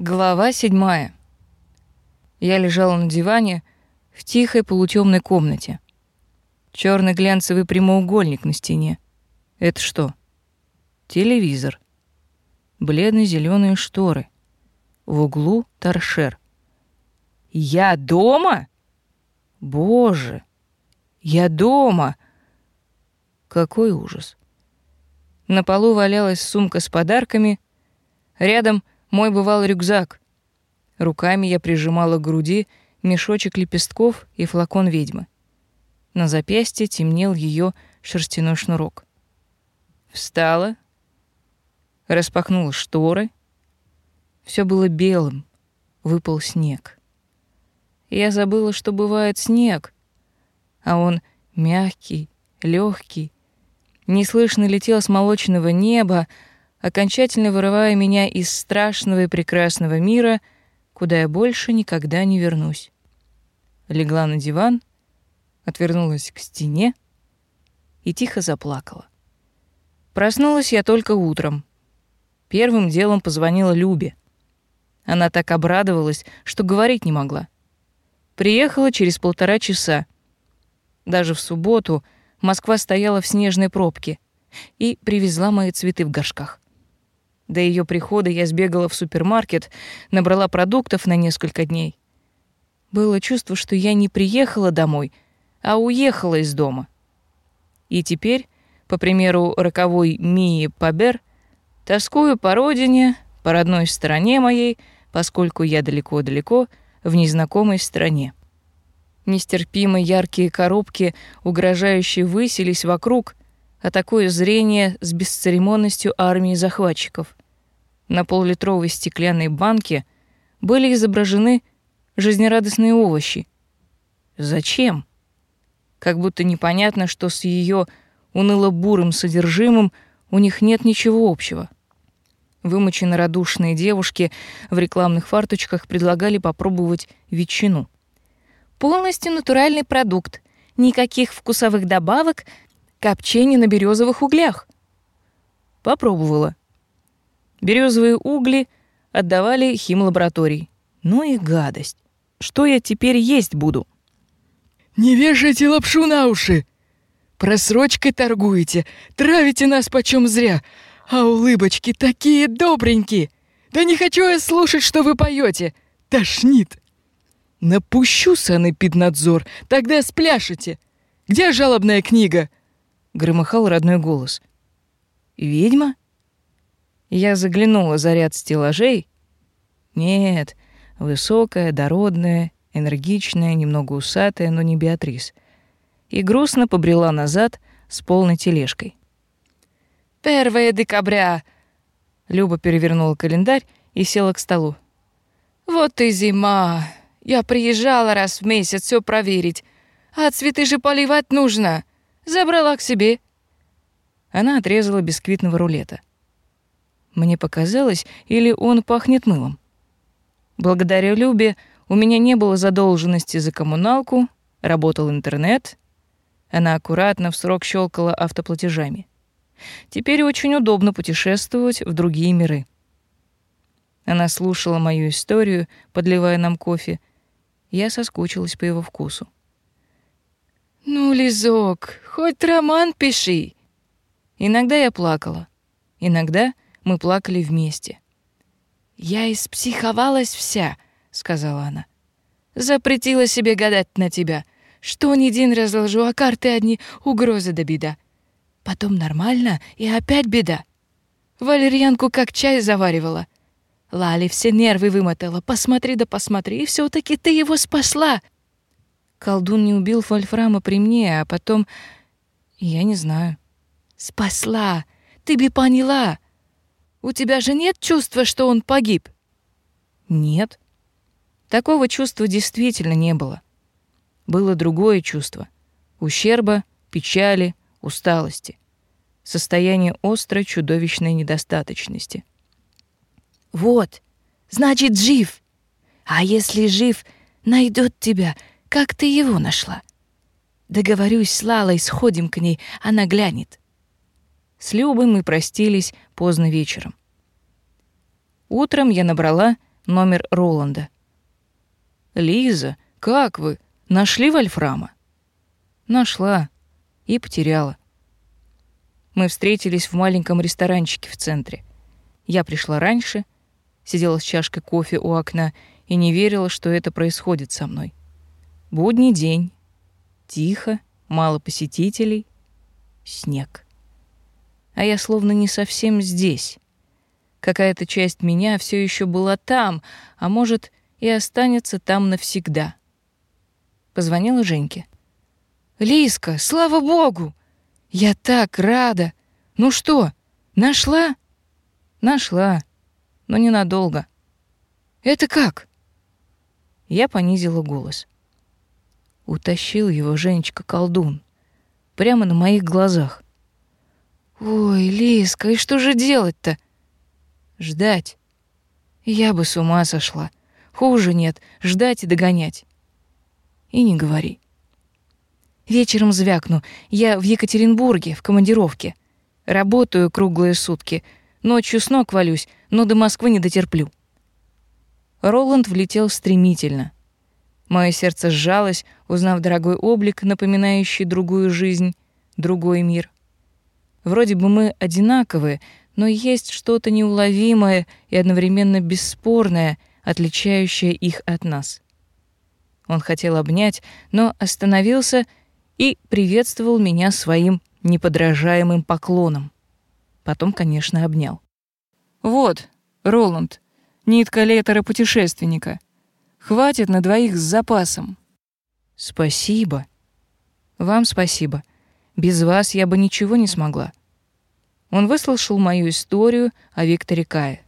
Глава седьмая. Я лежала на диване в тихой полутемной комнате. Черный глянцевый прямоугольник на стене. Это что? Телевизор. Бледно-зеленые шторы. В углу торшер. Я дома? Боже! Я дома! Какой ужас! На полу валялась сумка с подарками, рядом — мой бывал рюкзак. Руками я прижимала к груди мешочек лепестков и флакон ведьмы. На запястье темнел ее шерстяной шнурок. Встала, распахнула шторы. Все было белым, выпал снег. Я забыла, что бывает снег, а он мягкий, легкий, неслышно летел с молочного неба, окончательно вырывая меня из страшного и прекрасного мира, куда я больше никогда не вернусь. Легла на диван, отвернулась к стене и тихо заплакала. Проснулась я только утром. Первым делом позвонила Любе. Она так обрадовалась, что говорить не могла. Приехала через полтора часа. Даже в субботу Москва стояла в снежной пробке и привезла мои цветы в горшках. До ее прихода я сбегала в супермаркет, набрала продуктов на несколько дней. Было чувство, что я не приехала домой, а уехала из дома. И теперь, по примеру роковой Мии Пабер, тоскую по родине, по родной стороне моей, поскольку я далеко-далеко в незнакомой стране. Нестерпимо яркие коробки, угрожающие высились вокруг, а такое зрение с бесцеремонностью армии захватчиков. На поллитровой стеклянной банке были изображены жизнерадостные овощи. Зачем? Как будто непонятно, что с ее уныло-бурым содержимым у них нет ничего общего. Вымоченно радушные девушки в рекламных фарточках предлагали попробовать ветчину. Полностью натуральный продукт. Никаких вкусовых добавок, Копчение на березовых углях. Попробовала. Березовые угли отдавали химлаборатории. Ну и гадость. Что я теперь есть буду? Не вешайте лапшу на уши. Просрочкой торгуете, травите нас почем зря. А улыбочки такие добренькие. Да не хочу я слушать, что вы поете. Тошнит. Напущу санэпиднадзор, тогда спляшете. Где жалобная книга? Громыхал родной голос. «Ведьма?» Я заглянула за ряд стеллажей. Нет, высокая, дородная, энергичная, немного усатая, но не Беатрис. И грустно побрела назад с полной тележкой. «Первое декабря!» Люба перевернула календарь и села к столу. «Вот и зима! Я приезжала раз в месяц все проверить. А цветы же поливать нужно!» Забрала к себе. Она отрезала бисквитного рулета. Мне показалось, или он пахнет мылом. Благодаря Любе у меня не было задолженности за коммуналку, работал интернет. Она аккуратно в срок щелкала автоплатежами. Теперь очень удобно путешествовать в другие миры. Она слушала мою историю, подливая нам кофе. Я соскучилась по его вкусу. «Ну, Лизок, хоть роман пиши!» Иногда я плакала, иногда мы плакали вместе. «Я испсиховалась вся», — сказала она. «Запретила себе гадать на тебя. Что ни день разложу, а карты одни — угрозы да беда. Потом нормально, и опять беда. Валерьянку как чай заваривала. Лали все нервы вымотала. Посмотри да посмотри, и все таки ты его спасла. Колдун не убил Вольфрама при мне, а потом... Я не знаю. Спасла! Ты бы поняла! У тебя же нет чувства, что он погиб? Нет. Такого чувства действительно не было. Было другое чувство. Ущерба, печали, усталости. Состояние острой чудовищной недостаточности. Вот, значит, жив. А если жив, найдет тебя — как ты его нашла? Договорюсь с Лалой, сходим к ней, она глянет. С Любой мы простились поздно вечером. Утром я набрала Номер Роланда. «Лиза, как вы? Нашли Вольфрама?» «Нашла. И потеряла. Мы встретились в маленьком ресторанчике в центре. Я пришла раньше, сидела с чашкой кофе у окна и не верила, что это происходит со мной. Будний день. Тихо, мало посетителей, снег. А я словно не совсем здесь. Какая-то часть меня все еще была там, а может, и останется там навсегда. Позвонила Женьке. «Лиска, слава богу! Я так рада! Ну что, нашла?» «Нашла, но ненадолго». «Это как?» Я понизила голос. Утащил его Женечка-колдун. Прямо на моих глазах. «Ой, Лиска, и что же делать-то?» «Ждать. Я бы с ума сошла. Хуже нет, ждать и догонять». «И не говори. Вечером звякну. Я в Екатеринбурге, в командировке. Работаю круглые сутки. Ночью с ног валюсь, но до Москвы не дотерплю». Роланд влетел стремительно. Мое сердце сжалось, узнав дорогой облик, напоминающий другую жизнь, другой мир. Вроде бы мы одинаковые, но есть что-то неуловимое и одновременно бесспорное, отличающее их от нас. Он хотел обнять, но остановился и приветствовал меня своим неподражаемым поклоном. Потом, конечно, обнял. «Вот, Роланд, нитка летера-путешественника. Хватит на двоих с запасом». «Спасибо. Вам спасибо. Без вас я бы ничего не смогла». Он выслушал мою историю о Викторе Кае.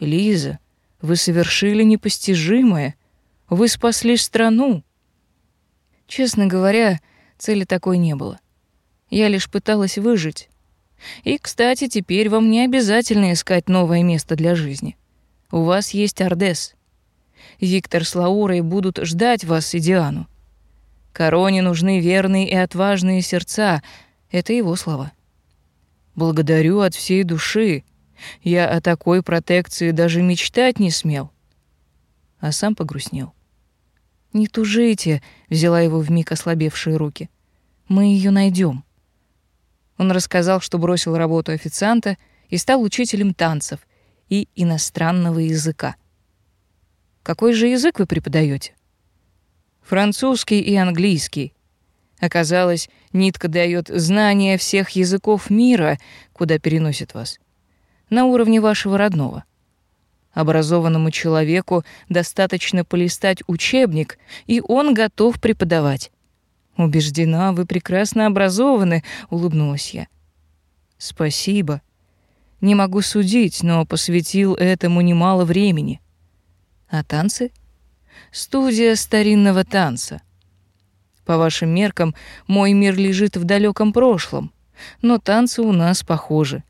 «Лиза, вы совершили непостижимое. Вы спасли страну. Честно говоря, цели такой не было. Я лишь пыталась выжить. И, кстати, теперь вам не обязательно искать новое место для жизни. У вас есть Ардес. Виктор с Лаурой будут ждать вас и Диану. Короне нужны верные и отважные сердца. Это его слова. Благодарю от всей души. Я о такой протекции даже мечтать не смел. А сам погрустнел. «Не тужите», — взяла его в миг ослабевшие руки. «Мы ее найдем. Он рассказал, что бросил работу официанта и стал учителем танцев и иностранного языка. «Какой же язык вы преподаете? «Французский и английский», Оказалось, нитка дает знания всех языков мира, куда переносит вас. На уровне вашего родного. Образованному человеку достаточно полистать учебник, и он готов преподавать. Убеждена, вы прекрасно образованы, улыбнулась я. Спасибо. Не могу судить, но посвятил этому немало времени. А танцы? Студия старинного танца. По вашим меркам, мой мир лежит в далеком прошлом, но танцы у нас похожи.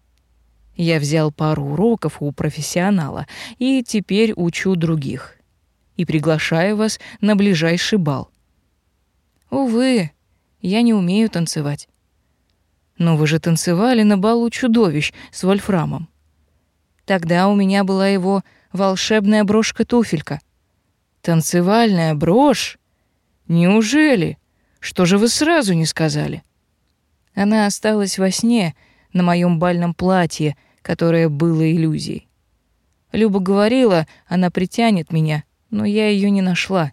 Я взял пару уроков у профессионала и теперь учу других. И приглашаю вас на ближайший бал. Увы, я не умею танцевать. Но вы же танцевали на балу чудовищ с Вольфрамом. Тогда у меня была его волшебная брошка-туфелька. Танцевальная брошь? Неужели? Что же вы сразу не сказали? Она осталась во сне, на моем бальном платье, которое было иллюзией. Люба говорила, она притянет меня, но я ее не нашла.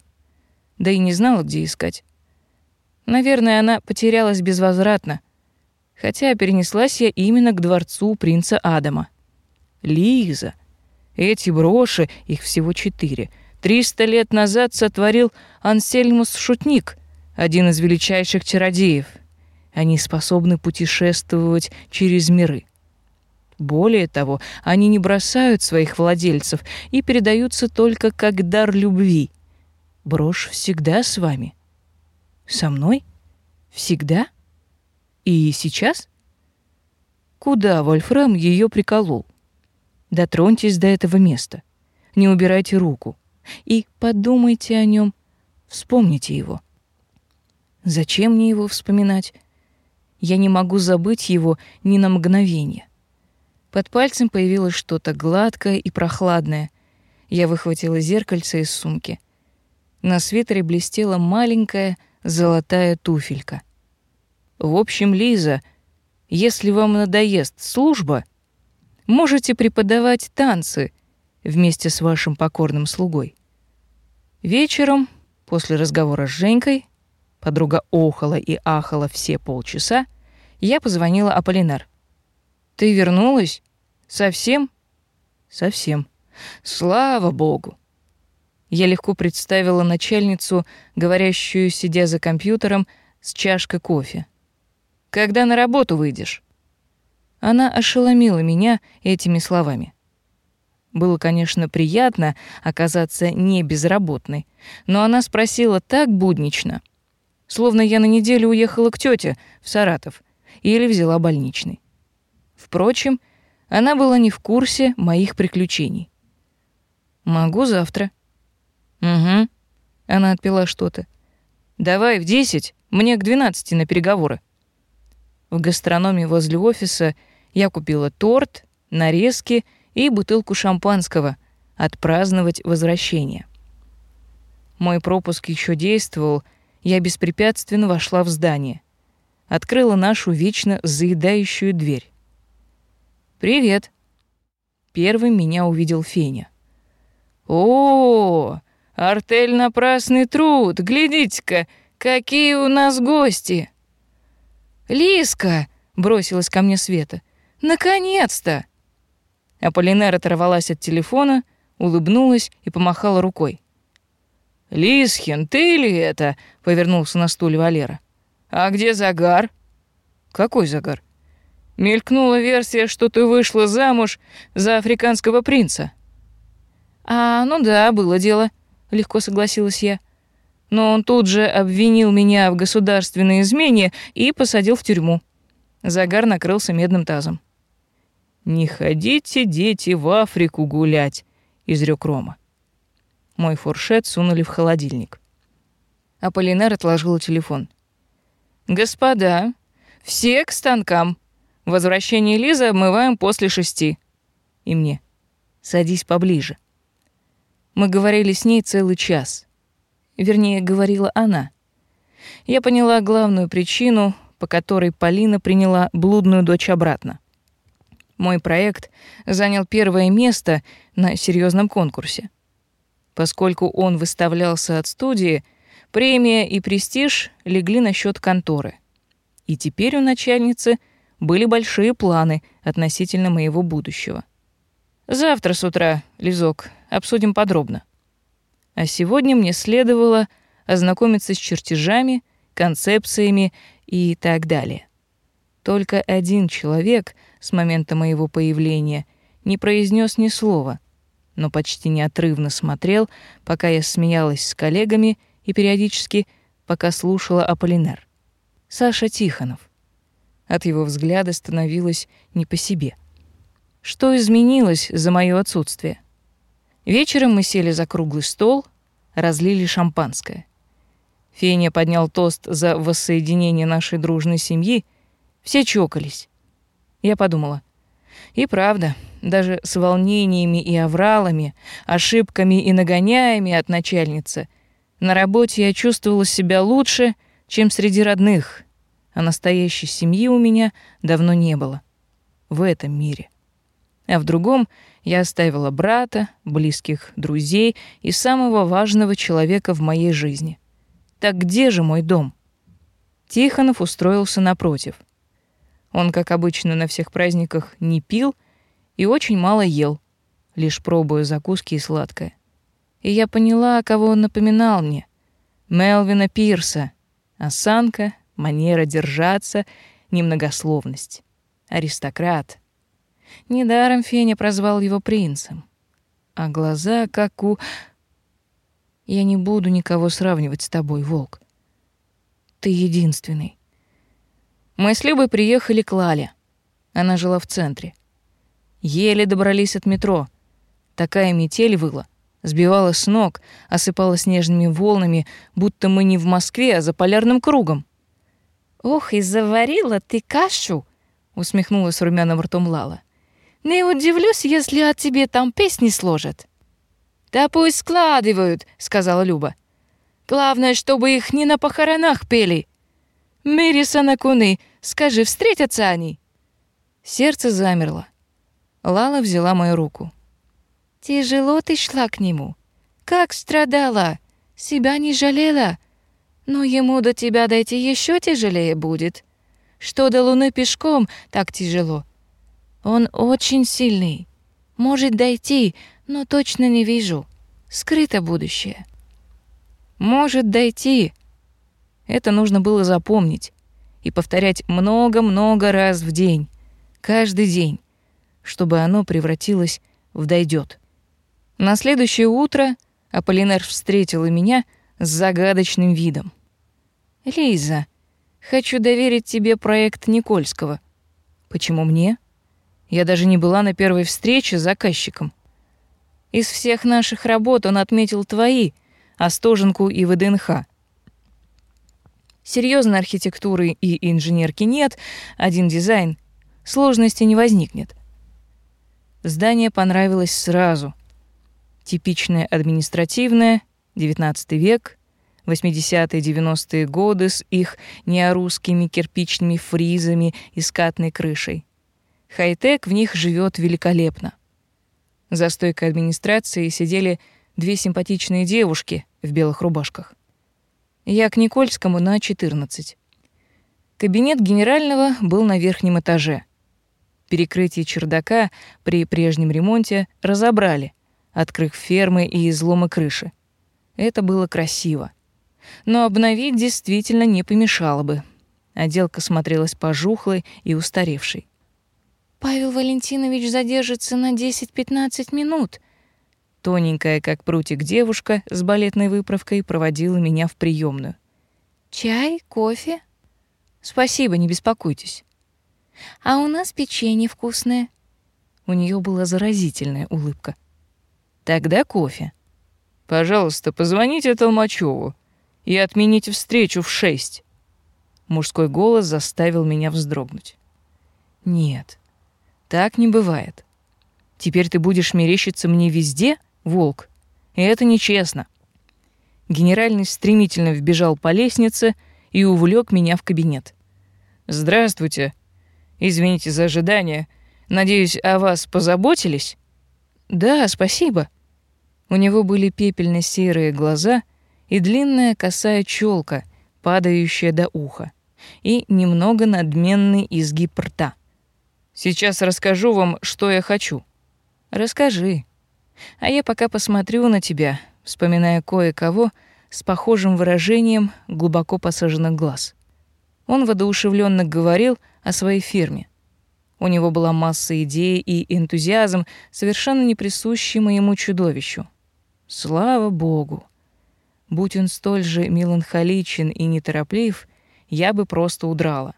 Да и не знала, где искать. Наверное, она потерялась безвозвратно. Хотя перенеслась я именно к дворцу принца Адама. Лиза. Эти броши, их всего четыре, триста лет назад сотворил Ансельмус Шутник, один из величайших чародеев — они способны путешествовать через миры. Более того, они не бросают своих владельцев и передаются только как дар любви. Брошь всегда с вами. Со мной? Всегда? И сейчас? Куда Вольфрам ее приколол? Дотроньтесь до этого места. Не убирайте руку. И подумайте о нем. Вспомните его. Зачем мне его вспоминать? Я не могу забыть его ни на мгновение. Под пальцем появилось что-то гладкое и прохладное. Я выхватила зеркальце из сумки. На свитере блестела маленькая золотая туфелька. В общем, Лиза, если вам надоест служба, можете преподавать танцы вместе с вашим покорным слугой. Вечером, после разговора с Женькой, подруга охала и ахала все полчаса, я позвонила Аполлинар. «Ты вернулась? Совсем?» «Совсем. Слава богу!» Я легко представила начальницу, говорящую, сидя за компьютером, с чашкой кофе. «Когда на работу выйдешь?» Она ошеломила меня этими словами. Было, конечно, приятно оказаться не безработной, но она спросила так буднично, словно я на неделю уехала к тете в Саратов или взяла больничный. Впрочем, она была не в курсе моих приключений. Могу завтра. Угу. Она отпила что-то. Давай в десять, мне к двенадцати на переговоры. В гастрономе возле офиса я купила торт, нарезки и бутылку шампанского отпраздновать возвращение. Мой пропуск еще действовал, я беспрепятственно вошла в здание. Открыла нашу вечно заедающую дверь. «Привет!» Первым меня увидел Феня. «О, артель напрасный труд! Глядите-ка, какие у нас гости!» «Лиска!» — бросилась ко мне Света. «Наконец-то!» Аполлинер оторвалась от телефона, улыбнулась и помахала рукой. «Лисхин, ты ли это?» — повернулся на стуле Валера. «А где загар?» «Какой загар?» «Мелькнула версия, что ты вышла замуж за африканского принца». «А, ну да, было дело», — легко согласилась я. Но он тут же обвинил меня в государственной измене и посадил в тюрьму. Загар накрылся медным тазом. «Не ходите, дети, в Африку гулять», — изрёк Рома. Мой фуршет сунули в холодильник. Аполлинар отложил телефон. «Господа, все к станкам. Возвращение Лизы обмываем после шести». И мне. «Садись поближе». Мы говорили с ней целый час. Вернее, говорила она. Я поняла главную причину, по которой Полина приняла блудную дочь обратно. Мой проект занял первое место на серьезном конкурсе. Поскольку он выставлялся от студии, премия и престиж легли на счет конторы. И теперь у начальницы были большие планы относительно моего будущего. Завтра с утра, Лизок, обсудим подробно. А сегодня мне следовало ознакомиться с чертежами, концепциями и так далее. Только один человек с момента моего появления не произнес ни слова, но почти неотрывно смотрел, пока я смеялась с коллегами и периодически, пока слушала Аполлинар. Саша Тихонов. От его взгляда становилось не по себе. Что изменилось за моё отсутствие? Вечером мы сели за круглый стол, разлили шампанское. Феня поднял тост за воссоединение нашей дружной семьи — все чокались. Я подумала. И правда, даже с волнениями и авралами, ошибками и нагоняями от начальницы, на работе я чувствовала себя лучше, чем среди родных, а настоящей семьи у меня давно не было. В этом мире. А в другом я оставила брата, близких друзей и самого важного человека в моей жизни. Так где же мой дом? Тихонов устроился напротив — он, как обычно на всех праздниках, не пил и очень мало ел, лишь пробуя закуски и сладкое. И я поняла, кого он напоминал мне. Мелвина Пирса. Осанка, манера держаться, немногословность. Аристократ. Недаром Феня прозвал его принцем. А глаза, как у... Я не буду никого сравнивать с тобой, волк. Ты единственный. Мы с Любой приехали к Лале. Она жила в центре. Еле добрались от метро. Такая метель выла, сбивала с ног, осыпала снежными волнами, будто мы не в Москве, а за полярным кругом. «Ох, и заварила ты кашу!» — усмехнулась румяным ртом Лала. «Не удивлюсь, если о тебе там песни сложат». Да пусть складывают, сказала Люба. Главное, чтобы их не на похоронах пели. Мириса на куны, скажи, встретятся они? Сердце замерло. Лала взяла мою руку. Тяжело ты шла к нему. Как страдала, себя не жалела. Но ему до тебя дойти еще тяжелее будет. Что до Луны пешком так тяжело. Он очень сильный. Может дойти, но точно не вижу. Скрыто будущее. Может дойти. Это нужно было запомнить и повторять много-много раз в день, каждый день, чтобы оно превратилось в дойдет. На следующее утро Аполлинар встретила меня с загадочным видом. «Лиза, хочу доверить тебе проект Никольского». «Почему мне?» Я даже не была на первой встрече с заказчиком. Из всех наших работ он отметил твои, Остоженку и ВДНХ. Серьезной архитектуры и инженерки нет, один дизайн. Сложности не возникнет. Здание понравилось сразу. Типичное административное, 19 век, 80-90-е годы с их неорусскими кирпичными фризами и скатной крышей. Хай-тек в них живет великолепно. За стойкой администрации сидели две симпатичные девушки в белых рубашках. Я к Никольскому на 14. Кабинет генерального был на верхнем этаже. Перекрытие чердака при прежнем ремонте разобрали, открыв фермы и изломы крыши. Это было красиво. Но обновить действительно не помешало бы. Отделка смотрелась пожухлой и устаревшей. Павел Валентинович задержится на 10-15 минут. Тоненькая, как прутик девушка с балетной выправкой проводила меня в приемную. Чай, кофе? Спасибо, не беспокойтесь. А у нас печенье вкусное. У нее была заразительная улыбка. Тогда кофе. Пожалуйста, позвоните Толмачеву и отмените встречу в шесть. Мужской голос заставил меня вздрогнуть. Нет, так не бывает. Теперь ты будешь мерещиться мне везде, волк. И это нечестно. Генеральный стремительно вбежал по лестнице и увлек меня в кабинет. Здравствуйте. Извините за ожидание. Надеюсь, о вас позаботились? Да, спасибо. У него были пепельно-серые глаза и длинная косая челка, падающая до уха, и немного надменный изгиб рта. Сейчас расскажу вам, что я хочу. Расскажи. А я пока посмотрю на тебя, вспоминая кое-кого с похожим выражением глубоко посаженных глаз. Он воодушевленно говорил о своей ферме. У него была масса идей и энтузиазм, совершенно не присущий моему чудовищу. Слава богу. Будь он столь же меланхоличен и нетороплив, я бы просто удрала.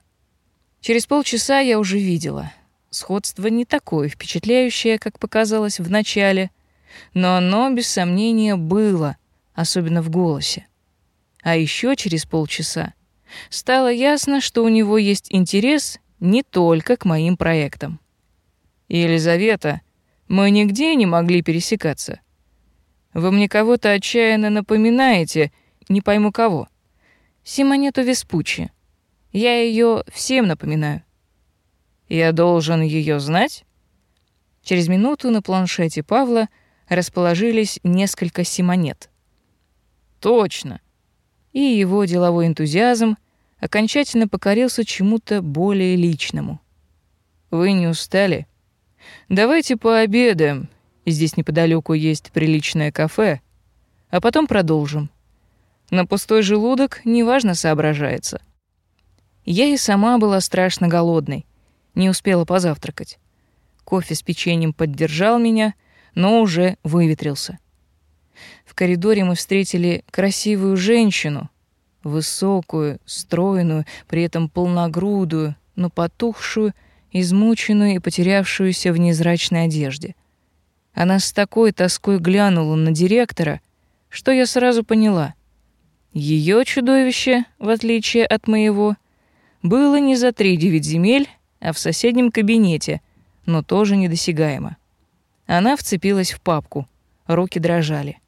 Через полчаса я уже видела — Сходство не такое впечатляющее, как показалось в начале, но оно, без сомнения, было, особенно в голосе. А еще через полчаса стало ясно, что у него есть интерес не только к моим проектам. «Елизавета, мы нигде не могли пересекаться. Вы мне кого-то отчаянно напоминаете, не пойму кого. Симонету Веспуччи. Я ее всем напоминаю. Я должен ее знать? Через минуту на планшете Павла расположились несколько симонет. Точно. И его деловой энтузиазм окончательно покорился чему-то более личному. Вы не устали? Давайте пообедаем. Здесь неподалеку есть приличное кафе, а потом продолжим. На пустой желудок неважно соображается. Я и сама была страшно голодной не успела позавтракать. Кофе с печеньем поддержал меня, но уже выветрился. В коридоре мы встретили красивую женщину, высокую, стройную, при этом полногрудую, но потухшую, измученную и потерявшуюся в незрачной одежде. Она с такой тоской глянула на директора, что я сразу поняла. Ее чудовище, в отличие от моего, было не за три девять земель, а в соседнем кабинете, но тоже недосягаемо. Она вцепилась в папку, руки дрожали.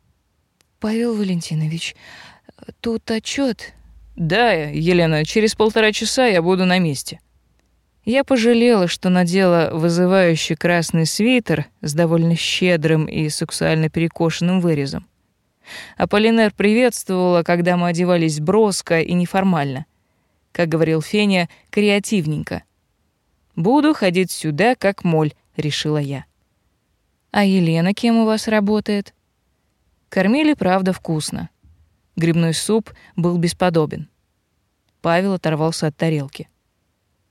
Павел Валентинович, тут отчет. Да, Елена, через полтора часа я буду на месте. Я пожалела, что надела вызывающий красный свитер с довольно щедрым и сексуально перекошенным вырезом. Аполлинер приветствовала, когда мы одевались броско и неформально. Как говорил Феня, креативненько. «Буду ходить сюда, как моль», — решила я. «А Елена кем у вас работает?» Кормили, правда, вкусно. Грибной суп был бесподобен. Павел оторвался от тарелки.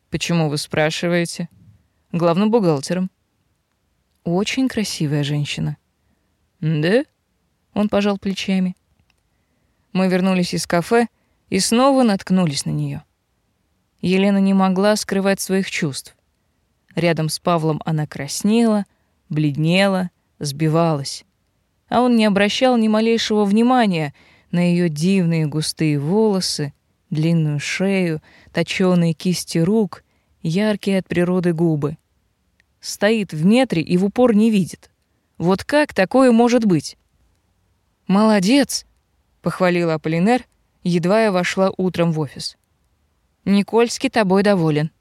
Почему вы спрашиваете? Главным бухгалтером. Очень красивая женщина. Да? Он пожал плечами. Мы вернулись из кафе и снова наткнулись на нее. Елена не могла скрывать своих чувств. Рядом с Павлом она краснела, бледнела, сбивалась. А он не обращал ни малейшего внимания на ее дивные густые волосы, длинную шею, точёные кисти рук, яркие от природы губы. Стоит в метре и в упор не видит. Вот как такое может быть? «Молодец!» — похвалила Аполлинер, едва я вошла утром в офис. «Никольский тобой доволен.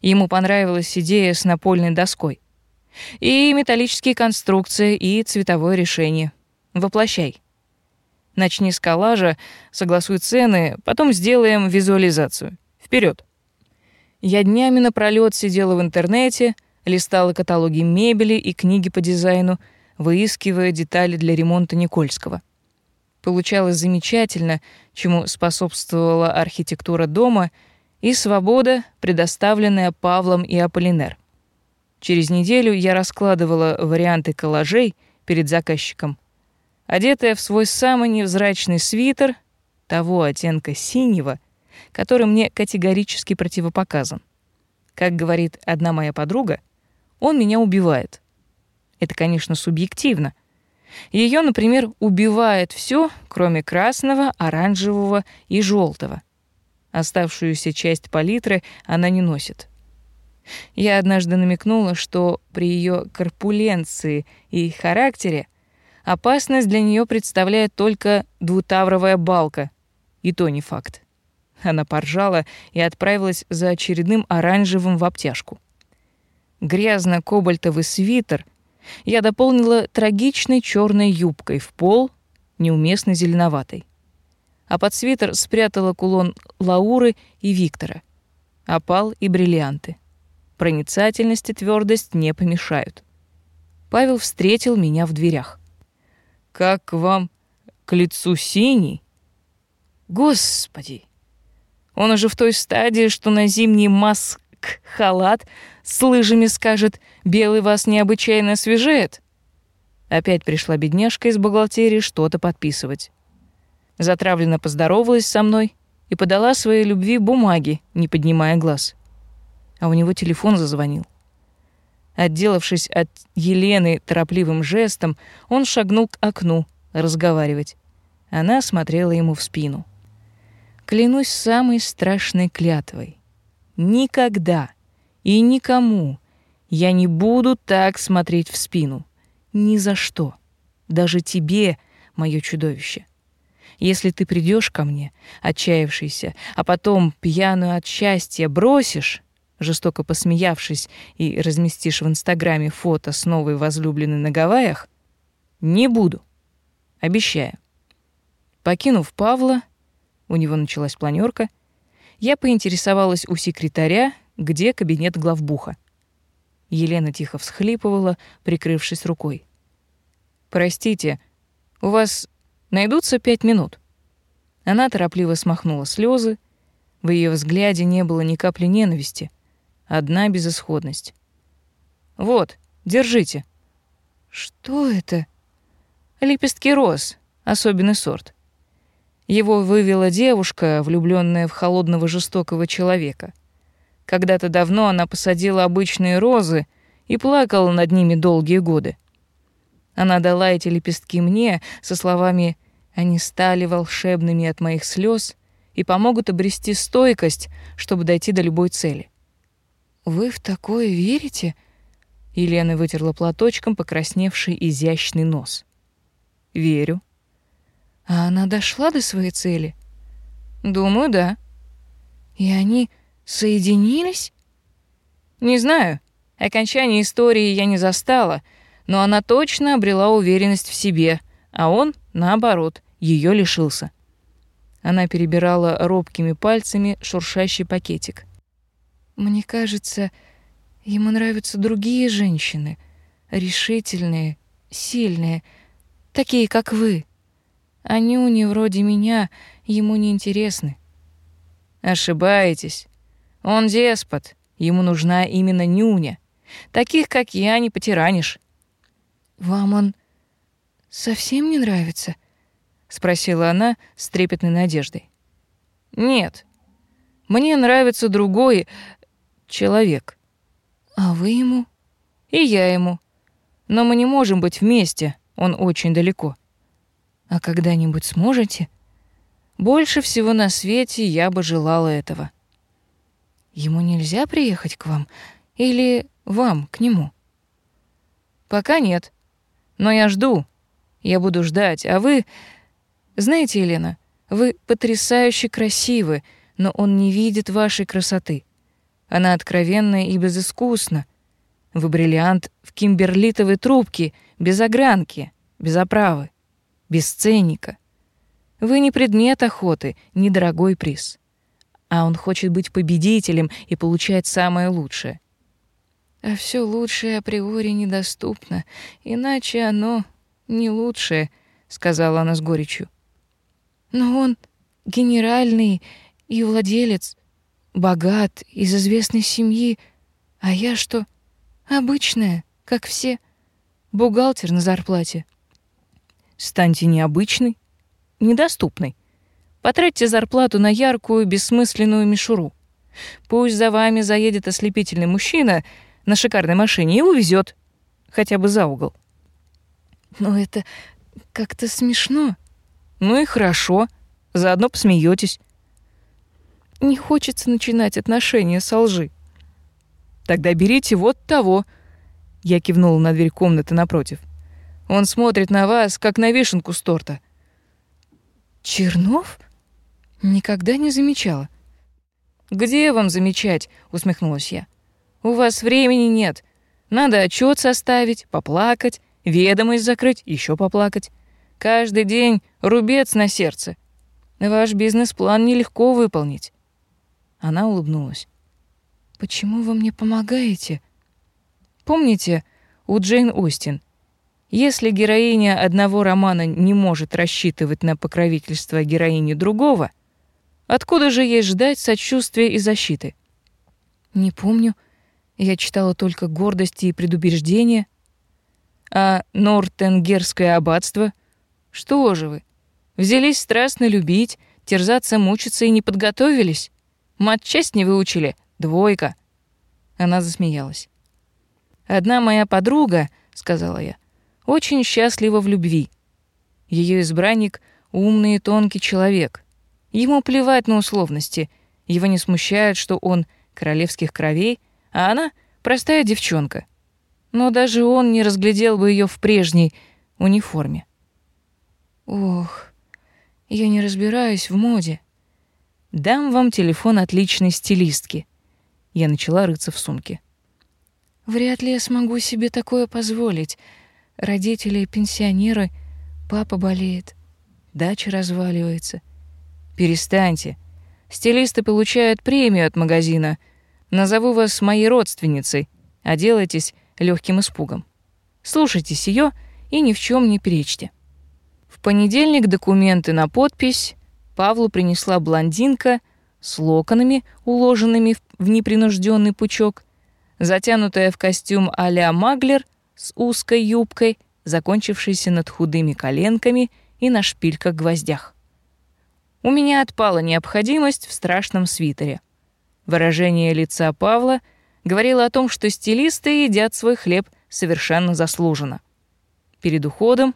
Ему понравилась идея с напольной доской. И металлические конструкции, и цветовое решение. Воплощай». Начни с коллажа, согласуй цены, потом сделаем визуализацию. Вперед. Я днями напролёт сидела в интернете, листала каталоги мебели и книги по дизайну, выискивая детали для ремонта Никольского. Получалось замечательно, чему способствовала архитектура дома и свобода, предоставленная Павлом и Аполлинер. Через неделю я раскладывала варианты коллажей перед заказчиком — одетая в свой самый невзрачный свитер того оттенка синего, который мне категорически противопоказан. Как говорит одна моя подруга, он меня убивает. Это, конечно, субъективно. Ее, например, убивает все, кроме красного, оранжевого и желтого. Оставшуюся часть палитры она не носит. Я однажды намекнула, что при ее корпуленции и характере Опасность для нее представляет только двутавровая балка. И то не факт. Она поржала и отправилась за очередным оранжевым в обтяжку. Грязно-кобальтовый свитер я дополнила трагичной черной юбкой в пол, неуместно зеленоватой. А под свитер спрятала кулон Лауры и Виктора, опал и бриллианты. Проницательность и твердость не помешают. Павел встретил меня в дверях. Как вам к лицу синий? Господи! Он уже в той стадии, что на зимний маск-халат с лыжами скажет «белый вас необычайно освежает». Опять пришла бедняжка из бухгалтерии что-то подписывать. Затравленно поздоровалась со мной и подала своей любви бумаги, не поднимая глаз. А у него телефон зазвонил. Отделавшись от Елены торопливым жестом, он шагнул к окну разговаривать. Она смотрела ему в спину. Клянусь самой страшной клятвой. Никогда и никому я не буду так смотреть в спину. Ни за что. Даже тебе, мое чудовище. Если ты придешь ко мне, отчаявшийся, а потом пьяную от счастья бросишь, жестоко посмеявшись и разместишь в Инстаграме фото с новой возлюбленной на Гавайях, не буду. Обещаю. Покинув Павла, у него началась планерка, я поинтересовалась у секретаря, где кабинет главбуха. Елена тихо всхлипывала, прикрывшись рукой. «Простите, у вас найдутся пять минут?» Она торопливо смахнула слезы. В ее взгляде не было ни капли ненависти, одна безысходность. «Вот, держите». «Что это?» «Лепестки роз, особенный сорт. Его вывела девушка, влюбленная в холодного жестокого человека. Когда-то давно она посадила обычные розы и плакала над ними долгие годы. Она дала эти лепестки мне со словами «Они стали волшебными от моих слез и помогут обрести стойкость, чтобы дойти до любой цели». «Вы в такое верите?» Елена вытерла платочком покрасневший изящный нос. Верю. А она дошла до своей цели? Думаю, да. И они соединились? Не знаю. Окончание истории я не застала, но она точно обрела уверенность в себе, а он, наоборот, ее лишился. Она перебирала робкими пальцами шуршащий пакетик. Мне кажется, ему нравятся другие женщины, решительные, сильные, такие, как вы. А нюни вроде меня ему не интересны. Ошибаетесь. Он деспот. Ему нужна именно нюня. Таких, как я, не потиранишь. Вам он совсем не нравится? спросила она с трепетной надеждой. Нет. Мне нравится другой человек. А вы ему? И я ему. Но мы не можем быть вместе. Он очень далеко. А когда-нибудь сможете? Больше всего на свете я бы желала этого. Ему нельзя приехать к вам или вам к нему? Пока нет. Но я жду. Я буду ждать, а вы Знаете, Елена, вы потрясающе красивы, но он не видит вашей красоты. Она откровенная и безыскусна. Вы бриллиант в кимберлитовой трубке, без огранки, без оправы, без ценника. Вы не предмет охоты, не дорогой приз. А он хочет быть победителем и получать самое лучшее. А все лучшее априори недоступно, иначе оно не лучшее, сказала она с горечью. Но он генеральный и владелец, богат, из известной семьи, а я что? Обычная, как все, бухгалтер на зарплате. Станьте необычной, недоступной. Потратьте зарплату на яркую, бессмысленную мишуру. Пусть за вами заедет ослепительный мужчина на шикарной машине и увезет, хотя бы за угол. Но это как-то смешно. Ну и хорошо, заодно посмеетесь. Не хочется начинать отношения со лжи. Тогда берите вот того. Я кивнула на дверь комнаты напротив. Он смотрит на вас, как на вишенку с торта. Чернов? Никогда не замечала. Где вам замечать? усмехнулась я. У вас времени нет. Надо отчет составить, поплакать, ведомость закрыть, еще поплакать. Каждый день рубец на сердце. Ваш бизнес-план нелегко выполнить. Она улыбнулась. Почему вы мне помогаете? Помните, у Джейн Остин, если героиня одного романа не может рассчитывать на покровительство героини другого, откуда же ей ждать сочувствия и защиты? Не помню. Я читала только гордости и предубеждения. А Нортенгерское аббатство — что же вы? Взялись страстно любить, терзаться, мучиться и не подготовились? Матчасть не выучили? Двойка. Она засмеялась. Одна моя подруга, сказала я, очень счастлива в любви. Ее избранник умный и тонкий человек. Ему плевать на условности. Его не смущает, что он королевских кровей, а она простая девчонка. Но даже он не разглядел бы ее в прежней униформе. Ох, я не разбираюсь в моде. Дам вам телефон отличной стилистки. Я начала рыться в сумке. Вряд ли я смогу себе такое позволить. Родители пенсионеры, папа болеет, дача разваливается. Перестаньте. Стилисты получают премию от магазина. Назову вас моей родственницей, а делайтесь легким испугом. Слушайтесь ее и ни в чем не перечьте. В понедельник документы на подпись Павлу принесла блондинка с локонами, уложенными в непринужденный пучок, затянутая в костюм а-ля Маглер с узкой юбкой, закончившейся над худыми коленками и на шпильках-гвоздях. У меня отпала необходимость в страшном свитере. Выражение лица Павла говорило о том, что стилисты едят свой хлеб совершенно заслуженно. Перед уходом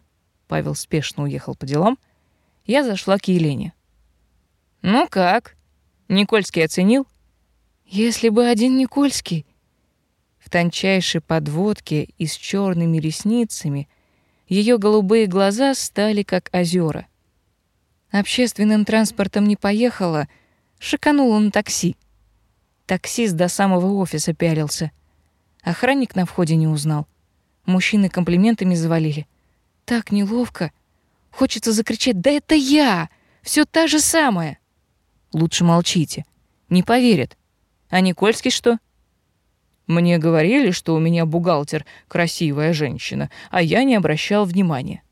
Павел спешно уехал по делам, я зашла к Елене. «Ну как? Никольский оценил?» «Если бы один Никольский». В тончайшей подводке и с черными ресницами Ее голубые глаза стали как озера. Общественным транспортом не поехала, шиканула на такси. Таксист до самого офиса пялился. Охранник на входе не узнал. Мужчины комплиментами завалили. Так неловко. Хочется закричать «Да это я! Все та же самая!» Лучше молчите. Не поверят. А Никольский что? Мне говорили, что у меня бухгалтер красивая женщина, а я не обращал внимания.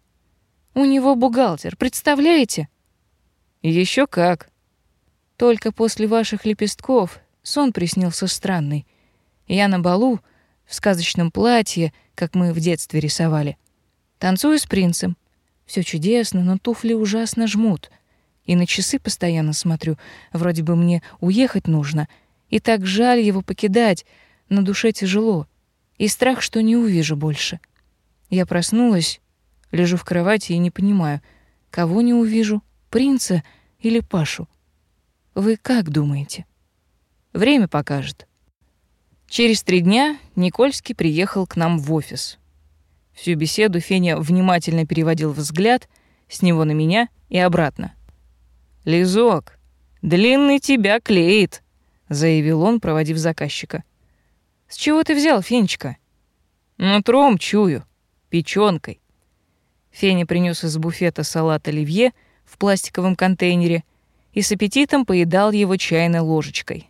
У него бухгалтер, представляете? Еще как. Только после ваших лепестков сон приснился странный. Я на балу в сказочном платье, как мы в детстве рисовали. Танцую с принцем. Все чудесно, но туфли ужасно жмут. И на часы постоянно смотрю. Вроде бы мне уехать нужно. И так жаль его покидать. На душе тяжело. И страх, что не увижу больше. Я проснулась, лежу в кровати и не понимаю, кого не увижу, принца или Пашу. Вы как думаете? Время покажет. Через три дня Никольский приехал к нам в офис. Всю беседу Феня внимательно переводил взгляд с него на меня и обратно. «Лизок, длинный тебя клеит», — заявил он, проводив заказчика. «С чего ты взял, Фенечка?» «Нутром чую, печёнкой». Феня принес из буфета салат оливье в пластиковом контейнере и с аппетитом поедал его чайной ложечкой.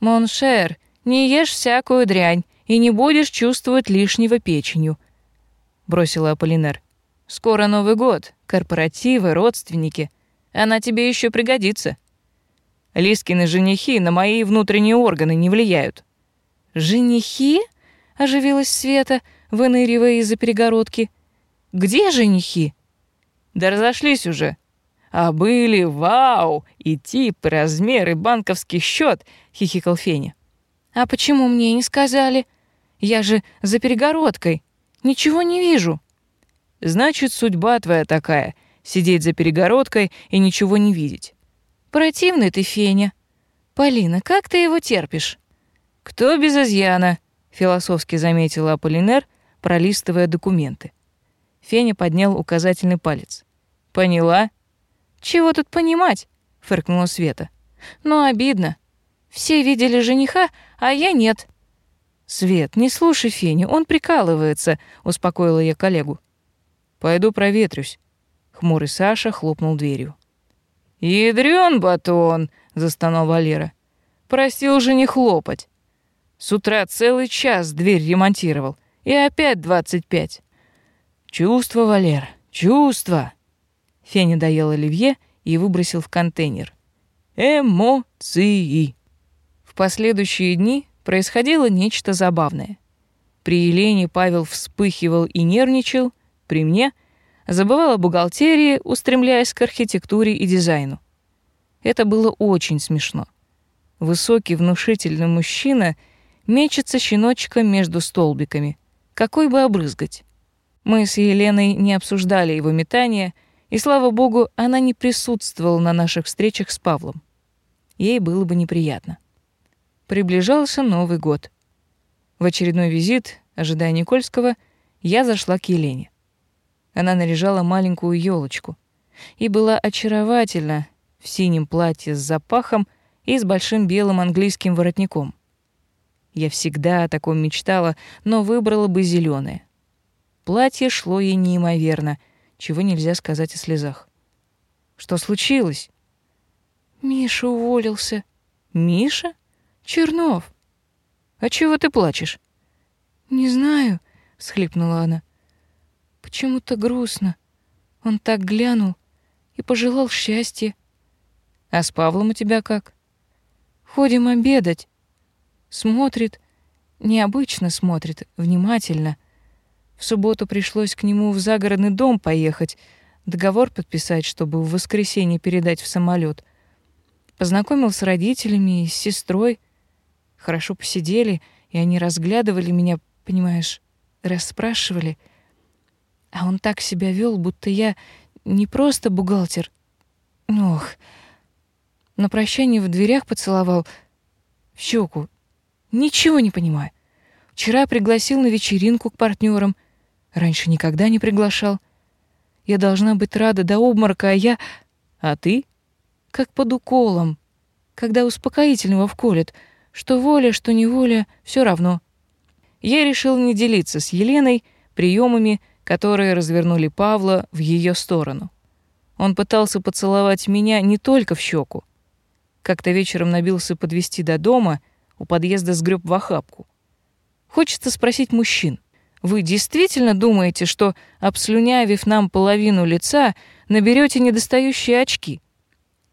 «Mon cher, не ешь всякую дрянь и не будешь чувствовать лишнего печенью», бросила Аполлинер. Скоро Новый год, корпоративы, родственники. Она тебе еще пригодится. Лискины женихи на мои внутренние органы не влияют. Женихи? оживилась Света, выныривая из-за перегородки. Где женихи? Да разошлись уже. А были, вау, и тип, и размер, и банковский счет, хихикал Феня. А почему мне не сказали? Я же за перегородкой. Ничего не вижу. Значит, судьба твоя такая — сидеть за перегородкой и ничего не видеть. Противный ты, Феня. Полина, как ты его терпишь? Кто без изъяна? Философски заметила Аполлинер, пролистывая документы. Феня поднял указательный палец. Поняла? Чего тут понимать? Фыркнула Света. Но обидно. Все видели жениха, а я нет. «Свет, не слушай Феню, он прикалывается», — успокоила я коллегу. «Пойду проветрюсь». Хмурый Саша хлопнул дверью. «Ядрён батон!» — застонал Валера. «Просил же не хлопать. С утра целый час дверь ремонтировал, и опять двадцать пять». «Чувство, Валер, чувство!» Феня доел оливье и выбросил в контейнер. «Эмоции!» В последующие дни происходило нечто забавное. При Елене Павел вспыхивал и нервничал, при мне забывал о бухгалтерии, устремляясь к архитектуре и дизайну. Это было очень смешно. Высокий, внушительный мужчина мечется щеночком между столбиками. Какой бы обрызгать? Мы с Еленой не обсуждали его метание, и, слава богу, она не присутствовала на наших встречах с Павлом. Ей было бы неприятно. Приближался Новый год. В очередной визит, ожидая Никольского, я зашла к Елене. Она наряжала маленькую елочку и была очаровательна в синем платье с запахом и с большим белым английским воротником. Я всегда о таком мечтала, но выбрала бы зеленое. Платье шло ей неимоверно, чего нельзя сказать о слезах. Что случилось? Миша уволился. Миша? Чернов. А чего ты плачешь? Не знаю, всхлипнула она. Почему-то грустно. Он так глянул и пожелал счастья. А с Павлом у тебя как? Ходим обедать. Смотрит, необычно смотрит, внимательно. В субботу пришлось к нему в загородный дом поехать, договор подписать, чтобы в воскресенье передать в самолет. Познакомил с родителями и с сестрой. Хорошо посидели, и они разглядывали меня, понимаешь, расспрашивали. А он так себя вел, будто я не просто бухгалтер. Ох. На прощание в дверях поцеловал в щеку. Ничего не понимаю. Вчера пригласил на вечеринку к партнерам. Раньше никогда не приглашал. Я должна быть рада до обморока, а я... А ты? Как под уколом, когда успокоительного вколят, что воля, что неволя, все равно. Я решил не делиться с Еленой приемами, которые развернули Павла в ее сторону. Он пытался поцеловать меня не только в щеку. Как-то вечером набился подвести до дома, у подъезда сгреб в охапку. Хочется спросить мужчин. Вы действительно думаете, что, обслюнявив нам половину лица, наберете недостающие очки?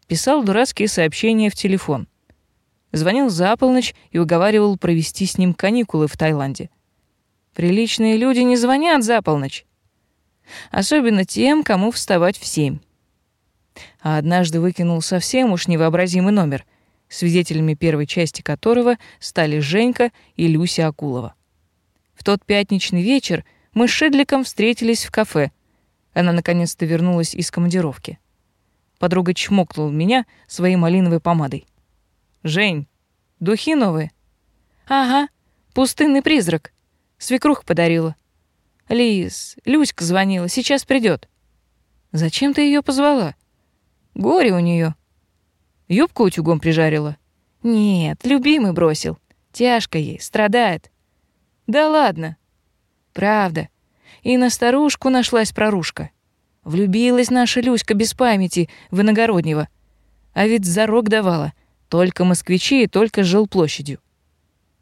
Писал дурацкие сообщения в телефон. Звонил за полночь и уговаривал провести с ним каникулы в Таиланде. Приличные люди не звонят за полночь. Особенно тем, кому вставать в семь. А однажды выкинул совсем уж невообразимый номер, свидетелями первой части которого стали Женька и Люся Акулова. В тот пятничный вечер мы с Шедликом встретились в кафе. Она наконец-то вернулась из командировки. Подруга чмокнула меня своей малиновой помадой. «Жень, духи новые?» «Ага, пустынный призрак. Свекруха подарила. Лиз, Люська звонила, сейчас придет. Зачем ты ее позвала? Горе у нее. Юбку утюгом прижарила? Нет, любимый бросил. Тяжко ей, страдает. Да ладно. Правда. И на старушку нашлась прорушка. Влюбилась наша Люська без памяти в иногороднего. А ведь зарок давала. Только москвичи и только с жилплощадью.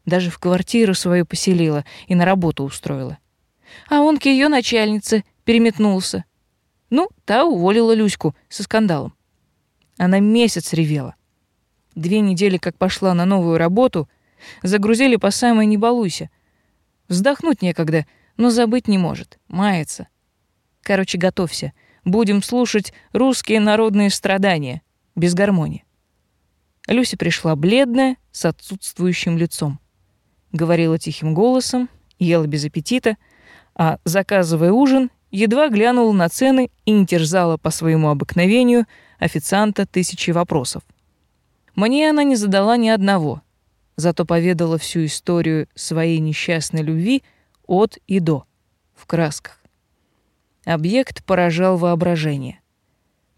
Даже в квартиру свою поселила и на работу устроила. А он к ее начальнице переметнулся. Ну, та уволила Люську со скандалом. Она месяц ревела. Две недели как пошла на новую работу, загрузили по самой не балуйся. Вздохнуть некогда, но забыть не может, мается. Короче, готовься. Будем слушать русские народные страдания, без гармонии. Люся пришла бледная, с отсутствующим лицом говорила тихим голосом, ела без аппетита, а, заказывая ужин, едва глянула на цены и не терзала по своему обыкновению официанта тысячи вопросов. Мне она не задала ни одного, зато поведала всю историю своей несчастной любви от и до, в красках. Объект поражал воображение.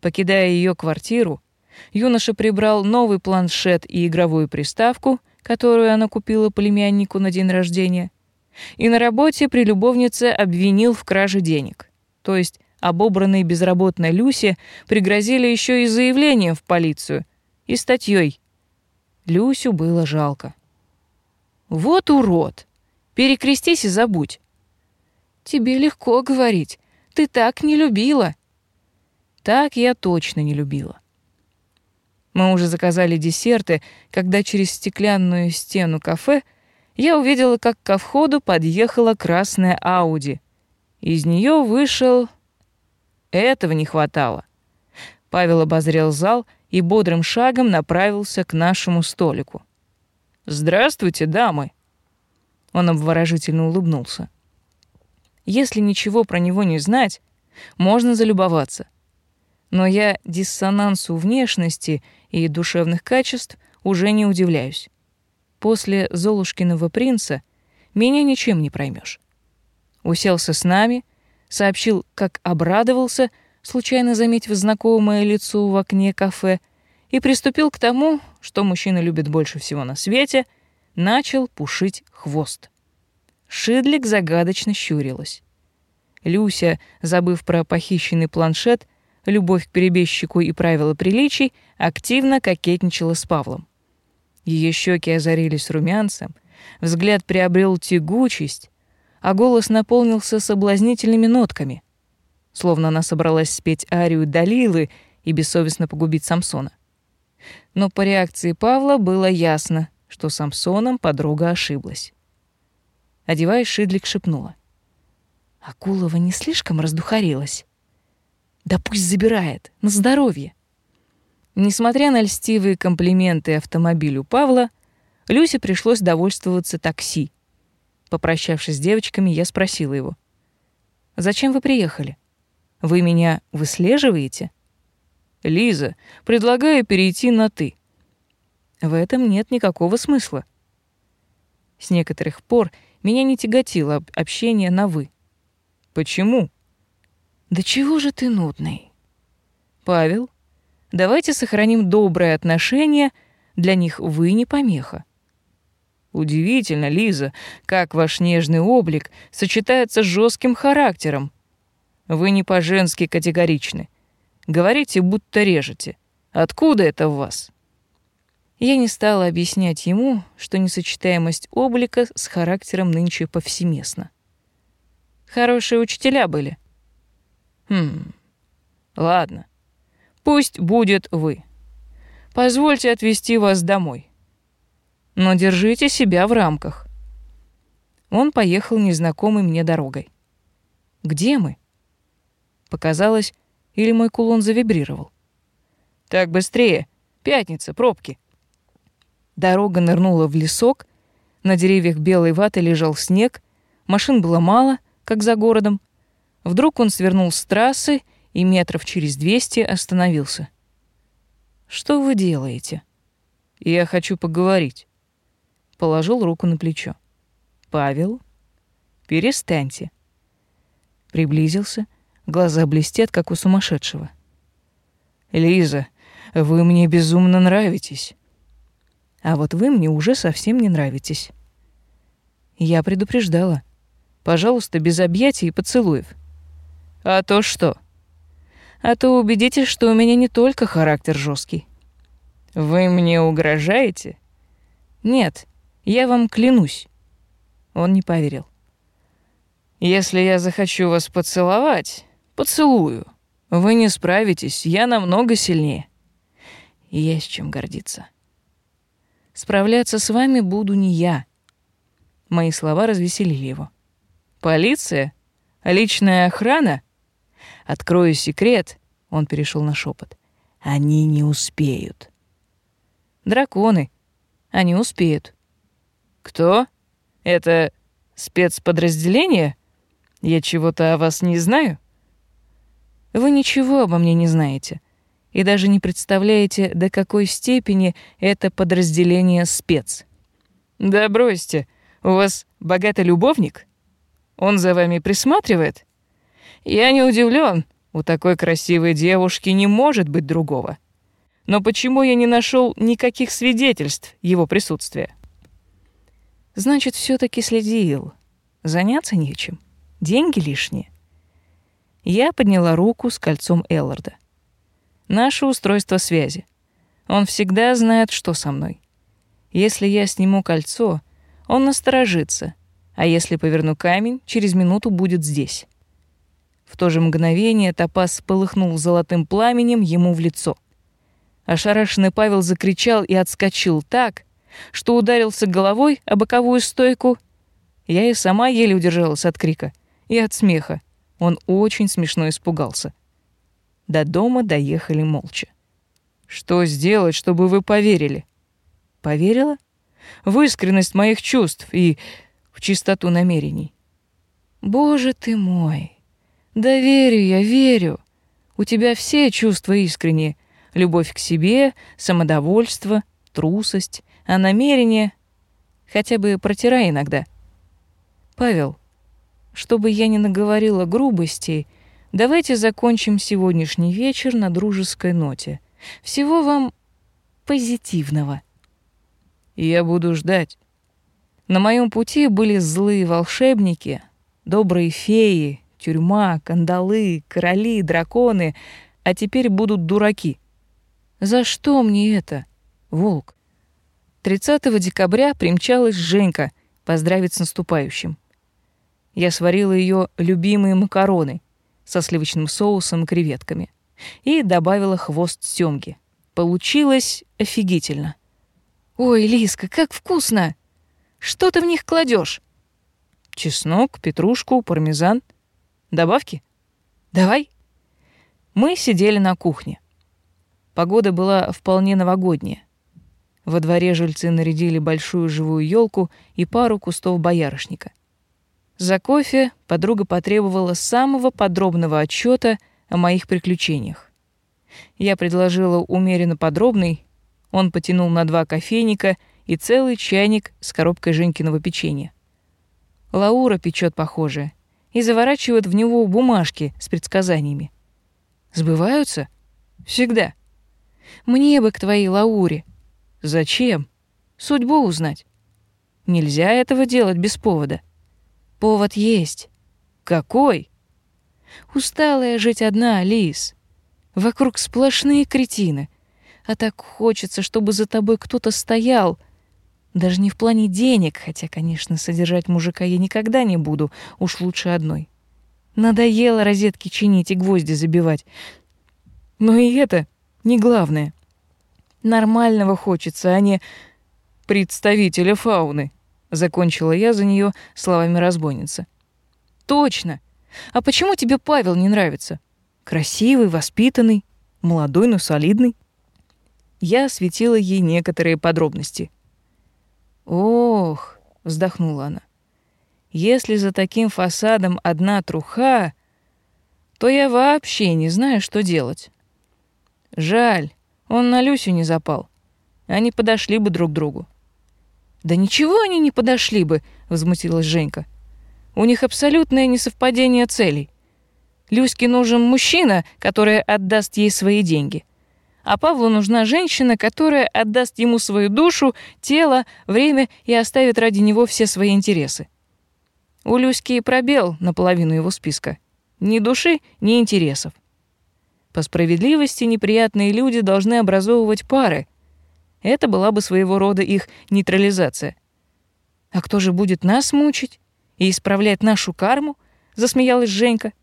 Покидая ее квартиру, юноша прибрал новый планшет и игровую приставку которую она купила племяннику на день рождения, и на работе при любовнице обвинил в краже денег. То есть обобранной безработной Люсе пригрозили еще и заявлением в полицию и статьей. Люсю было жалко. «Вот урод! Перекрестись и забудь!» «Тебе легко говорить. Ты так не любила!» «Так я точно не любила. Мы уже заказали десерты, когда через стеклянную стену кафе я увидела, как ко входу подъехала красная Ауди. Из нее вышел... Этого не хватало. Павел обозрел зал и бодрым шагом направился к нашему столику. «Здравствуйте, дамы!» Он обворожительно улыбнулся. Если ничего про него не знать, можно залюбоваться. Но я диссонансу внешности и душевных качеств уже не удивляюсь. После Золушкиного принца меня ничем не проймешь. Уселся с нами, сообщил, как обрадовался, случайно заметив знакомое лицо в окне кафе, и приступил к тому, что мужчина любит больше всего на свете, начал пушить хвост. Шидлик загадочно щурилась. Люся, забыв про похищенный планшет, любовь к перебежчику и правила приличий, активно кокетничала с Павлом. Ее щеки озарились румянцем, взгляд приобрел тягучесть, а голос наполнился соблазнительными нотками, словно она собралась спеть арию Далилы и бессовестно погубить Самсона. Но по реакции Павла было ясно, что Самсоном подруга ошиблась. Одеваясь, Шидлик шепнула. Акулова не слишком раздухарилась. Да пусть забирает, на здоровье. Несмотря на льстивые комплименты автомобилю Павла, Люсе пришлось довольствоваться такси. Попрощавшись с девочками, я спросила его. «Зачем вы приехали? Вы меня выслеживаете?» «Лиза, предлагаю перейти на «ты». В этом нет никакого смысла. С некоторых пор меня не тяготило общение на «вы». Почему? Да чего же ты нудный? Павел, давайте сохраним добрые отношения, для них вы не помеха. Удивительно, Лиза, как ваш нежный облик сочетается с жестким характером. Вы не по-женски категоричны. Говорите, будто режете. Откуда это в вас? Я не стала объяснять ему, что несочетаемость облика с характером нынче повсеместна. Хорошие учителя были. Хм. Ладно. Пусть будет вы. Позвольте отвезти вас домой. Но держите себя в рамках. Он поехал незнакомой мне дорогой. Где мы? Показалось, или мой кулон завибрировал. Так быстрее. Пятница, пробки. Дорога нырнула в лесок, на деревьях белой ваты лежал снег, машин было мало, как за городом. Вдруг он свернул с трассы и метров через двести остановился. «Что вы делаете?» «Я хочу поговорить». Положил руку на плечо. «Павел, перестаньте». Приблизился, глаза блестят, как у сумасшедшего. «Лиза, вы мне безумно нравитесь». А вот вы мне уже совсем не нравитесь. Я предупреждала. Пожалуйста, без объятий и поцелуев. А то что? А то убедитесь, что у меня не только характер жесткий. Вы мне угрожаете? Нет, я вам клянусь. Он не поверил. Если я захочу вас поцеловать, поцелую. Вы не справитесь, я намного сильнее. Есть чем гордиться. Справляться с вами буду не я. Мои слова развеселили его. Полиция? Личная охрана? Открою секрет, он перешел на шепот. Они не успеют. Драконы. Они успеют. Кто? Это спецподразделение? Я чего-то о вас не знаю? Вы ничего обо мне не знаете и даже не представляете, до какой степени это подразделение спец. Да бросьте, у вас богатый любовник? Он за вами присматривает? Я не удивлен, у такой красивой девушки не может быть другого. Но почему я не нашел никаких свидетельств его присутствия? Значит, все таки следил. Заняться нечем. Деньги лишние. Я подняла руку с кольцом Элларда. Наше устройство связи. Он всегда знает, что со мной. Если я сниму кольцо, он насторожится, а если поверну камень, через минуту будет здесь. В то же мгновение топаз полыхнул золотым пламенем ему в лицо. Ошарашенный Павел закричал и отскочил так, что ударился головой о боковую стойку. Я и сама еле удержалась от крика и от смеха. Он очень смешно испугался. До дома доехали молча. Что сделать, чтобы вы поверили? Поверила? В искренность моих чувств и в чистоту намерений. Боже ты мой! Да верю я, верю. У тебя все чувства искренние. Любовь к себе, самодовольство, трусость, а намерение хотя бы протирай иногда. Павел, чтобы я не наговорила грубостей, Давайте закончим сегодняшний вечер на дружеской ноте. Всего вам позитивного. Я буду ждать. На моем пути были злые волшебники, добрые феи, тюрьма, кандалы, короли, драконы, а теперь будут дураки. За что мне это, волк? 30 декабря примчалась Женька поздравить с наступающим. Я сварила ее любимые макароны — со сливочным соусом и креветками. И добавила хвост сёмги. Получилось офигительно. «Ой, Лиска, как вкусно! Что ты в них кладешь? «Чеснок, петрушку, пармезан. Добавки?» «Давай». Мы сидели на кухне. Погода была вполне новогодняя. Во дворе жильцы нарядили большую живую елку и пару кустов боярышника. За кофе подруга потребовала самого подробного отчета о моих приключениях. Я предложила умеренно подробный, он потянул на два кофейника и целый чайник с коробкой Женькиного печенья. Лаура печет похоже, и заворачивают в него бумажки с предсказаниями. Сбываются? Всегда. Мне бы к твоей Лауре. Зачем? Судьбу узнать. Нельзя этого делать без повода. Повод есть. Какой? Усталая жить одна, Лис. Вокруг сплошные кретины. А так хочется, чтобы за тобой кто-то стоял. Даже не в плане денег, хотя, конечно, содержать мужика я никогда не буду, уж лучше одной. Надоело розетки чинить и гвозди забивать. Но и это не главное. Нормального хочется, а не представителя фауны, закончила я за нее словами разбойницы. Точно. А почему тебе Павел не нравится? Красивый, воспитанный, молодой, но солидный. Я осветила ей некоторые подробности. Ох, вздохнула она. Если за таким фасадом одна труха, то я вообще не знаю, что делать. Жаль, он на Люсю не запал. Они подошли бы друг другу. Да ничего они не подошли бы, возмутилась Женька. У них абсолютное несовпадение целей. Люське нужен мужчина, который отдаст ей свои деньги. А Павлу нужна женщина, которая отдаст ему свою душу, тело, время и оставит ради него все свои интересы. У Люськи пробел наполовину его списка. Ни души, ни интересов. По справедливости неприятные люди должны образовывать пары. Это была бы своего рода их нейтрализация. А кто же будет нас мучить и исправлять нашу карму? засмеялась Женька.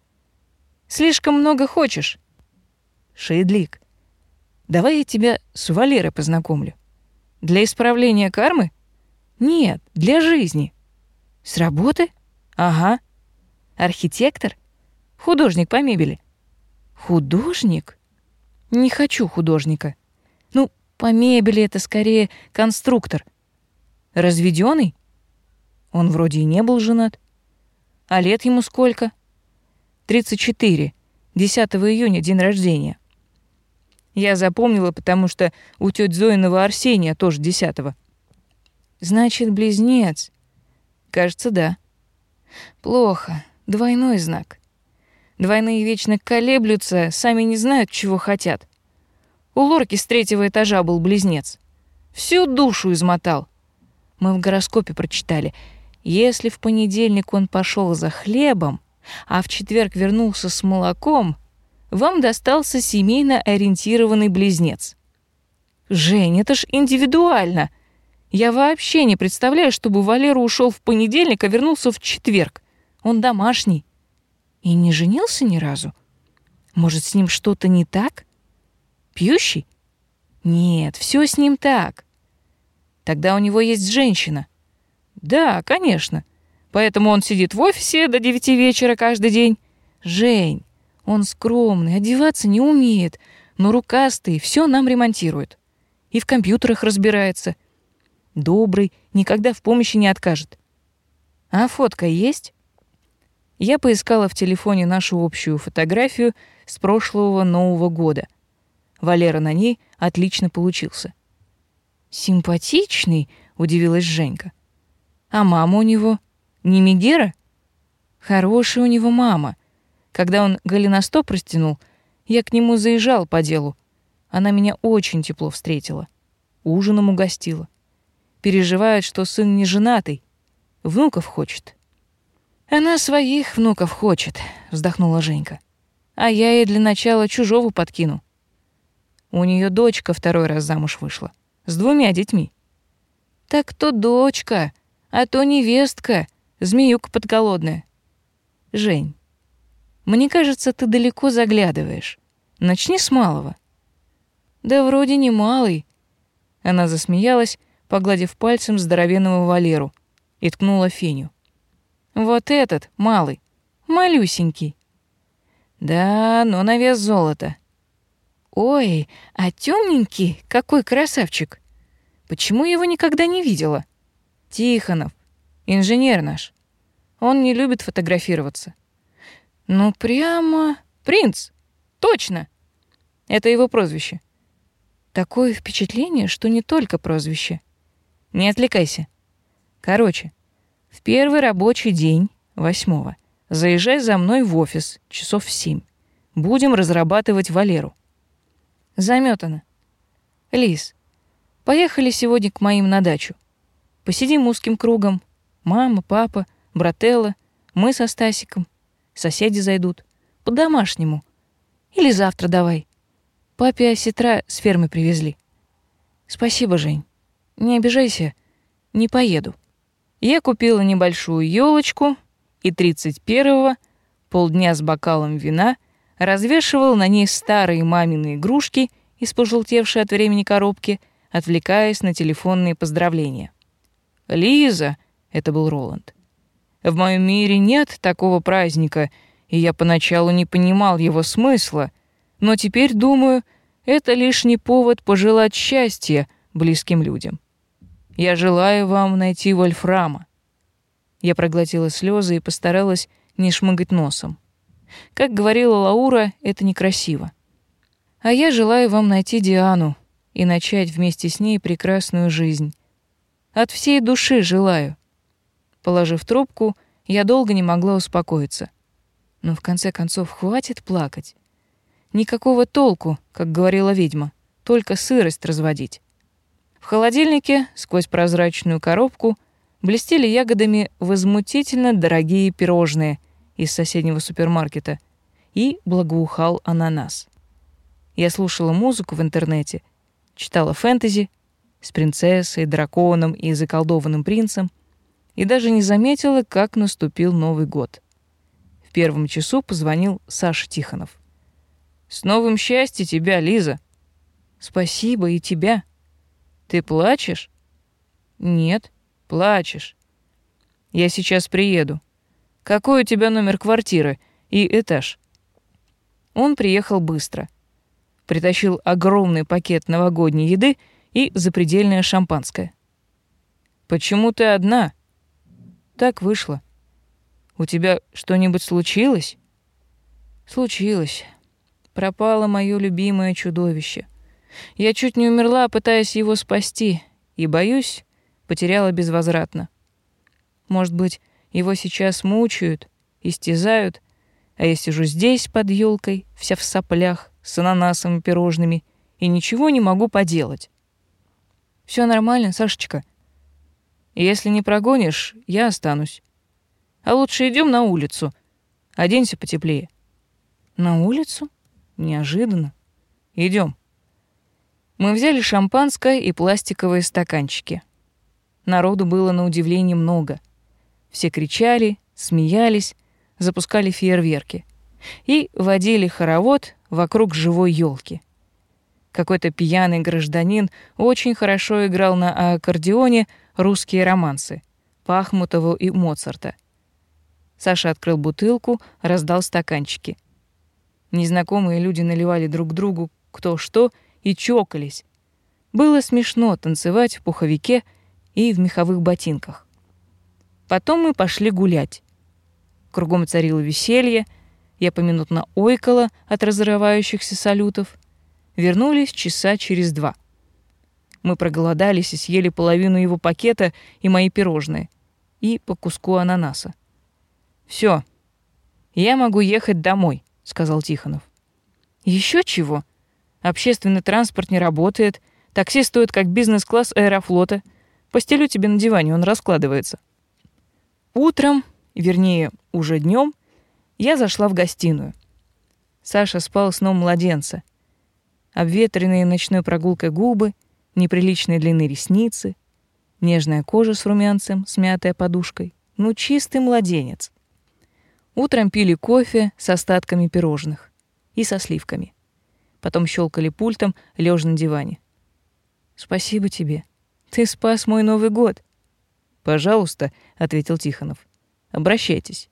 Слишком много хочешь. Шейдлик, давай я тебя с Валерой познакомлю. Для исправления кармы? Нет, для жизни. С работы? Ага. Архитектор? Художник по мебели? Художник? Не хочу художника. Ну, по мебели это скорее конструктор. Разведённый? Он вроде и не был женат. А лет ему сколько? 34. 10 июня день рождения. Я запомнила, потому что у тёть Зоиного Арсения тоже 10 -го. Значит, близнец. Кажется, да. Плохо. Двойной знак. Двойные вечно колеблются, сами не знают, чего хотят. У Лорки с третьего этажа был близнец. Всю душу измотал. Мы в гороскопе прочитали. Если в понедельник он пошел за хлебом, а в четверг вернулся с молоком, вам достался семейно ориентированный близнец. Жень, это ж индивидуально. Я вообще не представляю, чтобы Валера ушел в понедельник, а вернулся в четверг. Он домашний. И не женился ни разу. Может, с ним что-то не так? Пьющий? Нет, все с ним так. Тогда у него есть женщина. Да, конечно. Поэтому он сидит в офисе до девяти вечера каждый день. Жень, он скромный, одеваться не умеет, но рукастый, все нам ремонтирует. И в компьютерах разбирается. Добрый, никогда в помощи не откажет. А фотка есть? Я поискала в телефоне нашу общую фотографию с прошлого Нового года. Валера на ней отлично получился. «Симпатичный?» — удивилась Женька. «А мама у него не Мегера? Хорошая у него мама. Когда он голеностоп растянул, я к нему заезжал по делу. Она меня очень тепло встретила. Ужином угостила. Переживает, что сын не женатый. Внуков хочет. Она своих внуков хочет, вздохнула Женька. А я ей для начала чужого подкину. У нее дочка второй раз замуж вышла. С двумя детьми. Так то дочка, а то невестка, Змеюка подголодная. Жень, мне кажется, ты далеко заглядываешь. Начни с малого. Да вроде не малый. Она засмеялась, погладив пальцем здоровенного Валеру, и ткнула Феню. Вот этот, малый, малюсенький. Да, но на вес золота. Ой, а темненький, какой красавчик. Почему его никогда не видела? Тихонов, Инженер наш. Он не любит фотографироваться. Ну прямо принц. Точно. Это его прозвище. Такое впечатление, что не только прозвище. Не отвлекайся. Короче, в первый рабочий день, восьмого, Заезжай за мной в офис часов в семь. Будем разрабатывать Валеру. Заметано. Лис, поехали сегодня к моим на дачу. Посидим узким кругом. Мама, папа, брателла, мы со Стасиком. Соседи зайдут. По-домашнему. Или завтра давай. Папе осетра с фермы привезли. Спасибо, Жень. Не обижайся, не поеду. Я купила небольшую елочку и 31-го, полдня с бокалом вина, развешивал на ней старые мамины игрушки из пожелтевшей от времени коробки, отвлекаясь на телефонные поздравления. «Лиза!» — это был Роланд. «В моем мире нет такого праздника, и я поначалу не понимал его смысла, но теперь думаю, это лишний повод пожелать счастья близким людям. Я желаю вам найти Вольфрама». Я проглотила слезы и постаралась не шмыгать носом. Как говорила Лаура, это некрасиво. А я желаю вам найти Диану и начать вместе с ней прекрасную жизнь. От всей души желаю. Положив трубку, я долго не могла успокоиться. Но в конце концов хватит плакать. Никакого толку, как говорила ведьма, только сырость разводить. В холодильнике, сквозь прозрачную коробку, блестели ягодами возмутительно дорогие пирожные из соседнего супермаркета и благоухал ананас. Я слушала музыку в интернете, читала фэнтези с принцессой, драконом и заколдованным принцем и даже не заметила, как наступил Новый год. В первом часу позвонил Саша Тихонов. «С новым счастьем тебя, Лиза!» «Спасибо и тебя!» Ты плачешь? Нет, плачешь. Я сейчас приеду. Какой у тебя номер квартиры и этаж? Он приехал быстро. Притащил огромный пакет новогодней еды и запредельное шампанское. Почему ты одна? Так вышло. У тебя что-нибудь случилось? Случилось. Пропало мое любимое чудовище. Я чуть не умерла, пытаясь его спасти, и, боюсь, потеряла безвозвратно. Может быть, его сейчас мучают, истязают, а я сижу здесь под елкой, вся в соплях, с ананасом и пирожными, и ничего не могу поделать. Все нормально, Сашечка. Если не прогонишь, я останусь. А лучше идем на улицу. Оденься потеплее. На улицу? Неожиданно. Идем. Мы взяли шампанское и пластиковые стаканчики. Народу было на удивление много. Все кричали, смеялись, запускали фейерверки и водили хоровод вокруг живой елки. Какой-то пьяный гражданин очень хорошо играл на аккордеоне русские романсы Пахмутова и Моцарта. Саша открыл бутылку, раздал стаканчики. Незнакомые люди наливали друг другу кто что — и чокались. Было смешно танцевать в пуховике и в меховых ботинках. Потом мы пошли гулять. Кругом царило веселье, я поминутно ойкала от разрывающихся салютов. Вернулись часа через два. Мы проголодались и съели половину его пакета и мои пирожные, и по куску ананаса. Все, я могу ехать домой», — сказал Тихонов. Еще чего?» Общественный транспорт не работает, такси стоит как бизнес-класс аэрофлота. Постелю тебе на диване, он раскладывается. Утром, вернее, уже днем, я зашла в гостиную. Саша спал сном младенца. Обветренные ночной прогулкой губы, неприличной длины ресницы, нежная кожа с румянцем, смятая подушкой. Ну, чистый младенец. Утром пили кофе с остатками пирожных и со сливками потом щелкали пультом, лежа на диване. «Спасибо тебе. Ты спас мой Новый год». «Пожалуйста», — ответил Тихонов. «Обращайтесь».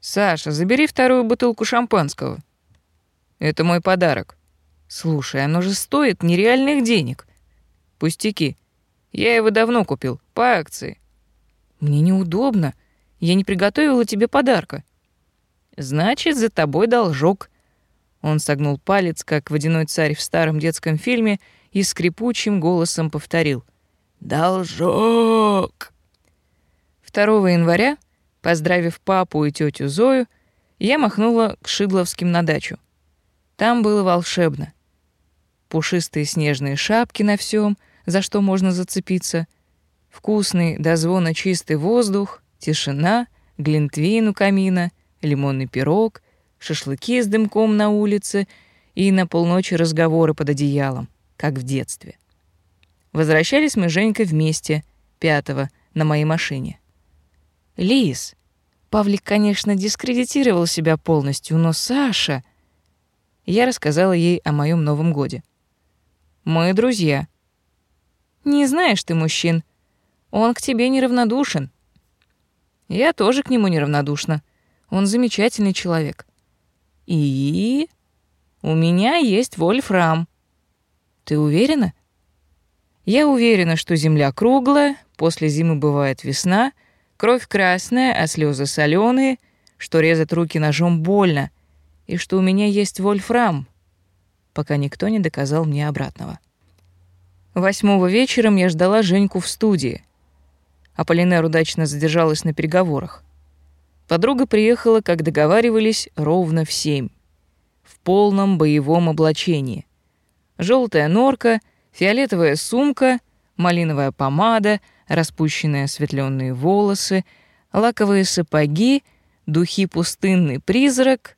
«Саша, забери вторую бутылку шампанского». «Это мой подарок». «Слушай, оно же стоит нереальных денег». «Пустяки. Я его давно купил, по акции». «Мне неудобно. Я не приготовила тебе подарка». «Значит, за тобой должок», он согнул палец, как водяной царь в старом детском фильме, и скрипучим голосом повторил «Должок!». 2 января Поздравив папу и тетю Зою, я махнула к Шидловским на дачу. Там было волшебно. Пушистые снежные шапки на всем, за что можно зацепиться, вкусный до звона чистый воздух, тишина, глинтвейн у камина, лимонный пирог, шашлыки с дымком на улице и на полночи разговоры под одеялом, как в детстве. Возвращались мы с Женькой вместе, пятого, на моей машине. Лис. Павлик, конечно, дискредитировал себя полностью, но Саша... Я рассказала ей о моем Новом годе. Мы друзья. Не знаешь ты мужчин. Он к тебе неравнодушен. Я тоже к нему неравнодушна. Он замечательный человек. И у меня есть вольфрам. Ты уверена? Я уверена, что земля круглая, после зимы бывает весна, кровь красная, а слезы соленые, что резать руки ножом больно, и что у меня есть вольфрам, пока никто не доказал мне обратного. Восьмого вечером я ждала Женьку в студии. Аполлинер удачно задержалась на переговорах. Подруга приехала, как договаривались, ровно в семь. В полном боевом облачении. Желтая норка, фиолетовая сумка, малиновая помада, распущенные осветленные волосы, лаковые сапоги, духи пустынный призрак.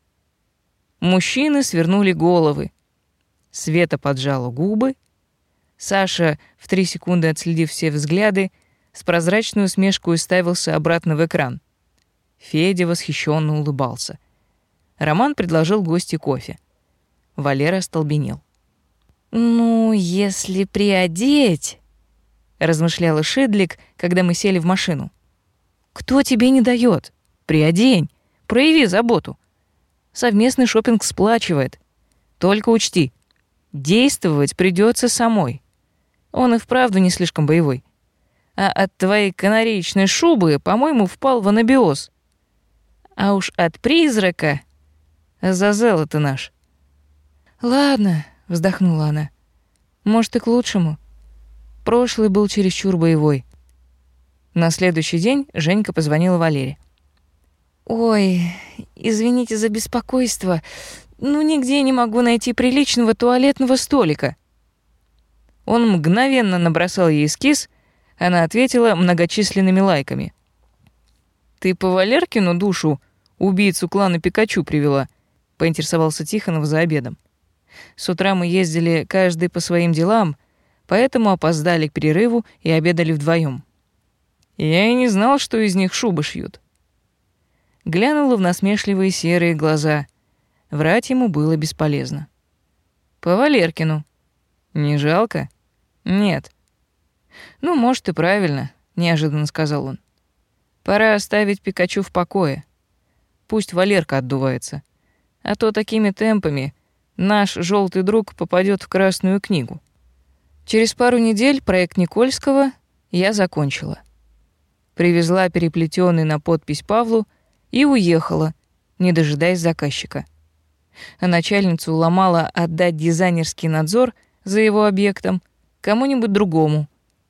Мужчины свернули головы. Света поджала губы. Саша, в три секунды отследив все взгляды, с прозрачной усмешкой уставился обратно в экран — Федя восхищенно улыбался. Роман предложил гости кофе. Валера остолбенел. «Ну, если приодеть...» — размышляла Шидлик, когда мы сели в машину. «Кто тебе не дает? Приодень, прояви заботу. Совместный шопинг сплачивает. Только учти, действовать придется самой. Он и вправду не слишком боевой. А от твоей канареечной шубы, по-моему, впал в анабиоз. А уж от призрака... Зазел это наш. Ладно, вздохнула она. Может, и к лучшему. Прошлый был чересчур боевой. На следующий день Женька позвонила Валере. «Ой, извините за беспокойство. Ну, нигде не могу найти приличного туалетного столика». Он мгновенно набросал ей эскиз, она ответила многочисленными лайками. «Ты по Валеркину душу убийцу клана Пикачу привела?» — поинтересовался Тихонов за обедом. С утра мы ездили каждый по своим делам, поэтому опоздали к перерыву и обедали вдвоем. Я и не знал, что из них шубы шьют. Глянула в насмешливые серые глаза. Врать ему было бесполезно. По Валеркину. Не жалко? Нет. Ну, может, и правильно, неожиданно сказал он. Пора оставить Пикачу в покое. Пусть Валерка отдувается. А то такими темпами наш желтый друг попадет в Красную книгу. Через пару недель проект Никольского я закончила. Привезла переплетенный на подпись Павлу и уехала, не дожидаясь заказчика. А начальницу уломала отдать дизайнерский надзор за его объектом кому-нибудь другому,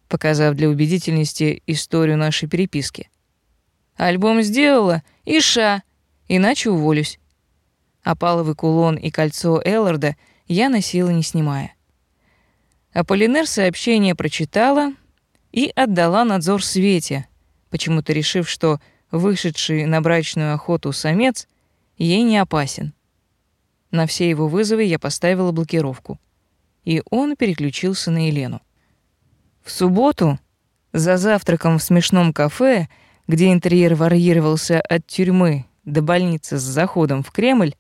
показав для убедительности историю нашей переписки. Альбом сделала, и ша, иначе уволюсь. Опаловый кулон и кольцо Элларда я носила не снимая. Аполлинер сообщение прочитала и отдала надзор Свете, почему-то решив, что вышедший на брачную охоту самец ей не опасен. На все его вызовы я поставила блокировку, и он переключился на Елену. В субботу за завтраком в смешном кафе, где интерьер варьировался от тюрьмы до больницы с заходом в Кремль,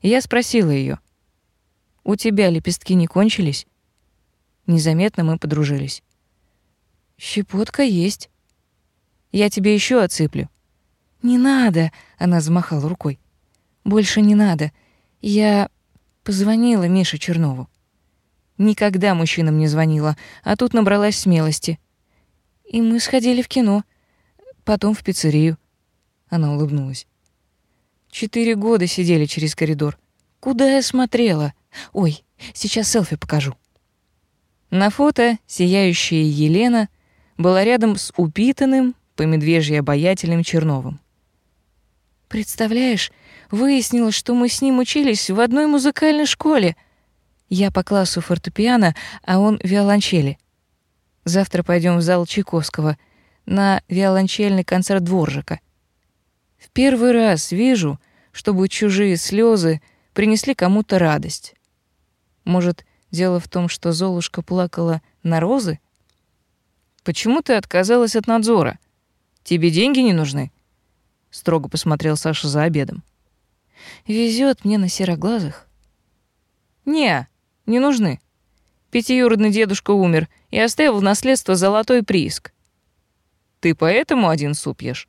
я спросила ее: "У тебя лепестки не кончились?" Незаметно мы подружились. "Щепотка есть. Я тебе еще отсыплю". "Не надо", она замахала рукой. "Больше не надо. Я позвонила Мише Чернову. Никогда мужчинам не звонила, а тут набралась смелости. И мы сходили в кино, потом в пиццерию. Она улыбнулась. Четыре года сидели через коридор. Куда я смотрела? Ой, сейчас селфи покажу. На фото сияющая Елена была рядом с упитанным, по медвежьи обаятельным Черновым. Представляешь, выяснилось, что мы с ним учились в одной музыкальной школе. Я по классу фортепиано, а он виолончели. Завтра пойдем в зал Чайковского на виолончельный концерт Дворжика. В первый раз вижу, чтобы чужие слезы принесли кому-то радость. Может, дело в том, что Золушка плакала на розы? Почему ты отказалась от надзора? Тебе деньги не нужны? строго посмотрел Саша за обедом. Везет мне на сероглазых. Не, не нужны. Пятиюродный дедушка умер и оставил в наследство золотой прииск. Ты поэтому один суп ешь?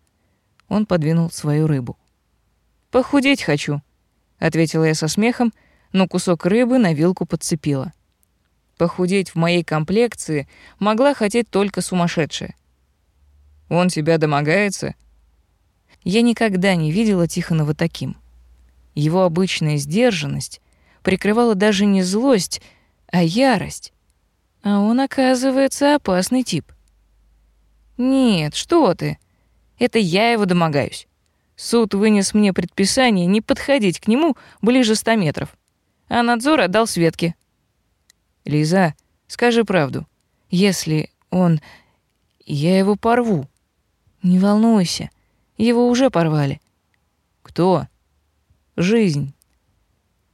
Он подвинул свою рыбу. Похудеть хочу, ответила я со смехом, но кусок рыбы на вилку подцепила. Похудеть в моей комплекции могла хотеть только сумасшедшая. Он тебя домогается, я никогда не видела Тихонова таким. Его обычная сдержанность прикрывала даже не злость, а ярость. А он, оказывается, опасный тип. Нет, что ты? Это я его домогаюсь. Суд вынес мне предписание не подходить к нему ближе ста метров, а надзор отдал Светке. Лиза, скажи правду. Если он... Я его порву. Не волнуйся. Его уже порвали. Кто? Жизнь.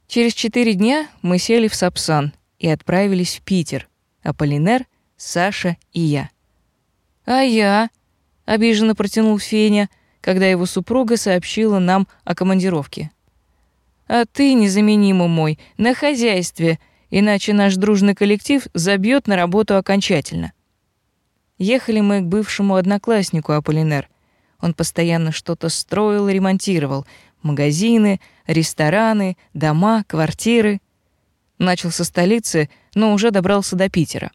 Через четыре дня мы сели в Сапсан и отправились в Питер. Аполлинер, Саша и я. А я, обиженно протянул Феня, когда его супруга сообщила нам о командировке. А ты, незаменимый мой, на хозяйстве, иначе наш дружный коллектив забьет на работу окончательно. Ехали мы к бывшему однокласснику Аполлинер — он постоянно что-то строил и ремонтировал. Магазины, рестораны, дома, квартиры. Начал со столицы, но уже добрался до Питера.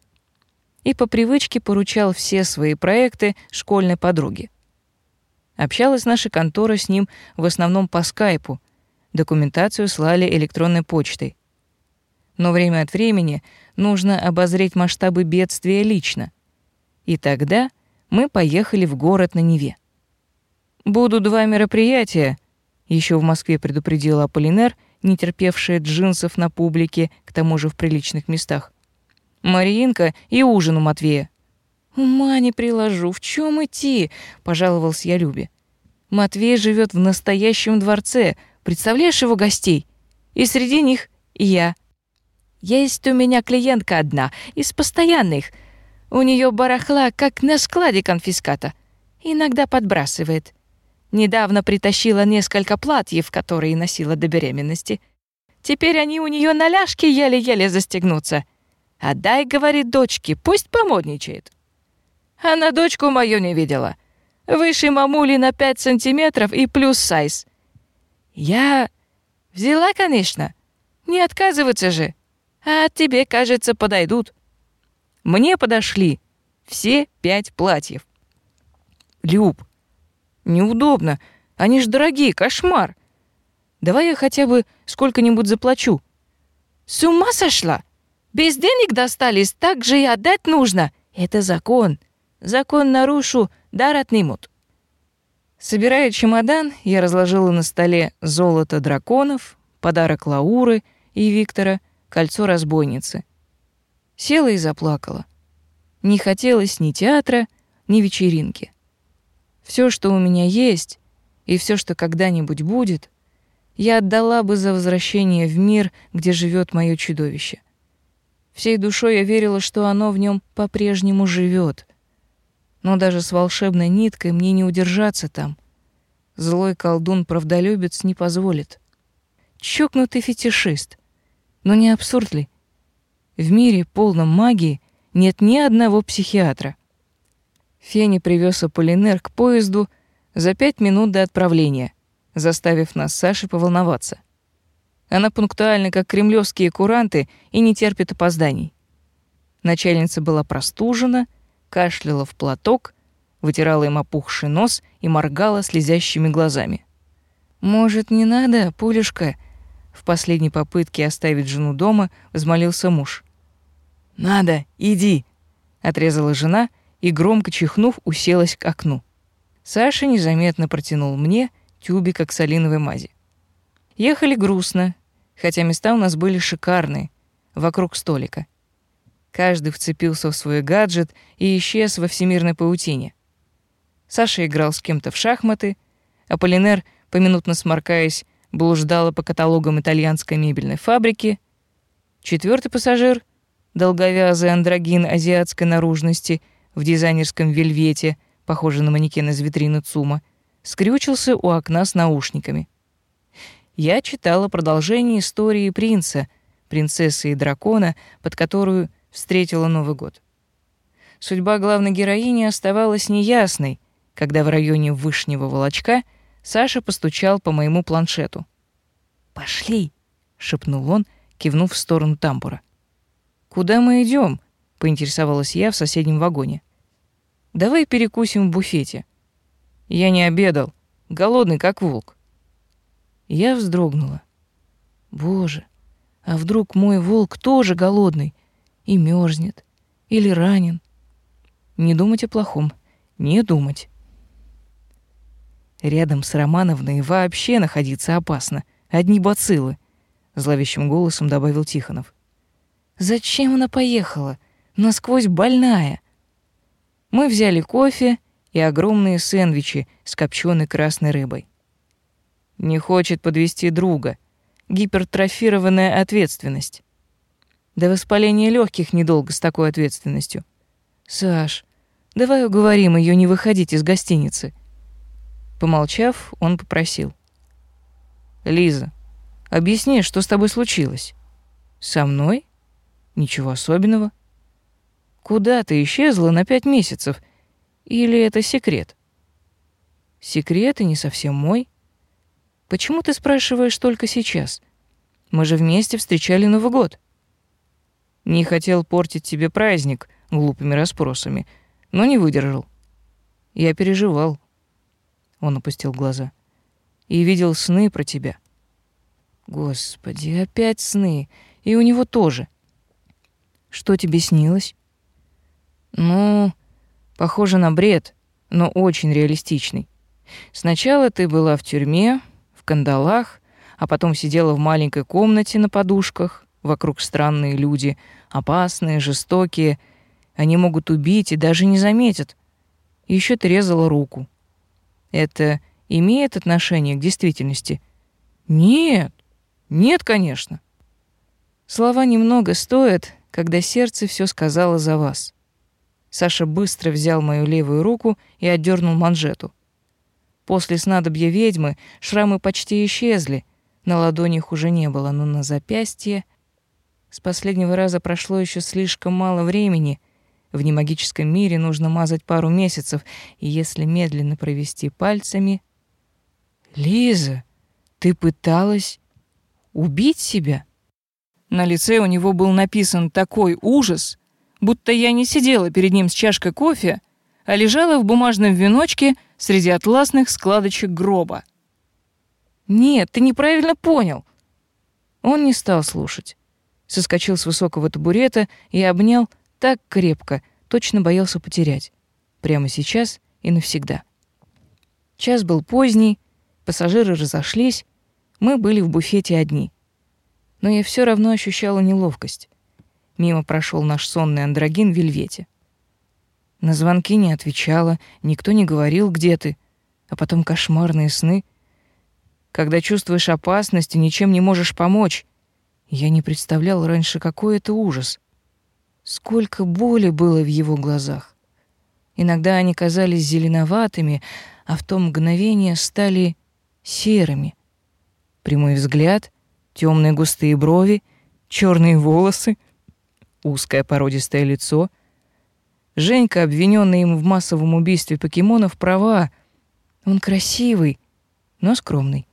И по привычке поручал все свои проекты школьной подруге. Общалась наша контора с ним в основном по скайпу. Документацию слали электронной почтой. Но время от времени нужно обозреть масштабы бедствия лично. И тогда мы поехали в город на Неве. Буду два мероприятия, еще в Москве предупредила Аполлинер, не терпевшая джинсов на публике, к тому же в приличных местах. Мариинка и ужин у Матвея. Ума не приложу, в чем идти, пожаловался я Любе. Матвей живет в настоящем дворце, представляешь его гостей? И среди них я. Есть у меня клиентка одна из постоянных. У нее барахла, как на складе конфиската. Иногда подбрасывает. Недавно притащила несколько платьев, которые носила до беременности. Теперь они у нее на ляжке еле-еле застегнутся. «Отдай, — говорит дочке, — пусть помодничает». Она дочку мою не видела. Выше мамули на пять сантиметров и плюс сайз. Я взяла, конечно. Не отказываться же. А тебе, кажется, подойдут. Мне подошли все пять платьев. Люб, Неудобно. Они ж дорогие, кошмар. Давай я хотя бы сколько-нибудь заплачу. С ума сошла? Без денег достались, так же и отдать нужно. Это закон. Закон нарушу, дар отнимут. Собирая чемодан, я разложила на столе золото драконов, подарок Лауры и Виктора, кольцо разбойницы. Села и заплакала. Не хотелось ни театра, ни вечеринки. Все, что у меня есть, и все, что когда-нибудь будет, я отдала бы за возвращение в мир, где живет мое чудовище. Всей душой я верила, что оно в нем по-прежнему живет. Но даже с волшебной ниткой мне не удержаться там. Злой колдун-правдолюбец не позволит. Чокнутый фетишист. Но не абсурд ли? В мире, полном магии, нет ни одного психиатра — Фени привез Аполлинер к поезду за пять минут до отправления, заставив нас с Сашей поволноваться. Она пунктуальна, как кремлевские куранты, и не терпит опозданий. Начальница была простужена, кашляла в платок, вытирала им опухший нос и моргала слезящими глазами. «Может, не надо, пулюшка?» В последней попытке оставить жену дома взмолился муж. «Надо, иди!» — отрезала жена — и, громко чихнув, уселась к окну. Саша незаметно протянул мне тюбик оксалиновой мази. Ехали грустно, хотя места у нас были шикарные, вокруг столика. Каждый вцепился в свой гаджет и исчез во всемирной паутине. Саша играл с кем-то в шахматы, а Полинер, поминутно сморкаясь, блуждала по каталогам итальянской мебельной фабрики. Четвертый пассажир, долговязый андрогин азиатской наружности в дизайнерском вельвете, похожий на манекен из витрины ЦУМа, скрючился у окна с наушниками. Я читала продолжение истории принца, принцессы и дракона, под которую встретила Новый год. Судьба главной героини оставалась неясной, когда в районе Вышнего Волочка Саша постучал по моему планшету. «Пошли!» — шепнул он, кивнув в сторону тамбура. «Куда мы идем? поинтересовалась я в соседнем вагоне. «Давай перекусим в буфете». «Я не обедал. Голодный, как волк». Я вздрогнула. «Боже, а вдруг мой волк тоже голодный и мерзнет или ранен?» Не думать о плохом, не думать. Рядом с Романовной вообще находиться опасно. Одни бациллы, зловещим голосом добавил Тихонов. Зачем она поехала? Насквозь больная. Мы взяли кофе и огромные сэндвичи с копченой красной рыбой. Не хочет подвести друга. Гипертрофированная ответственность. До воспаления легких недолго с такой ответственностью. Саш, давай уговорим ее не выходить из гостиницы. Помолчав, он попросил. «Лиза, объясни, что с тобой случилось?» «Со мной? Ничего особенного. Куда ты исчезла на пять месяцев? Или это секрет?» «Секрет и не совсем мой. Почему ты спрашиваешь только сейчас? Мы же вместе встречали Новый год». «Не хотел портить тебе праздник глупыми расспросами, но не выдержал. Я переживал, он опустил глаза. И видел сны про тебя. Господи, опять сны. И у него тоже. Что тебе снилось? Ну, похоже на бред, но очень реалистичный. Сначала ты была в тюрьме, в кандалах, а потом сидела в маленькой комнате на подушках, вокруг странные люди, опасные, жестокие. Они могут убить и даже не заметят. Еще ты резала руку. Это имеет отношение к действительности? Нет. Нет, конечно. Слова немного стоят, когда сердце все сказало за вас. Саша быстро взял мою левую руку и отдернул манжету. После снадобья ведьмы шрамы почти исчезли, на ладонях уже не было, но на запястье... С последнего раза прошло еще слишком мало времени, в немагическом мире нужно мазать пару месяцев, и если медленно провести пальцами... «Лиза, ты пыталась убить себя?» На лице у него был написан такой ужас, будто я не сидела перед ним с чашкой кофе, а лежала в бумажном веночке среди атласных складочек гроба. «Нет, ты неправильно понял». Он не стал слушать. Соскочил с высокого табурета и обнял так крепко, точно боялся потерять. Прямо сейчас и навсегда. Час был поздний, пассажиры разошлись, мы были в буфете одни. Но я все равно ощущала неловкость. Мимо прошел наш сонный андрогин в вельвете. На звонки не отвечала, никто не говорил, где ты. А потом кошмарные сны. Когда чувствуешь опасность и ничем не можешь помочь. Я не представлял раньше, какой это ужас. Сколько боли было в его глазах. Иногда они казались зеленоватыми, а в то мгновение стали серыми. Прямой взгляд, темные густые брови, черные волосы, узкое породистое лицо. Женька, обвиненный им в массовом убийстве покемонов, права. Он красивый, но скромный.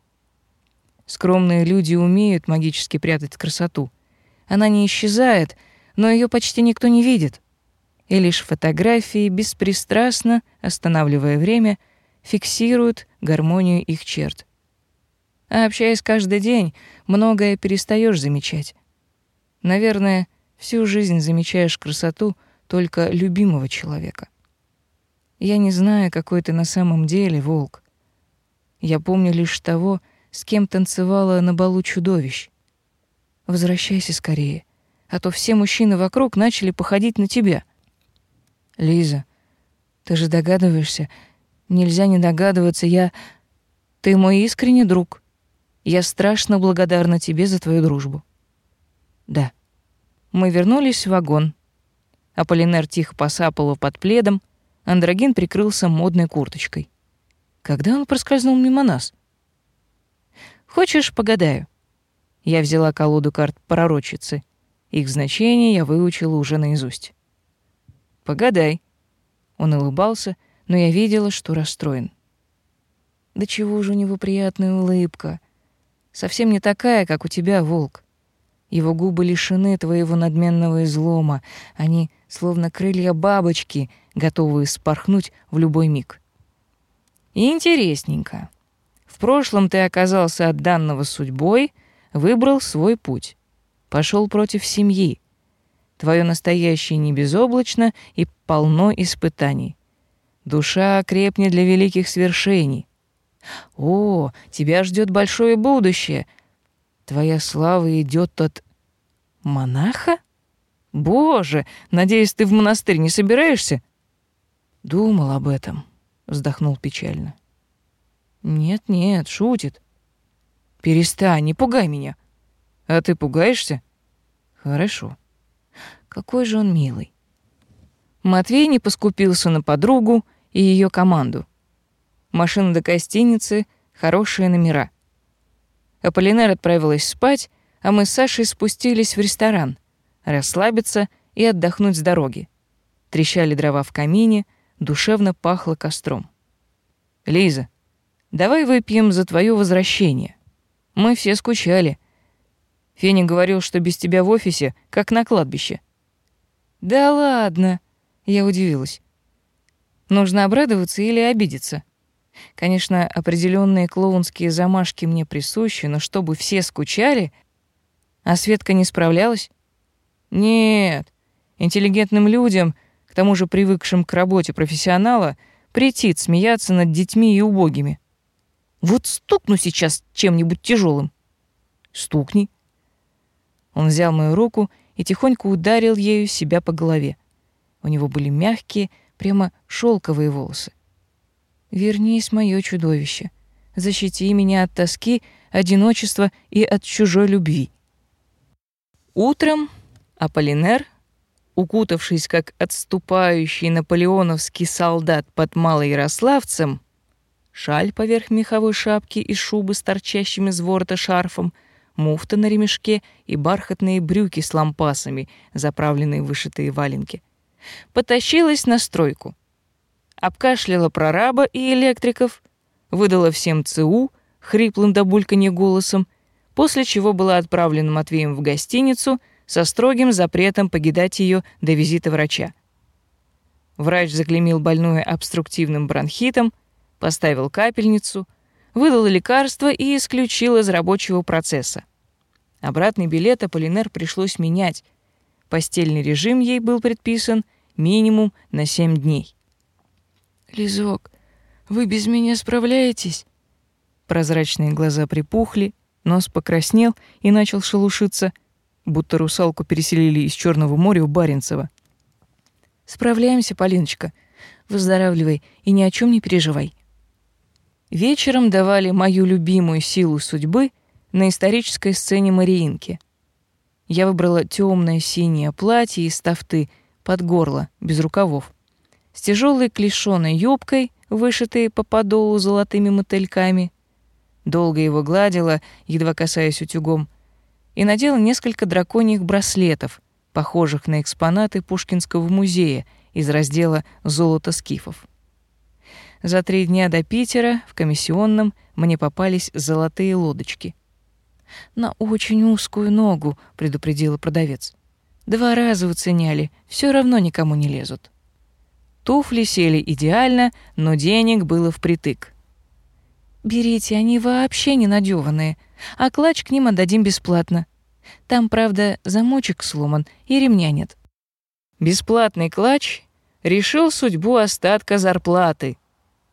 Скромные люди умеют магически прятать красоту. Она не исчезает — но ее почти никто не видит. И лишь фотографии беспристрастно, останавливая время, фиксируют гармонию их черт. А общаясь каждый день, многое перестаешь замечать. Наверное, всю жизнь замечаешь красоту только любимого человека. Я не знаю, какой ты на самом деле, волк. Я помню лишь того, с кем танцевала на балу чудовищ. Возвращайся скорее, а то все мужчины вокруг начали походить на тебя. Лиза, ты же догадываешься, нельзя не догадываться, я... Ты мой искренний друг. Я страшно благодарна тебе за твою дружбу. Да. Мы вернулись в вагон. Аполлинер тихо посапал под пледом, Андрогин прикрылся модной курточкой. Когда он проскользнул мимо нас? Хочешь, погадаю? Я взяла колоду карт пророчицы. Их значение я выучила уже наизусть. Погадай. Он улыбался, но я видела, что расстроен. Да чего же у него приятная улыбка. Совсем не такая, как у тебя, волк. Его губы лишены твоего надменного излома. Они словно крылья бабочки, готовые спорхнуть в любой миг. интересненько. В прошлом ты оказался от данного судьбой, выбрал свой путь. Пошел против семьи. Твое настоящее не безоблачно и полно испытаний. Душа крепнет для великих свершений. О, тебя ждет большое будущее. Твоя слава идет от монаха? Боже, надеюсь, ты в монастырь не собираешься? Думал об этом, вздохнул печально. Нет, нет, шутит. Перестань, не пугай меня. А ты пугаешься? Хорошо. Какой же он милый. Матвей не поскупился на подругу и ее команду. Машина до гостиницы, хорошие номера. Аполлинар отправилась спать, а мы с Сашей спустились в ресторан, расслабиться и отдохнуть с дороги. Трещали дрова в камине, душевно пахло костром. «Лиза, давай выпьем за твое возвращение. Мы все скучали. Феня говорил, что без тебя в офисе, как на кладбище». «Да ладно», — я удивилась. «Нужно обрадоваться или обидеться?» Конечно, определенные клоунские замашки мне присущи, но чтобы все скучали, а Светка не справлялась? Нет, интеллигентным людям, к тому же привыкшим к работе профессионала, претит смеяться над детьми и убогими. Вот стукну сейчас чем-нибудь тяжелым. Стукни. Он взял мою руку и тихонько ударил ею себя по голове. У него были мягкие, прямо шелковые волосы. Вернись, мое чудовище. Защити меня от тоски, одиночества и от чужой любви. Утром Аполлинер, укутавшись как отступающий наполеоновский солдат под Малоярославцем, шаль поверх меховой шапки и шубы с торчащим из ворота шарфом, муфта на ремешке и бархатные брюки с лампасами, заправленные в вышитые валенки, потащилась на стройку — обкашляла прораба и электриков, выдала всем ЦУ хриплым до бульканья голосом, после чего была отправлена Матвеем в гостиницу со строгим запретом покидать ее до визита врача. Врач заклемил больную обструктивным бронхитом, поставил капельницу, выдал лекарство и исключил из рабочего процесса. Обратный билет Аполлинер пришлось менять. Постельный режим ей был предписан минимум на 7 дней. Лизок, вы без меня справляетесь? Прозрачные глаза припухли, нос покраснел и начал шелушиться, будто русалку переселили из Черного моря в Баренцево. Справляемся, Полиночка. Выздоравливай и ни о чем не переживай. Вечером давали мою любимую силу судьбы на исторической сцене Мариинки. Я выбрала темное синее платье из тафты под горло, без рукавов с тяжелой клешеной юбкой, вышитой по подолу золотыми мотыльками. Долго его гладила, едва касаясь утюгом, и надела несколько драконьих браслетов, похожих на экспонаты Пушкинского музея из раздела «Золото скифов». За три дня до Питера в комиссионном мне попались золотые лодочки. «На очень узкую ногу», — предупредила продавец. «Два раза уценяли, все равно никому не лезут». Туфли сели идеально, но денег было впритык. «Берите, они вообще не надеванные, а клатч к ним отдадим бесплатно. Там, правда, замочек сломан и ремня нет». Бесплатный клатч решил судьбу остатка зарплаты.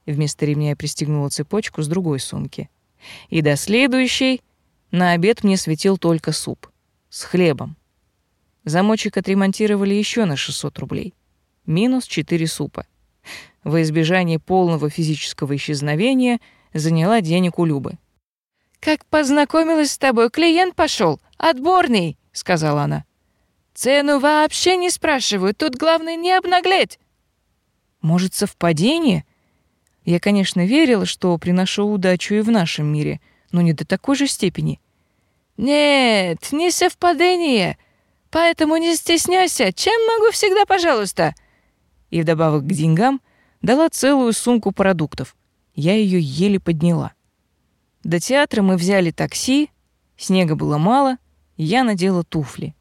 Вместо ремня я пристегнула цепочку с другой сумки. И до следующей на обед мне светил только суп. С хлебом. Замочек отремонтировали еще на 600 рублей. Минус 4 супа. Во избежание полного физического исчезновения заняла денег у Любы. «Как познакомилась с тобой, клиент пошел, Отборный!» — сказала она. «Цену вообще не спрашивают, тут главное не обнаглеть!» Может, совпадение? Я, конечно, верила, что приношу удачу и в нашем мире, но не до такой же степени. Нет, не совпадение. Поэтому не стесняйся. Чем могу всегда, пожалуйста. И вдобавок к деньгам дала целую сумку продуктов. Я ее еле подняла. До театра мы взяли такси, снега было мало, я надела туфли.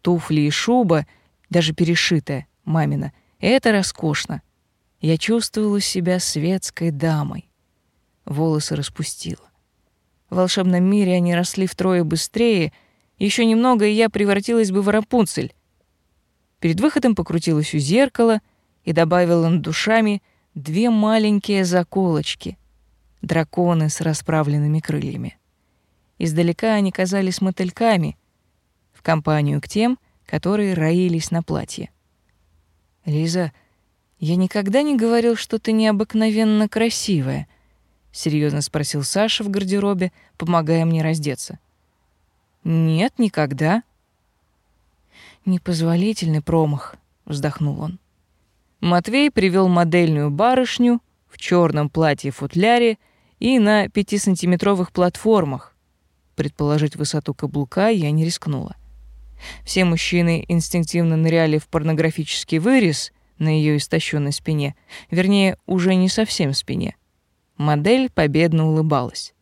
Туфли и шуба, даже перешитая, мамина, это роскошно. Я чувствовала себя светской дамой. Волосы распустила. В волшебном мире они росли втрое быстрее. Еще немного, и я превратилась бы в Рапунцель. Перед выходом покрутилась у зеркала и добавила над душами две маленькие заколочки. Драконы с расправленными крыльями. Издалека они казались мотыльками, в компанию к тем, которые роились на платье. «Лиза, я никогда не говорил, что ты необыкновенно красивая», — серьезно спросил Саша в гардеробе, помогая мне раздеться. «Нет, никогда». «Непозволительный промах», — вздохнул он. Матвей привел модельную барышню в черном платье-футляре и на пятисантиметровых платформах. Предположить высоту каблука я не рискнула. Все мужчины инстинктивно ныряли в порнографический вырез на ее истощенной спине, вернее, уже не совсем спине. Модель победно улыбалась.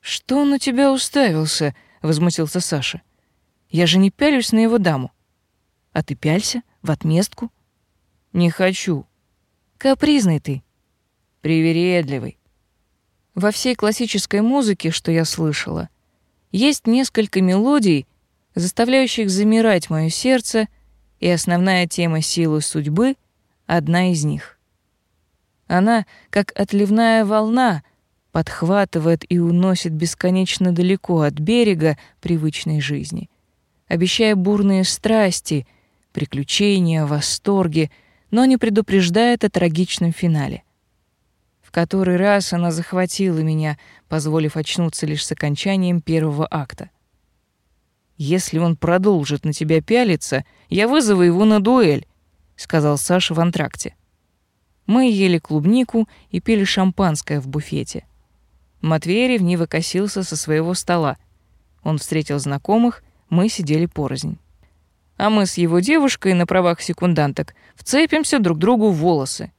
«Что он на тебя уставился?» — возмутился Саша. «Я же не пялюсь на его даму». «А ты пялься? В отместку?» «Не хочу». «Капризный ты». «Привередливый». Во всей классической музыке, что я слышала, есть несколько мелодий, заставляющих замирать мое сердце, и основная тема силы судьбы — одна из них. Она, как отливная волна, подхватывает и уносит бесконечно далеко от берега привычной жизни, обещая бурные страсти, приключения, восторги, но не предупреждает о трагичном финале. В который раз она захватила меня, позволив очнуться лишь с окончанием первого акта. Если он продолжит на тебя пялиться, я вызову его на дуэль, сказал Саша в антракте. Мы ели клубнику и пили шампанское в буфете. Матвей ревниво косился со своего стола. Он встретил знакомых, мы сидели порознь. А мы с его девушкой на правах секунданток вцепимся друг другу в волосы.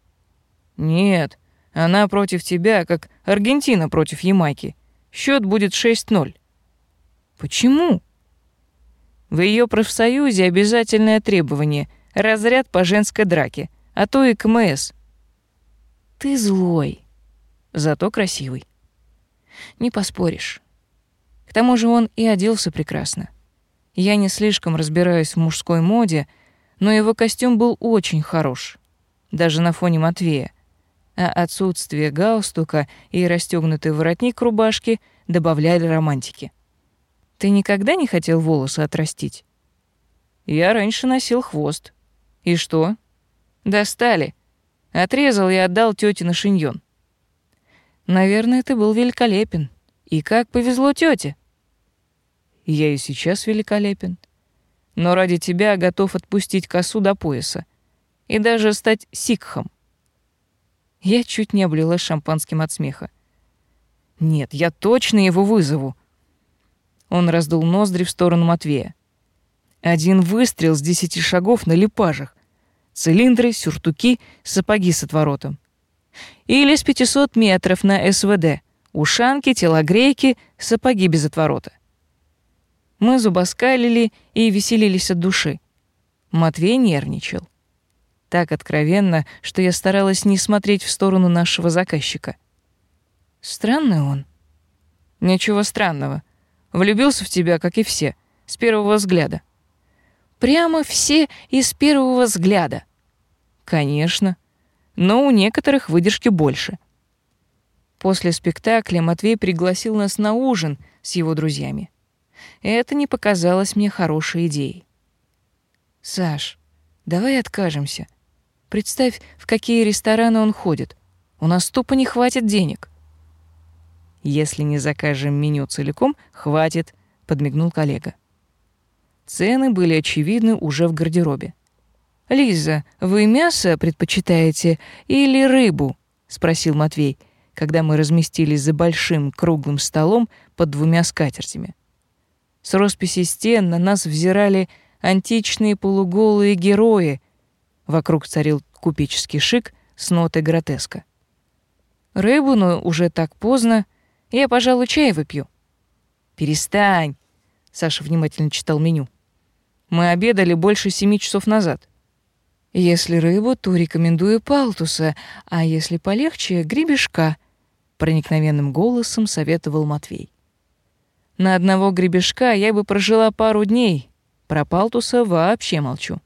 Нет, она против тебя, как Аргентина против Ямайки. Счет будет 6-0. Почему? В ее профсоюзе обязательное требование — разряд по женской драке, а то и КМС. Ты злой, зато красивый. Не поспоришь. К тому же он и оделся прекрасно. Я не слишком разбираюсь в мужской моде, но его костюм был очень хорош, даже на фоне Матвея. А отсутствие галстука и расстегнутый воротник рубашки добавляли романтики. Ты никогда не хотел волосы отрастить? Я раньше носил хвост. И что? Достали. Отрезал и отдал тете на шиньон. Наверное, ты был великолепен. И как повезло тете. Я и сейчас великолепен. Но ради тебя готов отпустить косу до пояса. И даже стать сикхом. Я чуть не облилась шампанским от смеха. Нет, я точно его вызову. Он раздул ноздри в сторону Матвея. Один выстрел с десяти шагов на липажах. Цилиндры, сюртуки, сапоги с отворотом. Или с пятисот метров на СВД. Ушанки, телогрейки, сапоги без отворота. Мы зубоскалили и веселились от души. Матвей нервничал. Так откровенно, что я старалась не смотреть в сторону нашего заказчика. Странный он. Ничего странного. Влюбился в тебя, как и все, с первого взгляда. Прямо все и с первого взгляда. Конечно. но у некоторых выдержки больше. После спектакля Матвей пригласил нас на ужин с его друзьями. Это не показалось мне хорошей идеей. Саш, давай откажемся. Представь, в какие рестораны он ходит. У нас тупо не хватит денег. Если не закажем меню целиком, хватит, подмигнул коллега. Цены были очевидны уже в гардеробе. Лиза, вы мясо предпочитаете или рыбу? спросил Матвей, когда мы разместились за большим круглым столом под двумя скатертями. С росписи стен на нас взирали античные полуголые герои. Вокруг царил купеческий шик с нотой гротеска. Рыбу, но уже так поздно. Я, пожалуй, чай выпью. Перестань. Саша внимательно читал меню. Мы обедали больше семи часов назад. Если рыбу, то рекомендую палтуса, а если полегче — гребешка, проникновенным голосом советовал Матвей. На одного гребешка я бы прожила пару дней. Про палтуса вообще молчу.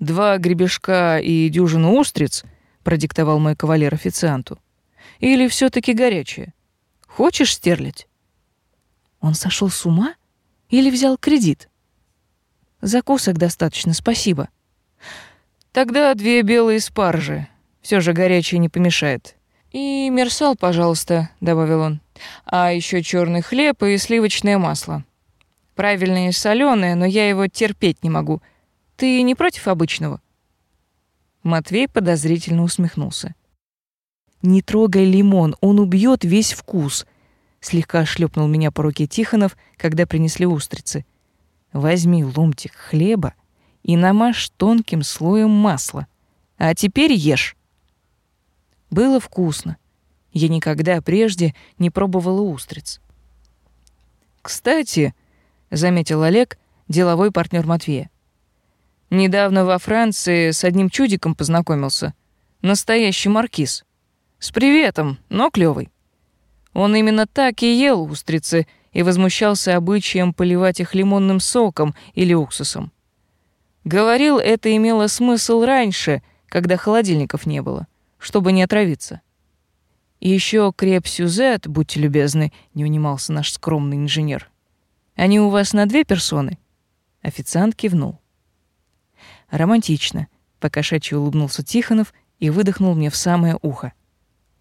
Два гребешка и дюжину устриц, продиктовал мой кавалер официанту. Или все таки горячее? Хочешь стерлить? Он сошел с ума или взял кредит? Закусок достаточно, спасибо. Тогда две белые спаржи. Все же горячее не помешает. И мерсал, пожалуйста, добавил он. А еще черный хлеб и сливочное масло. Правильное соленое, но я его терпеть не могу. Ты не против обычного? Матвей подозрительно усмехнулся. Не трогай лимон, он убьет весь вкус. Слегка шлепнул меня по руке Тихонов, когда принесли устрицы. Возьми ломтик хлеба и намажь тонким слоем масла. А теперь ешь. Было вкусно. Я никогда прежде не пробовала устриц. Кстати, заметил Олег, деловой партнер Матвея. Недавно во Франции с одним чудиком познакомился. Настоящий маркиз. С приветом, но клёвый. Он именно так и ел устрицы и возмущался обычаем поливать их лимонным соком или уксусом. Говорил, это имело смысл раньше, когда холодильников не было, чтобы не отравиться. И еще креп-сюзет, будьте любезны, не унимался наш скромный инженер. Они у вас на две персоны? Официант кивнул. Романтично, покошачьи улыбнулся Тихонов и выдохнул мне в самое ухо.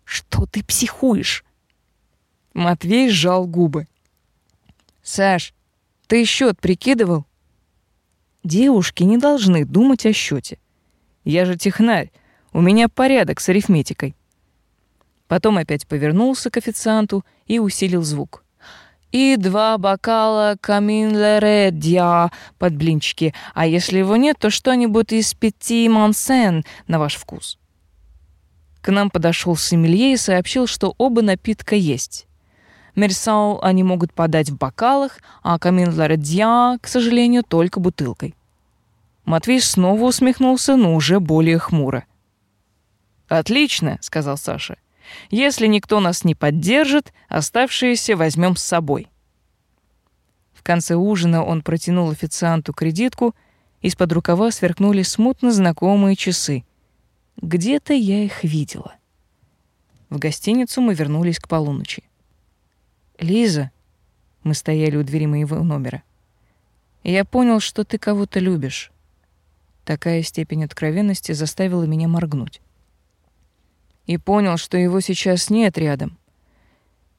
Что ты психуешь? Матвей сжал губы. Саш, ты счет прикидывал? Девушки не должны думать о счете. Я же технарь, у меня порядок с арифметикой. Потом опять повернулся к официанту и усилил звук. И два бокала камин-лередья под блинчики, а если его нет, то что-нибудь из пяти мансен на ваш вкус. К нам подошел сомелье и сообщил, что оба напитка есть. Мерсау они могут подать в бокалах, а камин ларедья, к сожалению, только бутылкой. Матвей снова усмехнулся, но уже более хмуро. «Отлично», — сказал Саша. «Если никто нас не поддержит, оставшиеся возьмем с собой». В конце ужина он протянул официанту кредитку, из-под рукава сверкнули смутно знакомые часы. Где-то я их видела. В гостиницу мы вернулись к полуночи. Лиза, мы стояли у двери моего номера. Я понял, что ты кого-то любишь. Такая степень откровенности заставила меня моргнуть. И понял, что его сейчас нет рядом.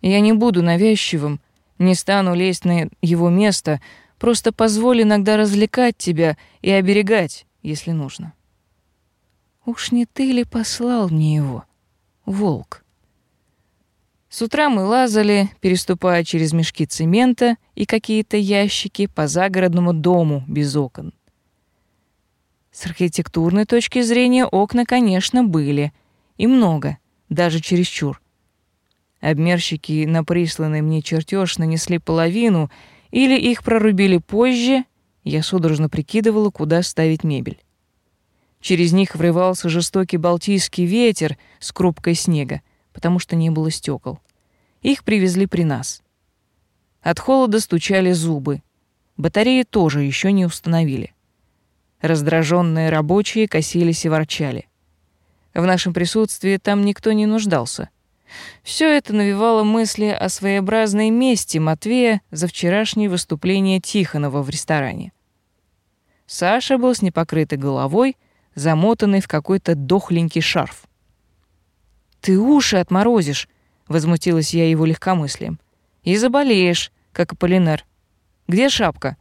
Я не буду навязчивым, не стану лезть на его место, просто позволь иногда развлекать тебя и оберегать, если нужно. Уж не ты ли послал мне его, волк? С утра мы лазали, переступая через мешки цемента и какие-то ящики по загородному дому без окон. С архитектурной точки зрения окна, конечно, были, и много, даже чересчур. Обмерщики на присланный мне чертеж нанесли половину или их прорубили позже, я судорожно прикидывала, куда ставить мебель. Через них врывался жестокий балтийский ветер с крупкой снега, потому что не было стекол. Их привезли при нас. От холода стучали зубы. Батареи тоже еще не установили. Раздраженные рабочие косились и ворчали. В нашем присутствии там никто не нуждался. Все это навевало мысли о своеобразной мести Матвея за вчерашнее выступление Тихонова в ресторане. Саша был с непокрытой головой, замотанный в какой-то дохленький шарф. «Ты уши отморозишь», — возмутилась я его легкомыслием. «И заболеешь, как Аполлинар. Где шапка?»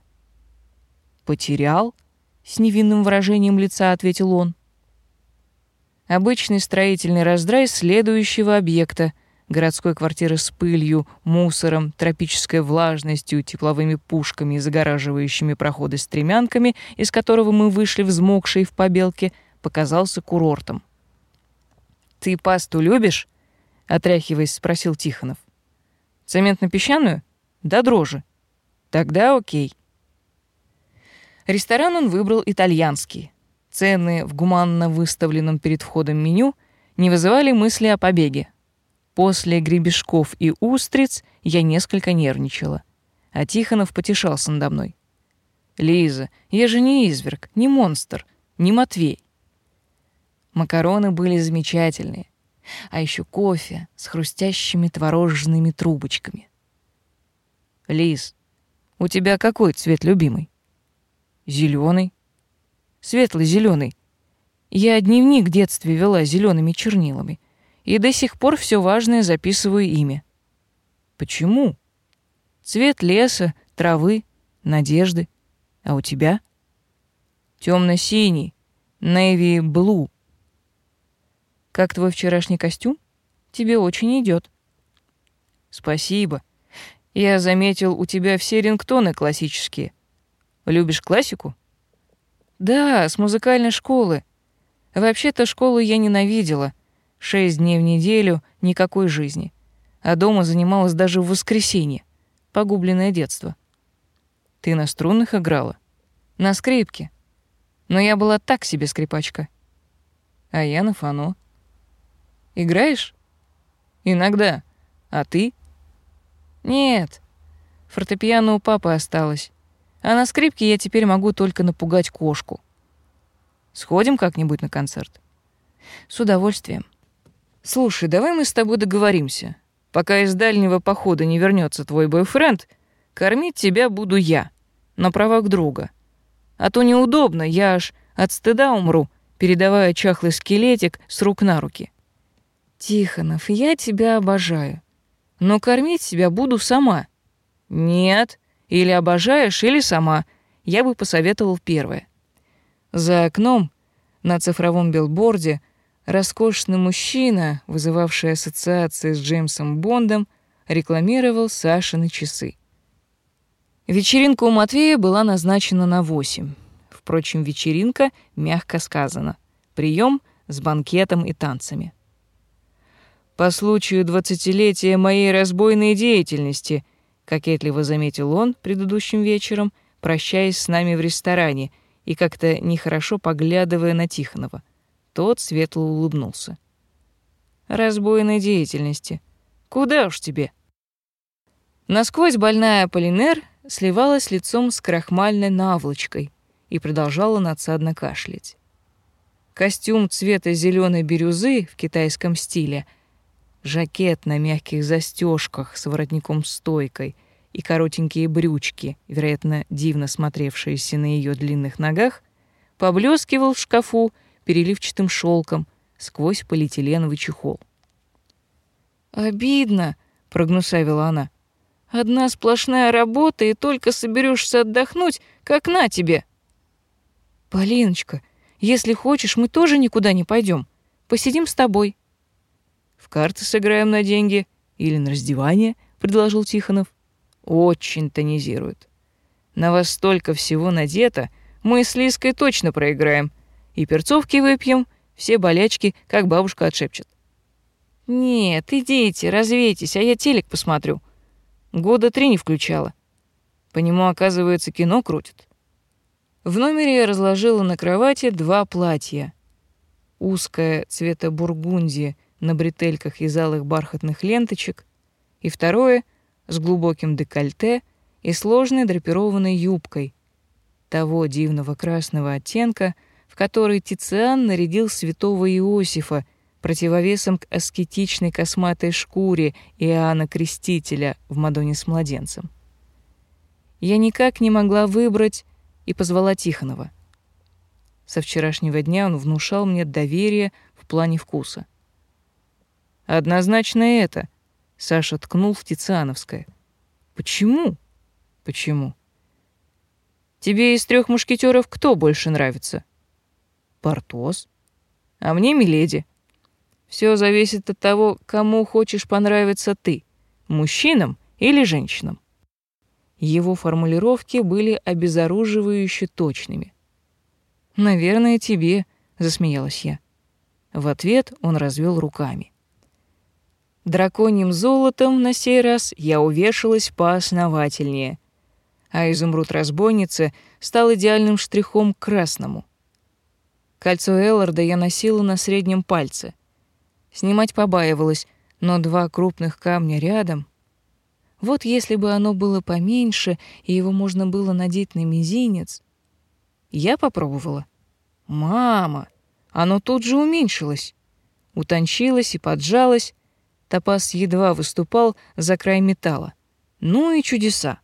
«Потерял?» — с невинным выражением лица ответил он. Обычный строительный раздрай следующего объекта — городской квартиры с пылью, мусором, тропической влажностью, тепловыми пушками, загораживающими проходы стремянками, из которого мы вышли взмокшие в побелке, показался курортом. «Ты пасту любишь?» — отряхиваясь, спросил Тихонов. «Цементно-песчаную? Да дрожи. Тогда окей». Ресторан он выбрал итальянский. Цены в гуманно выставленном перед входом меню не вызывали мысли о побеге. После гребешков и устриц я несколько нервничала, а Тихонов потешался надо мной. «Лиза, я же не изверг, не монстр, не Матвей. Макароны были замечательные, а еще кофе с хрустящими творожными трубочками. Лиз, у тебя какой цвет любимый? Зеленый, светлый зеленый. Я дневник в детстве вела зелеными чернилами, и до сих пор все важное записываю ими. Почему? Цвет леса, травы, надежды. А у тебя? Темно-синий, navy blue. Как твой вчерашний костюм? Тебе очень идет. Спасибо. Я заметил, у тебя все рингтоны классические. Любишь классику? Да, с музыкальной школы. Вообще-то школу я ненавидела. Шесть дней в неделю, никакой жизни. А дома занималась даже в воскресенье. Погубленное детство. Ты на струнных играла? На скрипке. Но я была так себе скрипачка. А я на фано. Играешь? Иногда. А ты? Нет. Фортепиано у папы осталось. А на скрипке я теперь могу только напугать кошку. Сходим как-нибудь на концерт? С удовольствием. Слушай, давай мы с тобой договоримся. Пока из дальнего похода не вернется твой бойфренд, кормить тебя буду я, на правах друга. А то неудобно, я аж от стыда умру, передавая чахлый скелетик с рук на руки. Тихонов, я тебя обожаю. Но кормить себя буду сама. Нет, или обожаешь, или сама. Я бы посоветовал первое. За окном на цифровом билборде роскошный мужчина, вызывавший ассоциации с Джеймсом Бондом, рекламировал Сашины часы. Вечеринка у Матвея была назначена на восемь. Впрочем, вечеринка, мягко сказано. Прием с банкетом и танцами по случаю двадцатилетия моей разбойной деятельности», — кокетливо заметил он предыдущим вечером, прощаясь с нами в ресторане и как-то нехорошо поглядывая на Тихонова. Тот светло улыбнулся. «Разбойной деятельности. Куда уж тебе?» Насквозь больная Полинер сливалась лицом с крахмальной наволочкой и продолжала надсадно кашлять. Костюм цвета зеленой бирюзы в китайском стиле — жакет на мягких застежках с воротником-стойкой и коротенькие брючки, вероятно, дивно смотревшиеся на ее длинных ногах, поблескивал в шкафу переливчатым шелком сквозь полиэтиленовый чехол. «Обидно», — прогнусавила она. «Одна сплошная работа, и только соберешься отдохнуть, как на тебе». «Полиночка, если хочешь, мы тоже никуда не пойдем. Посидим с тобой». В карты сыграем на деньги или на раздевание, предложил Тихонов. Очень тонизирует. На вас столько всего надето, мы с Лиской точно проиграем. И перцовки выпьем, все болячки, как бабушка отшепчет. Нет, идите, развейтесь, а я телек посмотрю. Года три не включала. По нему, оказывается, кино крутят. В номере я разложила на кровати два платья. Узкое цвета бургундии на бретельках из алых бархатных ленточек, и второе с глубоким декольте и сложной драпированной юбкой того дивного красного оттенка, в которой Тициан нарядил святого Иосифа противовесом к аскетичной косматой шкуре Иоанна Крестителя в Мадоне с младенцем. Я никак не могла выбрать и позвала Тихонова. Со вчерашнего дня он внушал мне доверие в плане вкуса. Однозначно это. Саша ткнул в Тициановское. Почему? Почему? Тебе из трех мушкетеров кто больше нравится? Портос. А мне Миледи. Все зависит от того, кому хочешь понравиться ты, мужчинам или женщинам. Его формулировки были обезоруживающе точными. «Наверное, тебе», — засмеялась я. В ответ он развел руками. Драконьим золотом на сей раз я увешалась поосновательнее, а изумруд разбойницы стал идеальным штрихом к красному. Кольцо Элларда я носила на среднем пальце. Снимать побаивалась, но два крупных камня рядом. Вот если бы оно было поменьше, и его можно было надеть на мизинец. Я попробовала. Мама, оно тут же уменьшилось. Утончилось и поджалось, Топаз едва выступал за край металла. Ну и чудеса.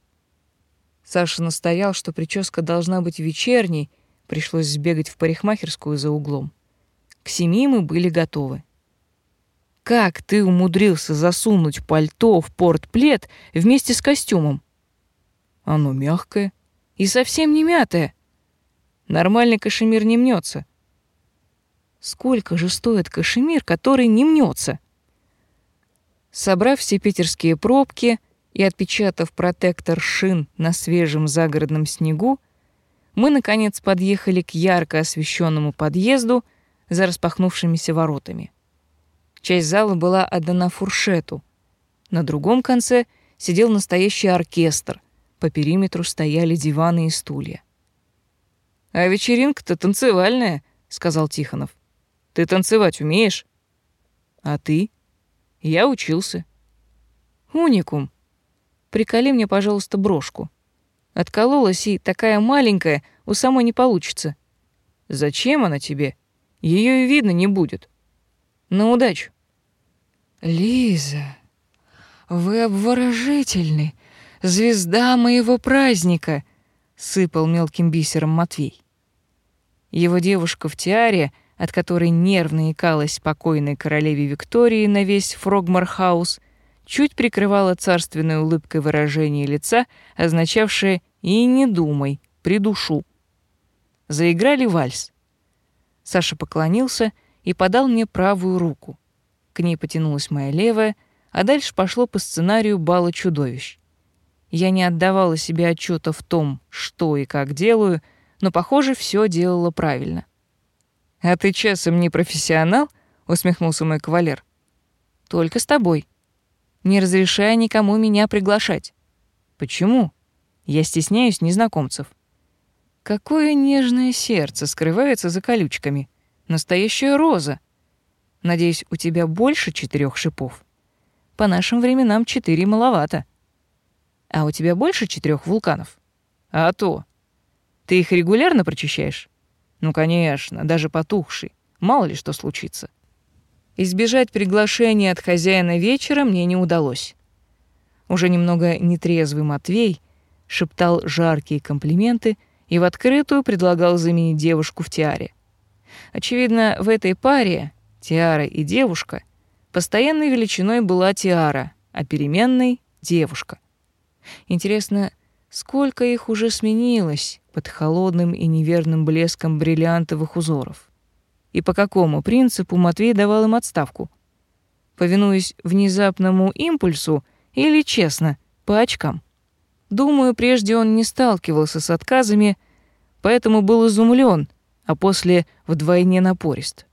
Саша настоял, что прическа должна быть вечерней, пришлось сбегать в парикмахерскую за углом. К семи мы были готовы. Как ты умудрился засунуть пальто в портплет вместе с костюмом? Оно мягкое и совсем не мятое. Нормальный кашемир не мнется. Сколько же стоит кашемир, который не мнется? Собрав все питерские пробки и отпечатав протектор шин на свежем загородном снегу, мы, наконец, подъехали к ярко освещенному подъезду за распахнувшимися воротами. Часть зала была отдана фуршету. На другом конце сидел настоящий оркестр. По периметру стояли диваны и стулья. «А вечеринка-то танцевальная», — сказал Тихонов. «Ты танцевать умеешь?» «А ты?» Я учился. Уникум. Приколи мне, пожалуйста, брошку. Откололась и такая маленькая, у самой не получится. Зачем она тебе? Ее и видно не будет. На удачу. Лиза, вы обворожительны. Звезда моего праздника, сыпал мелким бисером Матвей. Его девушка в тиаре — от которой нервно икалась покойной королеве Виктории на весь Фрогмор-хаус, чуть прикрывала царственной улыбкой выражение лица, означавшее «и не думай, придушу». Заиграли вальс. Саша поклонился и подал мне правую руку. К ней потянулась моя левая, а дальше пошло по сценарию бала чудовищ. Я не отдавала себе отчета в том, что и как делаю, но, похоже, все делала правильно. «А ты часом не профессионал?» — усмехнулся мой кавалер. «Только с тобой. Не разрешай никому меня приглашать». «Почему?» «Я стесняюсь незнакомцев». «Какое нежное сердце скрывается за колючками. Настоящая роза. Надеюсь, у тебя больше четырех шипов. По нашим временам четыре маловато. А у тебя больше четырех вулканов? А то. Ты их регулярно прочищаешь?» Ну, конечно, даже потухший. Мало ли что случится. Избежать приглашения от хозяина вечера мне не удалось. Уже немного нетрезвый Матвей шептал жаркие комплименты и в открытую предлагал заменить девушку в тиаре. Очевидно, в этой паре, тиара и девушка, постоянной величиной была тиара, а переменной — девушка. Интересно, сколько их уже сменилось, под холодным и неверным блеском бриллиантовых узоров. И по какому принципу Матвей давал им отставку? Повинуясь внезапному импульсу или честно, по очкам? Думаю, прежде он не сталкивался с отказами, поэтому был изумлен, а после вдвойне напорист.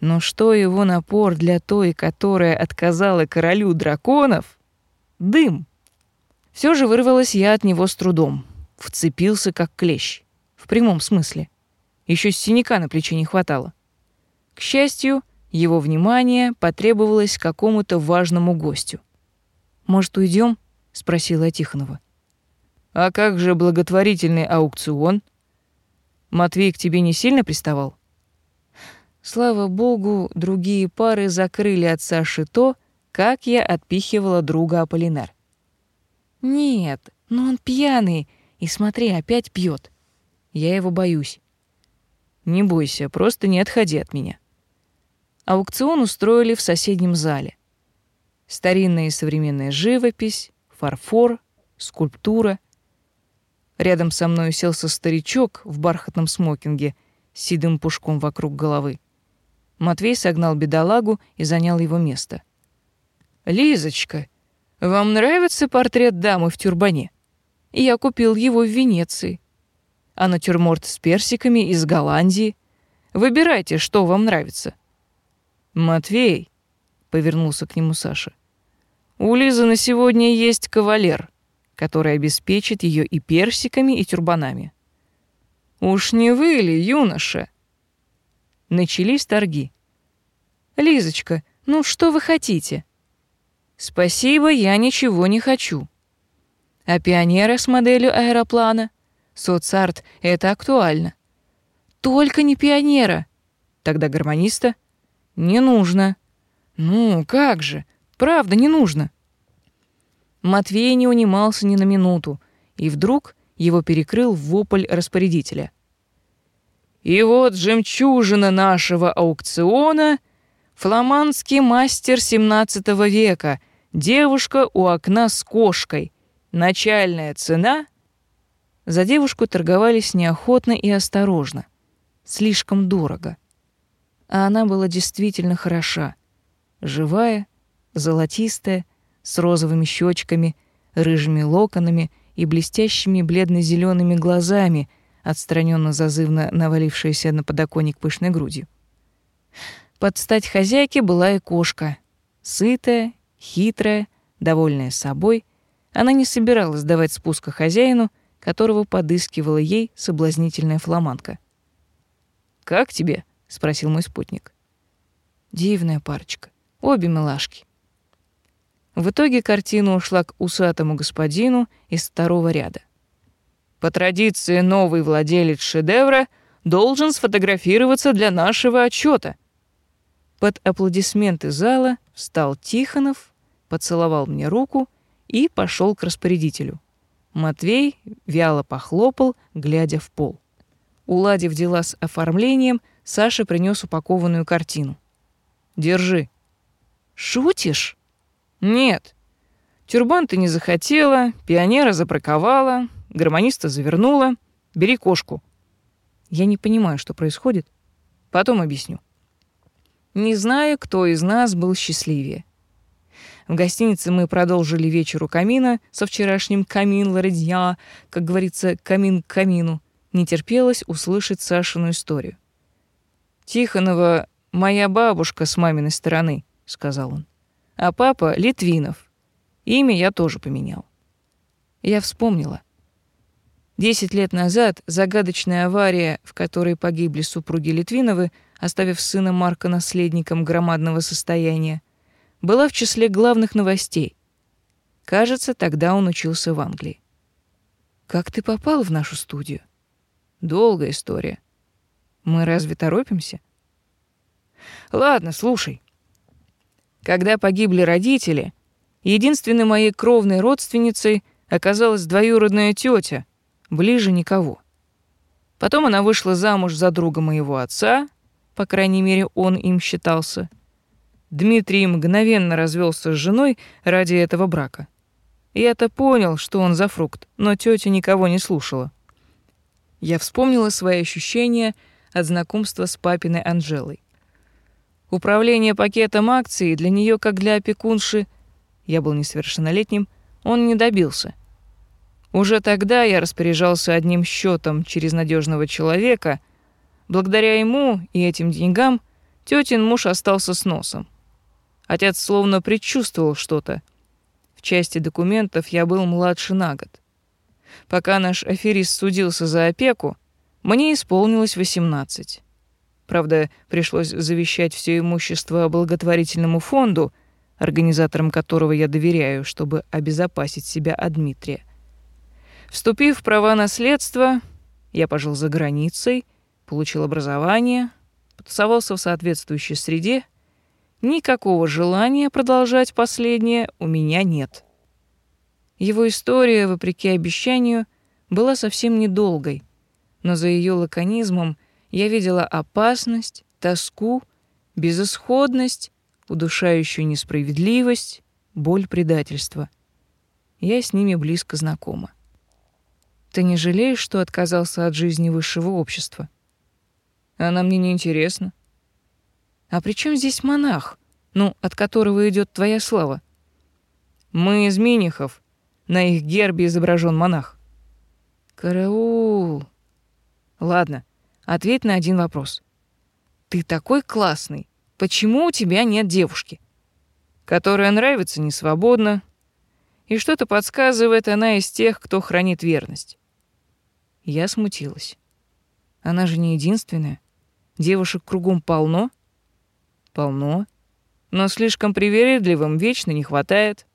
Но что его напор для той, которая отказала королю драконов? Дым. Все же вырвалась я от него с трудом. Вцепился, как клещ. В прямом смысле. Еще синяка на плече не хватало. К счастью, его внимание потребовалось какому-то важному гостю. «Может, уйдем? спросила Тихонова. «А как же благотворительный аукцион?» Матвей к тебе не сильно приставал? Слава богу, другие пары закрыли от Саши то, как я отпихивала друга Аполлинар. Нет, но он пьяный, и смотри, опять пьет. Я его боюсь. Не бойся, просто не отходи от меня. Аукцион устроили в соседнем зале. Старинная и современная живопись, фарфор, скульптура. Рядом со мной уселся старичок в бархатном смокинге с седым пушком вокруг головы. Матвей согнал бедолагу и занял его место. «Лизочка, вам нравится портрет дамы в тюрбане? Я купил его в Венеции. А натюрморт с персиками из Голландии. Выбирайте, что вам нравится». «Матвей», — повернулся к нему Саша, — «у Лизы на сегодня есть кавалер, который обеспечит ее и персиками, и тюрбанами». «Уж не вы ли, юноша?» Начались торги. «Лизочка, ну что вы хотите?» «Спасибо, я ничего не хочу». «А пионера с моделью аэроплана?» «Соцарт — это актуально». «Только не пионера». «Тогда гармониста?» «Не нужно». «Ну, как же? Правда, не нужно». Матвей не унимался ни на минуту, и вдруг его перекрыл вопль распорядителя. И вот жемчужина нашего аукциона — фламандский мастер XVII века, девушка у окна с кошкой. Начальная цена — за девушку торговались неохотно и осторожно. Слишком дорого. А она была действительно хороша. Живая, золотистая, с розовыми щечками, рыжими локонами и блестящими бледно зелеными глазами — отстраненно зазывно навалившаяся на подоконник пышной грудью. Под стать хозяйке была и кошка. Сытая, хитрая, довольная собой, она не собиралась давать спуска хозяину, которого подыскивала ей соблазнительная фламанка. «Как тебе?» — спросил мой спутник. «Дивная парочка. Обе милашки». В итоге картина ушла к усатому господину из второго ряда. По традиции, новый владелец шедевра должен сфотографироваться для нашего отчета. Под аплодисменты зала встал Тихонов, поцеловал мне руку и пошел к распорядителю. Матвей вяло похлопал, глядя в пол. Уладив дела с оформлением, Саша принес упакованную картину. «Держи». «Шутишь?» «Нет. Тюрбан ты не захотела, пионера забраковала, гармониста завернула. Бери кошку. Я не понимаю, что происходит. Потом объясню. Не знаю, кто из нас был счастливее. В гостинице мы продолжили вечер у камина со вчерашним камин лоредья, как говорится, камин к камину. Не терпелось услышать Сашину историю. «Тихонова моя бабушка с маминой стороны», — сказал он. «А папа — Литвинов. Имя я тоже поменял». Я вспомнила. Десять лет назад загадочная авария, в которой погибли супруги Литвиновы, оставив сына Марка наследником громадного состояния, была в числе главных новостей. Кажется, тогда он учился в Англии. Как ты попал в нашу студию? Долгая история. Мы разве торопимся? Ладно, слушай. Когда погибли родители, единственной моей кровной родственницей оказалась двоюродная тетя, ближе никого. Потом она вышла замуж за друга моего отца, по крайней мере, он им считался. Дмитрий мгновенно развелся с женой ради этого брака. Я-то понял, что он за фрукт, но тетя никого не слушала. Я вспомнила свои ощущения от знакомства с папиной Анжелой. Управление пакетом акций для нее, как для опекунши, я был несовершеннолетним, он не добился — уже тогда я распоряжался одним счетом через надежного человека. Благодаря ему и этим деньгам тетин муж остался с носом. Отец словно предчувствовал что-то. В части документов я был младше на год. Пока наш аферист судился за опеку, мне исполнилось 18. Правда, пришлось завещать все имущество благотворительному фонду, организаторам которого я доверяю, чтобы обезопасить себя от Дмитрия. Вступив в права наследства, Я пожил за границей, получил образование, потусовался в соответствующей среде. Никакого желания продолжать последнее у меня нет. Его история, вопреки обещанию, была совсем недолгой, но за ее лаконизмом я видела опасность, тоску, безысходность, удушающую несправедливость, боль предательства. Я с ними близко знакома. Ты не жалеешь, что отказался от жизни высшего общества? Она мне не интересна. А при чем здесь монах, ну, от которого идет твоя слава? Мы из Минихов. На их гербе изображен монах. Караул. Ладно, ответь на один вопрос. Ты такой классный. Почему у тебя нет девушки? Которая нравится не свободно, и что-то подсказывает она из тех, кто хранит верность. Я смутилась. Она же не единственная. Девушек кругом полно. Полно. Но слишком привередливым вечно не хватает.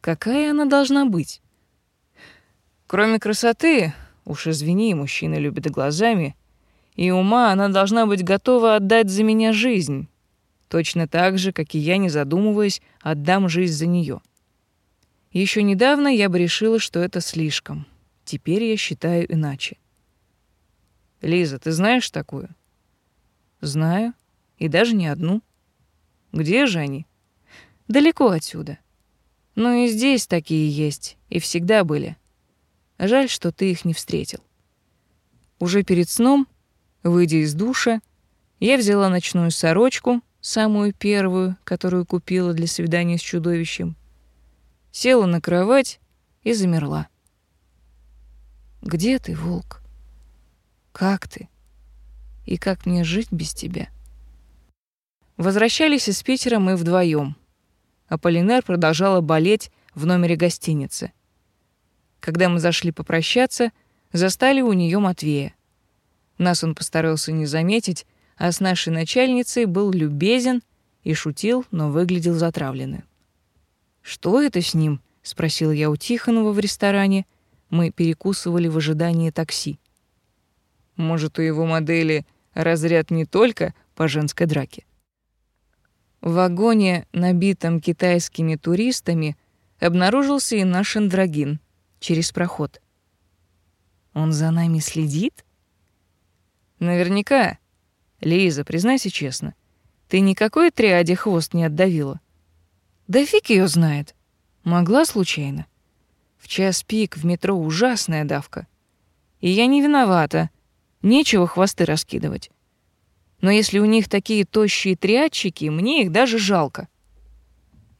Какая она должна быть? Кроме красоты, уж извини, мужчины любят глазами, и ума она должна быть готова отдать за меня жизнь. Точно так же, как и я, не задумываясь, отдам жизнь за нее. Еще недавно я бы решила, что это слишком. Теперь я считаю иначе. Лиза, ты знаешь такую? Знаю, и даже не одну. Где же они? Далеко отсюда. Но и здесь такие есть, и всегда были. Жаль, что ты их не встретил. Уже перед сном, выйдя из душа, я взяла ночную сорочку, самую первую, которую купила для свидания с чудовищем, села на кровать и замерла. Где ты, волк? Как ты? И как мне жить без тебя? Возвращались из Питера мы вдвоем. Аполлинар продолжала болеть в номере гостиницы. Когда мы зашли попрощаться, застали у нее Матвея. Нас он постарался не заметить, а с нашей начальницей был любезен и шутил, но выглядел затравленным. «Что это с ним?» — спросил я у Тихонова в ресторане — мы перекусывали в ожидании такси. Может, у его модели разряд не только по женской драке. В вагоне, набитом китайскими туристами, обнаружился и наш андрогин через проход. Он за нами следит? Наверняка. Лиза, признайся честно, ты никакой триаде хвост не отдавила? Да фиг ее знает. Могла случайно. В час пик в метро ужасная давка. И я не виновата. Нечего хвосты раскидывать. Но если у них такие тощие триадчики, мне их даже жалко.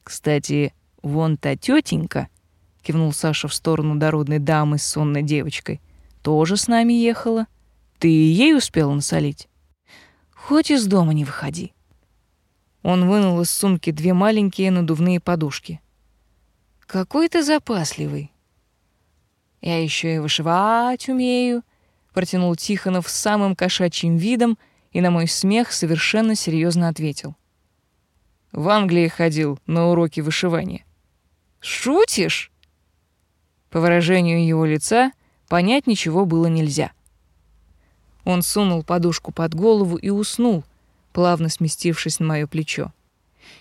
Кстати, вон та тетенька, кивнул Саша в сторону дородной дамы с сонной девочкой, тоже с нами ехала. Ты ей успела насолить? Хоть из дома не выходи. Он вынул из сумки две маленькие надувные подушки. Какой ты запасливый. Я еще и вышивать умею, протянул Тихонов с самым кошачьим видом и на мой смех совершенно серьезно ответил. В Англии ходил на уроки вышивания. Шутишь? По выражению его лица понять ничего было нельзя. Он сунул подушку под голову и уснул, плавно сместившись на мое плечо.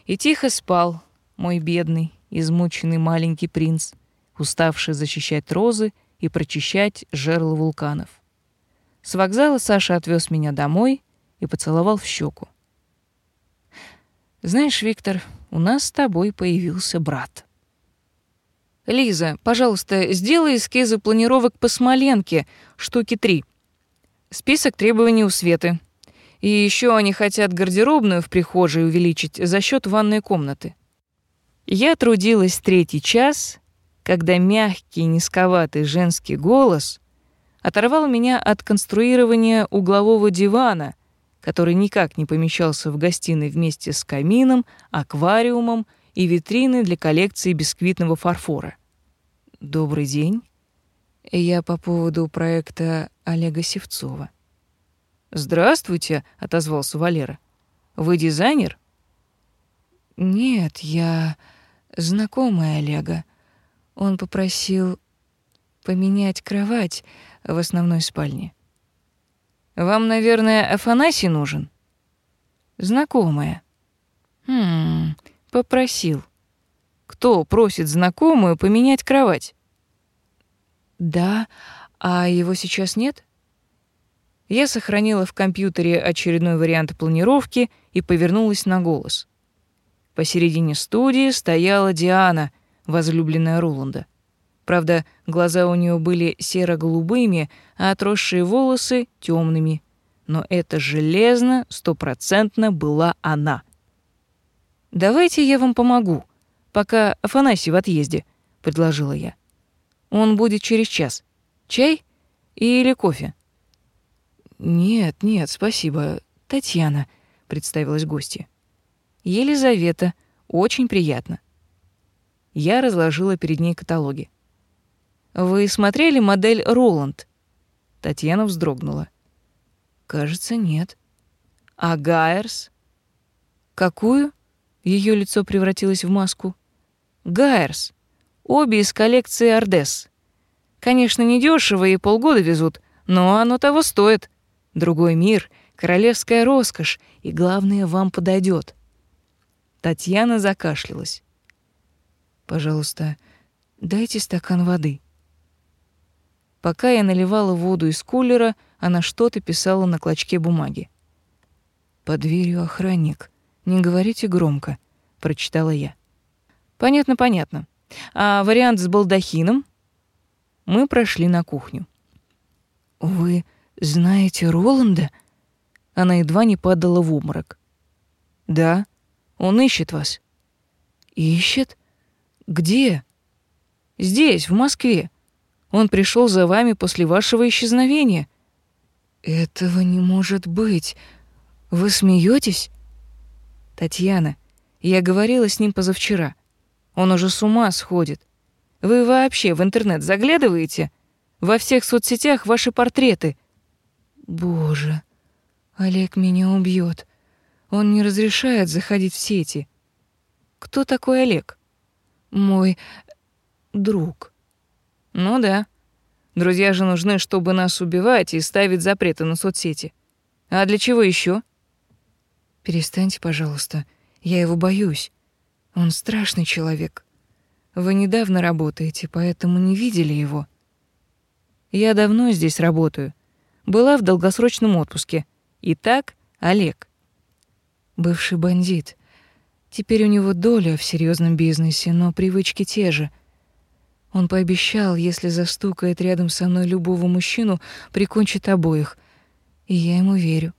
И тихо спал, мой бедный, измученный маленький принц, уставший защищать розы и прочищать жерла вулканов. С вокзала Саша отвез меня домой и поцеловал в щеку. Знаешь, Виктор, у нас с тобой появился брат. Лиза, пожалуйста, сделай эскизы планировок по Смоленке, штуки три. Список требований у Светы. И еще они хотят гардеробную в прихожей увеличить за счет ванной комнаты. Я трудилась третий час, когда мягкий, низковатый женский голос оторвал меня от конструирования углового дивана, который никак не помещался в гостиной вместе с камином, аквариумом и витриной для коллекции бисквитного фарфора. Добрый день. Я по поводу проекта Олега Севцова. Здравствуйте, отозвался Валера. Вы дизайнер? Нет, я знакомая Олега. Он попросил поменять кровать. в основной спальне. Вам, наверное, Афанасий нужен? Знакомая. Хм, попросил. Кто просит знакомую поменять кровать? Да, а его сейчас нет? Я сохранила в компьютере очередной вариант планировки и повернулась на голос. Посередине студии стояла Диана, возлюбленная Роланда. Правда, глаза у нее были серо-голубыми, а отросшие волосы — темными. Но это железно, стопроцентно была она. «Давайте я вам помогу, пока Афанасий в отъезде», — предложила я. «Он будет через час. Чай или кофе?» «Нет, нет, спасибо. Татьяна», — представилась гостья. «Елизавета. Очень приятно». Я разложила перед ней каталоги. «Вы смотрели модель Роланд?» Татьяна вздрогнула. «Кажется, нет». «А Гайерс?» «Какую?» Ее лицо превратилось в маску. «Гайерс. Обе из коллекции Ардес. Конечно, недешево и полгода везут, но оно того стоит. Другой мир, королевская роскошь, и главное, вам подойдет. Татьяна закашлялась. Пожалуйста, дайте стакан воды. Пока я наливала воду из кулера, она что-то писала на клочке бумаги. Под дверью охранник. Не говорите громко, прочитала я. Понятно, понятно. А вариант с балдахином? Мы прошли на кухню. Вы знаете Роланда? Она едва не падала в обморок. Да, он ищет вас. Ищет? Где? Здесь, в Москве. Он пришел за вами после вашего исчезновения. Этого не может быть. Вы смеетесь? Татьяна, я говорила с ним позавчера. Он уже с ума сходит. Вы вообще в интернет заглядываете? Во всех соцсетях ваши портреты — Боже, Олег меня убьет. Он не разрешает заходить в сети. Кто такой Олег? Мой друг. Ну да. Друзья же нужны, чтобы нас убивать и ставить запреты на соцсети. А для чего еще? Перестаньте, пожалуйста. Я его боюсь. Он страшный человек. Вы недавно работаете, поэтому не видели его. Я давно здесь работаю была в долгосрочном отпуске. Итак, Олег. Бывший бандит. Теперь у него доля в серьезном бизнесе, но привычки те же. Он пообещал, если застукает рядом со мной любого мужчину, прикончит обоих. И я ему верю.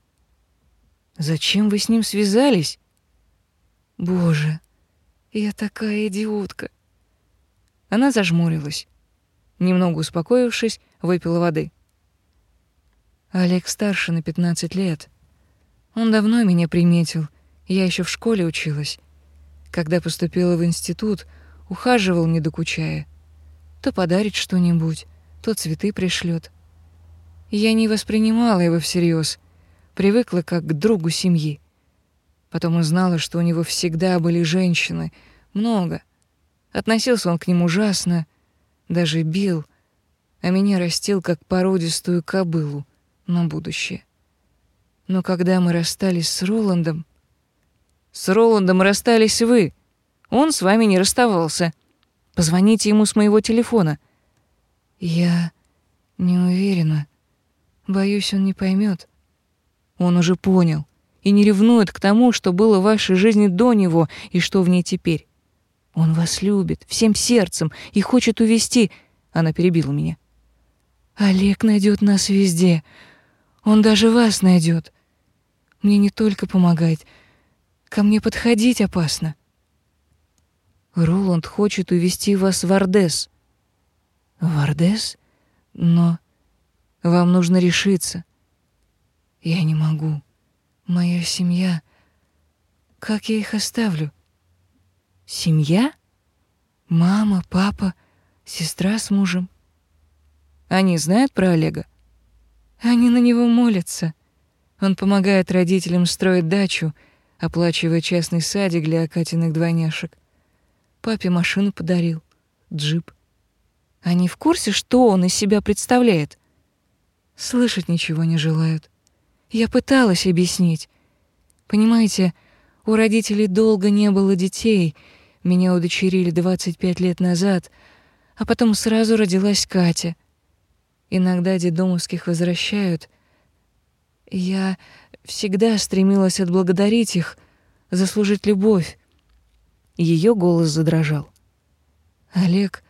Зачем вы с ним связались? Боже, я такая идиотка. Она зажмурилась. Немного успокоившись, выпила воды. Олег старше на 15 лет. Он давно меня приметил. Я еще в школе училась. Когда поступила в институт, ухаживал, не докучая. То подарит что-нибудь, то цветы пришлет. Я не воспринимала его всерьез, привыкла как к другу семьи. Потом узнала, что у него всегда были женщины, много. Относился он к ним ужасно, даже бил, а меня растил как породистую кобылу на будущее. Но когда мы расстались с Роландом... С Роландом расстались вы. Он с вами не расставался. Позвоните ему с моего телефона. Я не уверена. Боюсь, он не поймет. Он уже понял и не ревнует к тому, что было в вашей жизни до него и что в ней теперь. Он вас любит всем сердцем и хочет увести. Она перебила меня. Олег найдет нас везде. Он даже вас найдет. Мне не только помогать, ко мне подходить опасно. Роланд хочет увести вас в Ардес. В Ардес? Но вам нужно решиться. Я не могу. Моя семья... Как я их оставлю? Семья? Мама, папа, сестра с мужем. Они знают про Олега? Они на него молятся. Он помогает родителям строить дачу, оплачивая частный садик для Катиных двойняшек. Папе машину подарил, джип. Они в курсе, что он из себя представляет? слышать ничего не желают. Я пыталась объяснить. Понимаете, у родителей долго не было детей. Меня удочерили 25 лет назад, а потом сразу родилась Катя. Иногда дедомовских возвращают. Я всегда стремилась отблагодарить их, заслужить любовь. Ее голос задрожал. Олег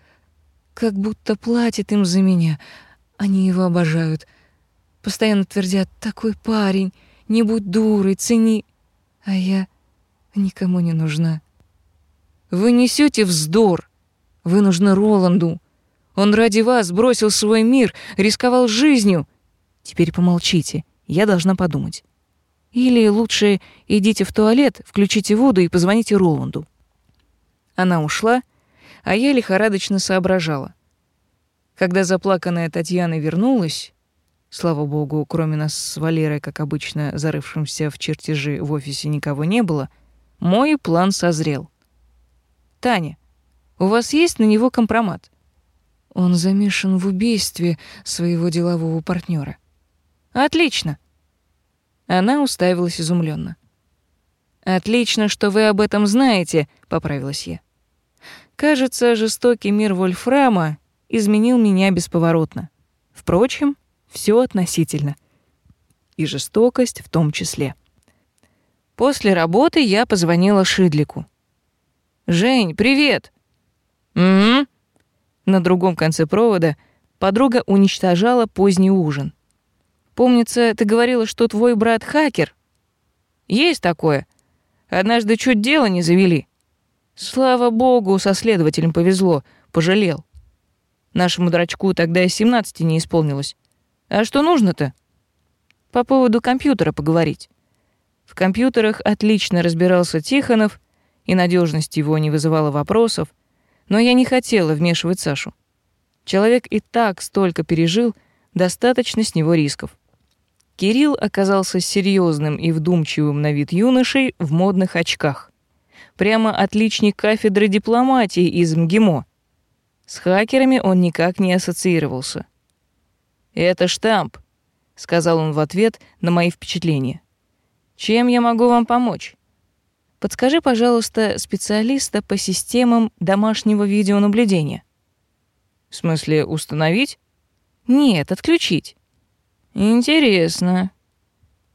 как будто платит им за меня. Они его обожают. Постоянно твердят «такой парень, не будь дурой, цени». А я никому не нужна. Вы несете вздор. Вы нужны Роланду. Он ради вас бросил свой мир, рисковал жизнью. Теперь помолчите, я должна подумать. Или лучше идите в туалет, включите воду и позвоните Роланду. Она ушла, а я лихорадочно соображала. Когда заплаканная Татьяна вернулась, слава богу, кроме нас с Валерой, как обычно, зарывшимся в чертежи в офисе никого не было, мой план созрел. «Таня, у вас есть на него компромат?» Он замешан в убийстве своего делового партнера. «Отлично!» Она уставилась изумленно. «Отлично, что вы об этом знаете», — поправилась я. Кажется, жестокий мир Вольфрама изменил меня бесповоротно. Впрочем, все относительно. И жестокость в том числе. После работы я позвонила Шидлику. «Жень, привет!» «Угу». На другом конце провода подруга уничтожала поздний ужин. «Помнится, ты говорила, что твой брат хакер?» «Есть такое. Однажды чуть дело не завели. Слава богу, со следователем повезло, пожалел. Нашему дурачку тогда и 17 не исполнилось. А что нужно-то? По поводу компьютера поговорить. В компьютерах отлично разбирался Тихонов, и надежность его не вызывала вопросов, но я не хотела вмешивать Сашу. Человек и так столько пережил, достаточно с него рисков. Кирилл оказался серьезным и вдумчивым на вид юношей в модных очках прямо отличник кафедры дипломатии из МГИМО. С хакерами он никак не ассоциировался. «Это штамп», — сказал он в ответ на мои впечатления. «Чем я могу вам помочь?» «Подскажи, пожалуйста, специалиста по системам домашнего видеонаблюдения». «В смысле, установить?» «Нет, отключить». «Интересно».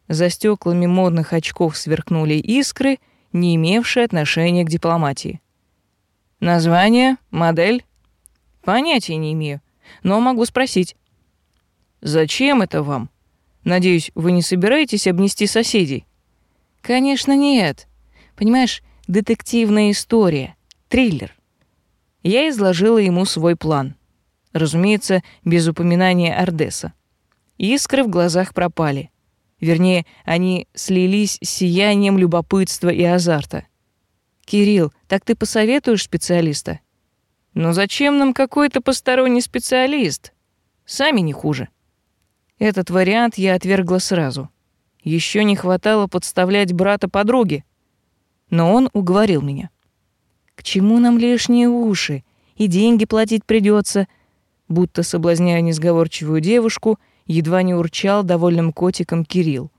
За стеклами модных очков сверкнули искры — не имевшие отношения к дипломатии. Название, модель? Понятия не имею, но могу спросить. Зачем это вам? Надеюсь, вы не собираетесь обнести соседей? Конечно, нет. Понимаешь, детективная история, триллер. Я изложила ему свой план. Разумеется, без упоминания Ардеса. Искры в глазах пропали. Вернее, они слились с сиянием любопытства и азарта. «Кирилл, так ты посоветуешь специалиста?» «Но зачем нам какой-то посторонний специалист? Сами не хуже». Этот вариант я отвергла сразу. Еще не хватало подставлять брата подруги. Но он уговорил меня. «К чему нам лишние уши? И деньги платить придется. Будто соблазняя несговорчивую девушку — едва не урчал довольным котиком Кирилл.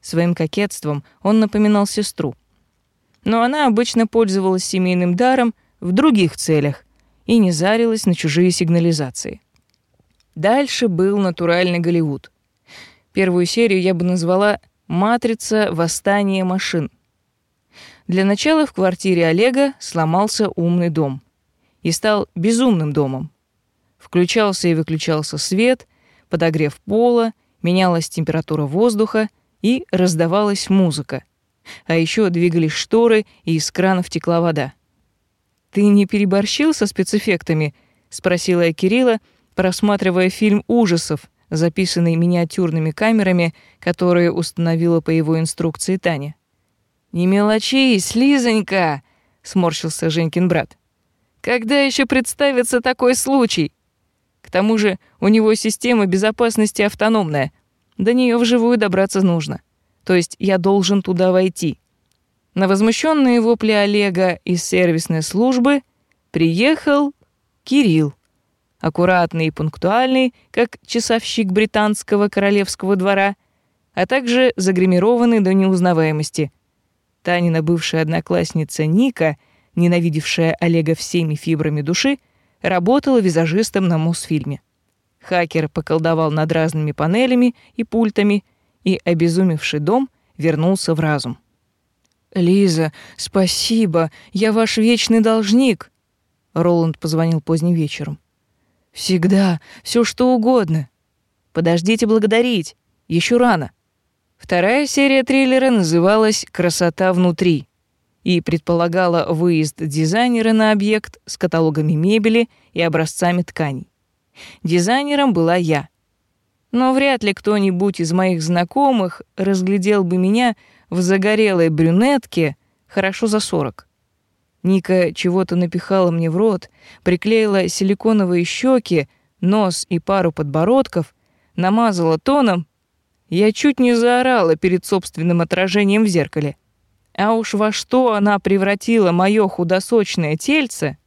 Своим кокетством он напоминал сестру. Но она обычно пользовалась семейным даром в других целях и не зарилась на чужие сигнализации. Дальше был натуральный Голливуд. Первую серию я бы назвала «Матрица. Восстание машин». Для начала в квартире Олега сломался умный дом и стал безумным домом. Включался и выключался свет, подогрев пола, менялась температура воздуха и раздавалась музыка. А еще двигались шторы, и из кранов текла вода. «Ты не переборщил со спецэффектами?» — спросила я Кирилла, просматривая фильм ужасов, записанный миниатюрными камерами, которые установила по его инструкции Таня. «Не мелочись, Лизонька!» — сморщился Женькин брат. «Когда еще представится такой случай? К тому же у него система безопасности автономная. До нее вживую добраться нужно. То есть я должен туда войти. На возмущенные вопли Олега из сервисной службы приехал Кирилл. аккуратный и пунктуальный, как часовщик британского королевского двора, а также загримированный до неузнаваемости. Танина бывшая одноклассница Ника, ненавидевшая Олега всеми фибрами души, работала визажистом на Мосфильме. Хакер поколдовал над разными панелями и пультами, и обезумевший дом вернулся в разум. «Лиза, спасибо, я ваш вечный должник», — Роланд позвонил поздним вечером. «Всегда, все что угодно». «Подождите благодарить, еще рано». Вторая серия триллера называлась «Красота внутри» и предполагала выезд дизайнера на объект с каталогами мебели и образцами тканей. Дизайнером была я. Но вряд ли кто-нибудь из моих знакомых разглядел бы меня в загорелой брюнетке хорошо за сорок. Ника чего-то напихала мне в рот, приклеила силиконовые щеки, нос и пару подбородков, намазала тоном. Я чуть не заорала перед собственным отражением в зеркале. А уж во что она превратила мое худосочное тельце,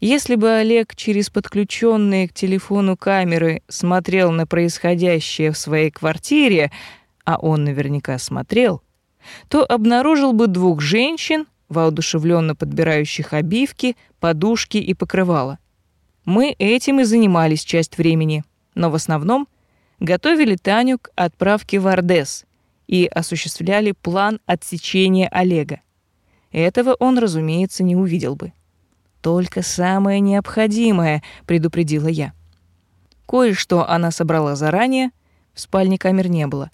если бы Олег через подключенные к телефону камеры смотрел на происходящее в своей квартире, а он наверняка смотрел, то обнаружил бы двух женщин, воодушевленно подбирающих обивки, подушки и покрывала. Мы этим и занимались часть времени, но в основном готовили Таню к отправке в Ордес и осуществляли план отсечения Олега. Этого он, разумеется, не увидел бы. Только самое необходимое, предупредила я. Кое-что она собрала заранее, в спальне камер не было.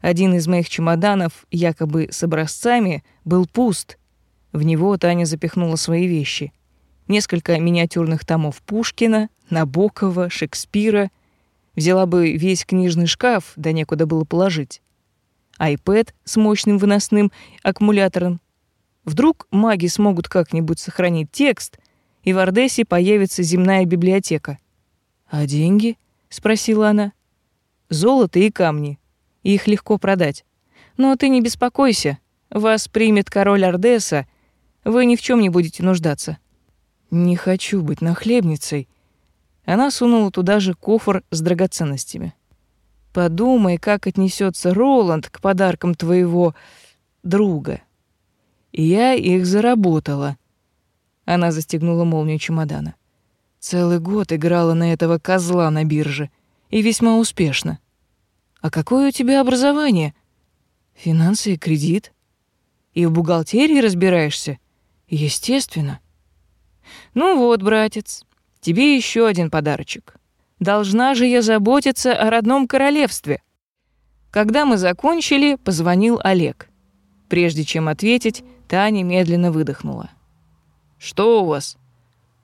Один из моих чемоданов, якобы с образцами, был пуст. В него Таня запихнула свои вещи. Несколько миниатюрных томов Пушкина, Набокова, Шекспира. Взяла бы весь книжный шкаф, да некуда было положить. iPad с мощным выносным аккумулятором. Вдруг маги смогут как-нибудь сохранить текст, и в Ордесе появится земная библиотека. «А деньги?» — спросила она. «Золото и камни их легко продать. Но ты не беспокойся, вас примет король Ордеса, вы ни в чем не будете нуждаться. Не хочу быть нахлебницей. Она сунула туда же кофр с драгоценностями. Подумай, как отнесется Роланд к подаркам твоего друга. Я их заработала. Она застегнула молнию чемодана. Целый год играла на этого козла на бирже и весьма успешно. А какое у тебя образование? Финансы и кредит. И в бухгалтерии разбираешься? Естественно. Ну вот, братец, тебе еще один подарочек. Должна же я заботиться о родном королевстве. Когда мы закончили, позвонил Олег. Прежде чем ответить, Таня медленно выдохнула. Что у вас?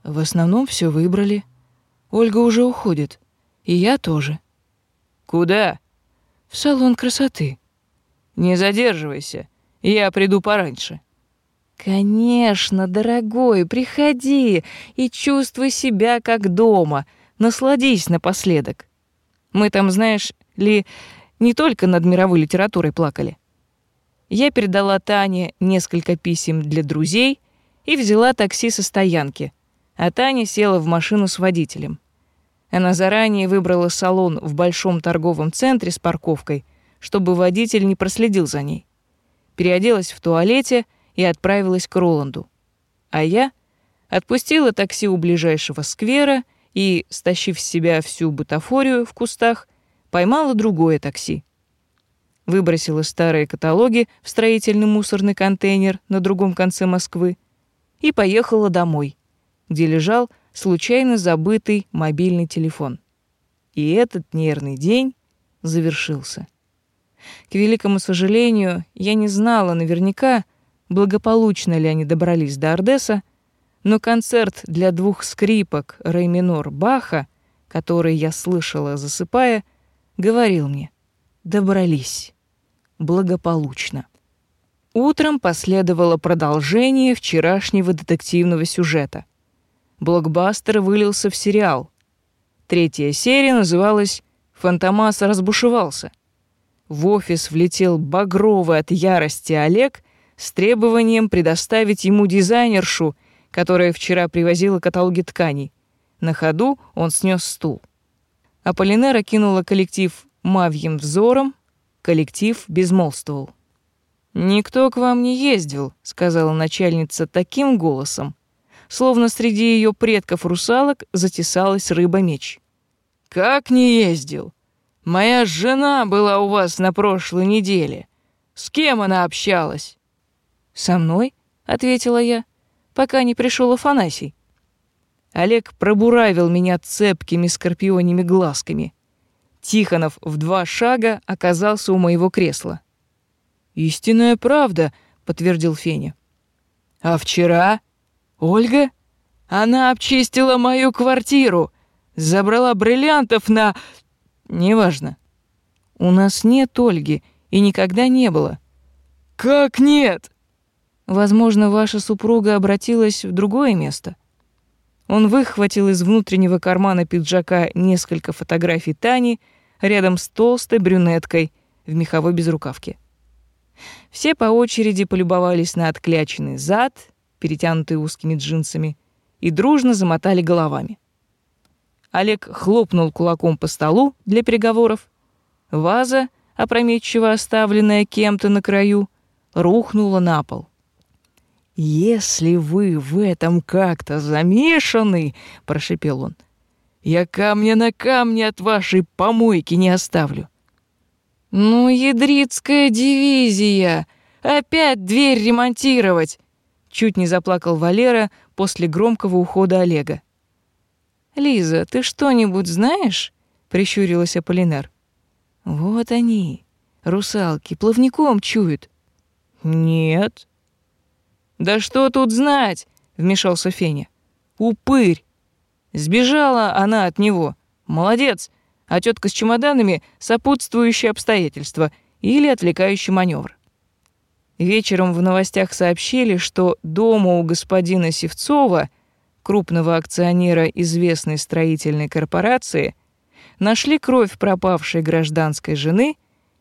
В основном все выбрали. Ольга уже уходит, и я тоже. Куда? в салон красоты. Не задерживайся, я приду пораньше. Конечно, дорогой, приходи и чувствуй себя как дома. Насладись напоследок. Мы там, знаешь ли, не только над мировой литературой плакали. Я передала Тане несколько писем для друзей и взяла такси со стоянки, а Таня села в машину с водителем. Она заранее выбрала салон в большом торговом центре с парковкой, чтобы водитель не проследил за ней. Переоделась в туалете и отправилась к Роланду. А я отпустила такси у ближайшего сквера и, стащив с себя всю бутафорию в кустах, поймала другое такси. Выбросила старые каталоги в строительный мусорный контейнер на другом конце Москвы и поехала домой, где лежал случайно забытый мобильный телефон. И этот нервный день завершился. К великому сожалению, я не знала наверняка, благополучно ли они добрались до Ордеса, но концерт для двух скрипок ре минор Баха, который я слышала, засыпая, говорил мне: добрались благополучно. Утром последовало продолжение вчерашнего детективного сюжета — блокбастер вылился в сериал. Третья серия называлась «Фантомас разбушевался». В офис влетел багровый от ярости Олег с требованием предоставить ему дизайнершу, которая вчера привозила каталоги тканей, На ходу он снес стул. Аполлинера кинула коллектив мавьим взором, коллектив безмолвствовал. «Никто к вам не ездил», — сказала начальница таким голосом, словно среди ее предков-русалок затесалась рыба-меч. «Как не ездил? Моя жена была у вас на прошлой неделе. С кем она общалась?» «Со мной», — ответила я, — «пока не пришел Афанасий». Олег пробуравил меня цепкими скорпионими глазками. Тихонов в два шага оказался у моего кресла. «Истинная правда», — подтвердил Феня. «А вчера? Ольга? Она обчистила мою квартиру, забрала бриллиантов на... Неважно. У нас нет Ольги и никогда не было». «Как нет?» «Возможно, ваша супруга обратилась в другое место». Он выхватил из внутреннего кармана пиджака несколько фотографий Тани рядом с толстой брюнеткой в меховой безрукавке. Все по очереди полюбовались на откляченный зад, перетянутый узкими джинсами, и дружно замотали головами. Олег хлопнул кулаком по столу для переговоров. Ваза, опрометчиво оставленная кем-то на краю, рухнула на пол. «Если вы в этом как-то замешаны, — прошепел он, — я камня на камне от вашей помойки не оставлю». «Ну, ядрицкая дивизия! Опять дверь ремонтировать!» Чуть не заплакал Валера после громкого ухода Олега. «Лиза, ты что-нибудь знаешь?» — прищурилась Аполлинар. «Вот они, русалки, плавником чуют». «Нет», «Да что тут знать?» — вмешался Феня. «Упырь! Сбежала она от него. Молодец! А тетка с чемоданами — сопутствующие обстоятельства или отвлекающий маневр». Вечером в новостях сообщили, что дома у господина Севцова, крупного акционера известной строительной корпорации, нашли кровь пропавшей гражданской жены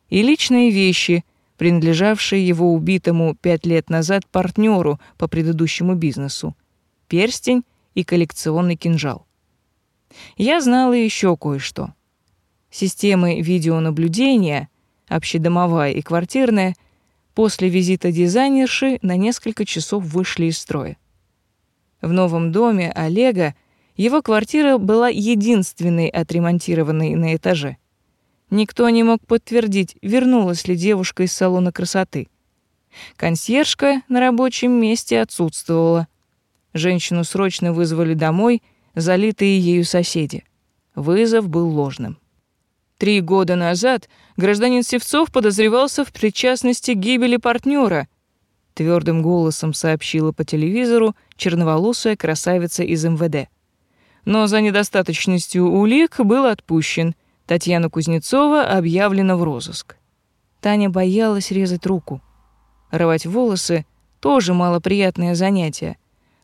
и личные вещи — принадлежавший его убитому пять лет назад партнеру по предыдущему бизнесу, перстень и коллекционный кинжал. Я знала еще кое-что. Системы видеонаблюдения, общедомовая и квартирная, после визита дизайнерши на несколько часов вышли из строя. В новом доме Олега его квартира была единственной отремонтированной на этаже — Никто не мог подтвердить, вернулась ли девушка из салона красоты. Консьержка на рабочем месте отсутствовала. Женщину срочно вызвали домой, залитые ею соседи. Вызов был ложным. Три года назад гражданин Севцов подозревался в причастности к гибели партнера. Твердым голосом сообщила по телевизору черноволосая красавица из МВД. Но за недостаточностью улик был отпущен – Татьяна Кузнецова объявлена в розыск. Таня боялась резать руку. Рвать волосы — тоже малоприятное занятие,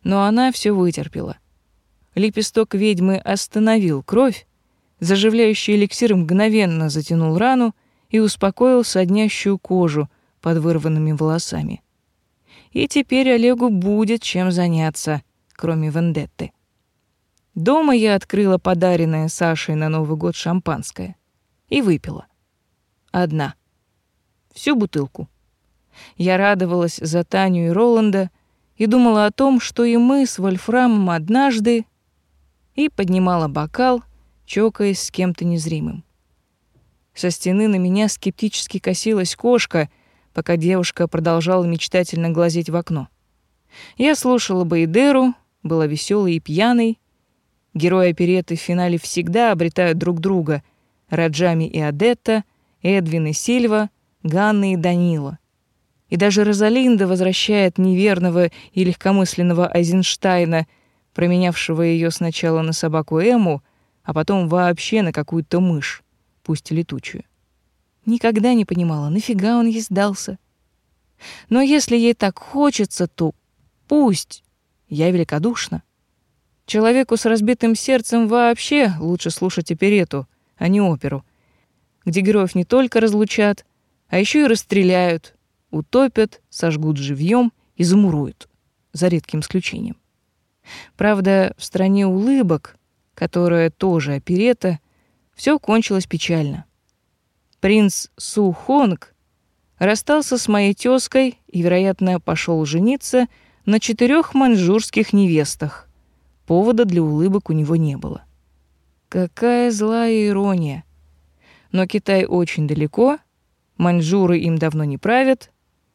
но она все вытерпела. Лепесток ведьмы остановил кровь, заживляющий эликсир мгновенно затянул рану и успокоил соднящую кожу под вырванными волосами. И теперь Олегу будет чем заняться, кроме вендетты. Дома я открыла подаренное Сашей на Новый год шампанское и выпила. Одна. Всю бутылку. Я радовалась за Таню и Роланда и думала о том, что и мы с Вольфрамом однажды, и поднимала бокал, чокаясь с кем-то незримым. Со стены на меня скептически косилась кошка, пока девушка продолжала мечтательно глазеть в окно. Я слушала Баидеру, была веселой и пьяной, Герои опереты в финале всегда обретают друг друга. Раджами и Адетта, Эдвин и Сильва, Ганна и Данила. И даже Розалинда возвращает неверного и легкомысленного Айзенштейна, променявшего ее сначала на собаку Эму, а потом вообще на какую-то мышь, пусть летучую. Никогда не понимала, нафига он ей сдался. Но если ей так хочется, то пусть. Я великодушна. Человеку с разбитым сердцем вообще лучше слушать оперету, а не оперу, где героев не только разлучат, а еще и расстреляют, утопят, сожгут живьем и замуруют, за редким исключением. Правда, в стране улыбок которая тоже оперета, все кончилось печально. Принц Су Хонг расстался с моей тёзкой и, вероятно, пошел жениться на четырех маньчжурских невестах. Повода для улыбок у него не было. Какая злая ирония. Но Китай очень далеко, маньчжуры им давно не правят,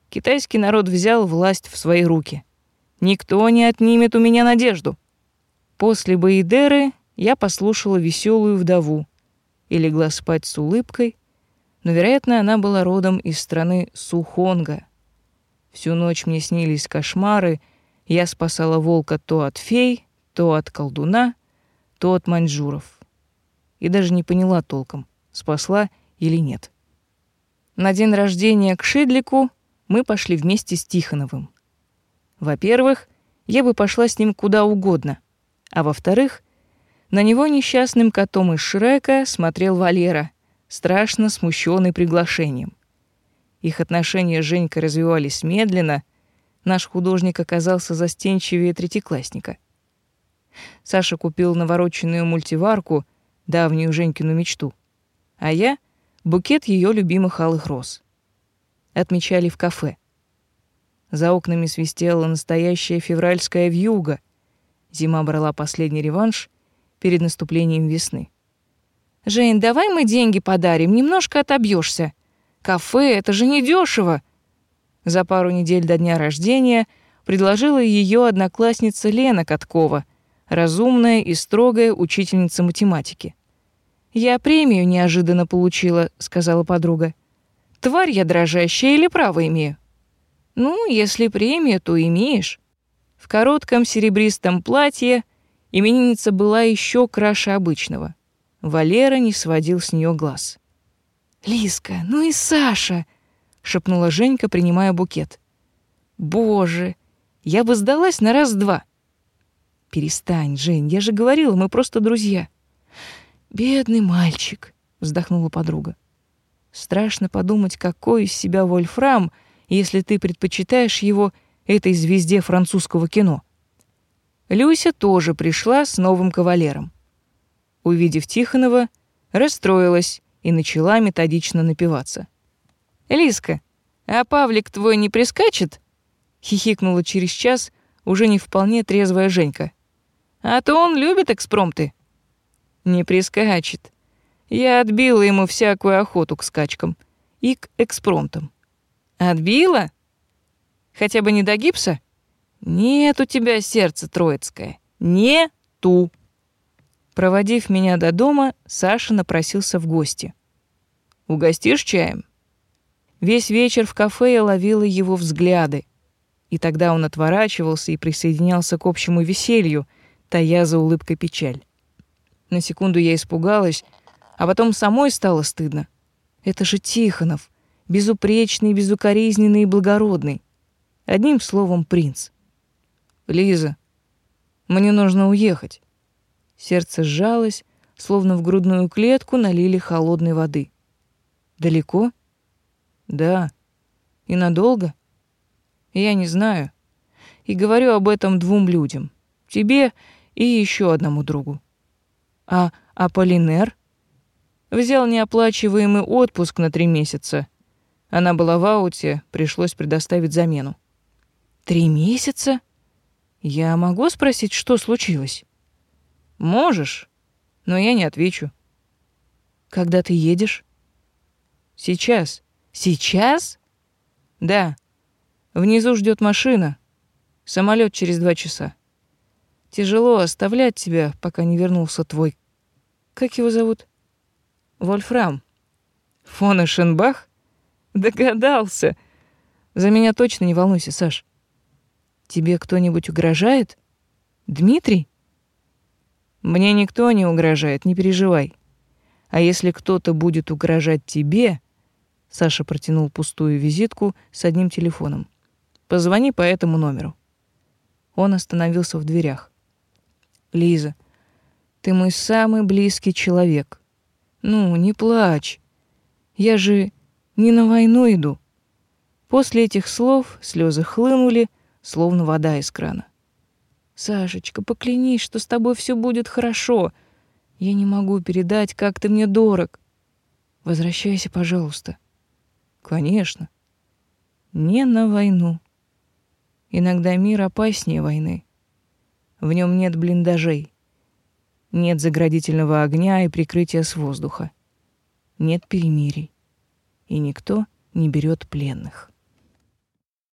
китайский народ взял власть в свои руки. Никто не отнимет у меня надежду. После Баидеры я послушала веселую вдову и легла спать с улыбкой, но, вероятно, она была родом из страны Сухонга. Всю ночь мне снились кошмары, я спасала волка то от фей, то от колдуна, то от маньчжуров. И даже не поняла толком, спасла или нет. На день рождения к Шидлику мы пошли вместе с Тихоновым. Во-первых, я бы пошла с ним куда угодно, а во-вторых, на него несчастным котом из Шрека смотрел Валера, страшно смущенный приглашением. Их отношения с Женькой развивались медленно, наш художник оказался застенчивее третьеклассника. Саша купил навороченную мультиварку, давнюю Женькину мечту, а я — букет ее любимых алых роз. Отмечали в кафе. За окнами свистела настоящая февральская вьюга. Зима брала последний реванш перед наступлением весны. «Жень, давай мы деньги подарим, немножко отобьешься. Кафе — это же недешево. За пару недель до дня рождения предложила ее одноклассница Лена Каткова, разумная и строгая учительница математики. «Я премию неожиданно получила», — сказала подруга. «Тварь я дрожащая или право имею?» «Ну, если премию, то имеешь». В коротком серебристом платье — Именинница была еще краше обычного. Валера не сводил с нее глаз. «Лиска, ну и Саша!» — шепнула Женька, принимая букет. «Боже, я бы сдалась на раз-два». «Перестань, Жень, я же говорила, мы просто друзья». «Бедный мальчик», — вздохнула подруга. «Страшно подумать, какой из себя Вольфрам, если ты предпочитаешь его этой звезде французского кино». Люся тоже пришла с новым кавалером. Увидев Тихонова, расстроилась и начала методично напиваться. «Лиска, а Павлик твой не прискачет?» — хихикнула через час уже не вполне трезвая Женька. «А то он любит экспромты». «Не прискачет. Я отбила ему всякую охоту к скачкам и к экспромтам». «Отбила? Хотя бы не до гипса?» Нет у тебя сердца троицкое. Не ту. Проводив меня до дома, Саша напросился в гости. Угостишь чаем? Весь вечер в кафе я ловила его взгляды. И тогда он отворачивался и присоединялся к общему веселью, тая за улыбкой печаль. На секунду я испугалась, а потом самой стало стыдно. Это же Тихонов, безупречный, безукоризненный и благородный. Одним словом, принц. Лиза, мне нужно уехать. Сердце сжалось, словно в грудную клетку налили холодной воды. Далеко? Да. И надолго? Я не знаю. И говорю об этом двум людям. Тебе и еще одному другу. А Аполлинер? Взял неоплачиваемый отпуск на три месяца. Она была в ауте, пришлось предоставить замену. Три месяца? Я могу спросить, что случилось? Можешь, но я не отвечу. Когда ты едешь? Сейчас. Сейчас? Да. Внизу ждет машина. Самолет через два часа. Тяжело оставлять тебя, пока не вернулся твой... Как его зовут? Вольфрам. Фон Эшенбах? Догадался. За меня точно не волнуйся, Саш. Тебе кто-нибудь угрожает? Дмитрий? Мне никто не угрожает, не переживай. А если кто-то будет угрожать тебе, Саша протянул пустую визитку с одним телефоном. Позвони по этому номеру. Он остановился в дверях. Лиза, ты мой самый близкий человек. Ну, не плачь. Я же не на войну иду. После этих слов слезы хлынули, словно вода из крана. «Сашечка, поклянись, что с тобой все будет хорошо», Я не могу передать, как ты мне дорог. Возвращайся, пожалуйста. Конечно. Не на войну. Иногда мир опаснее войны. В нем нет блиндажей. Нет заградительного огня и прикрытия с воздуха. Нет перемирий. И никто не берет пленных.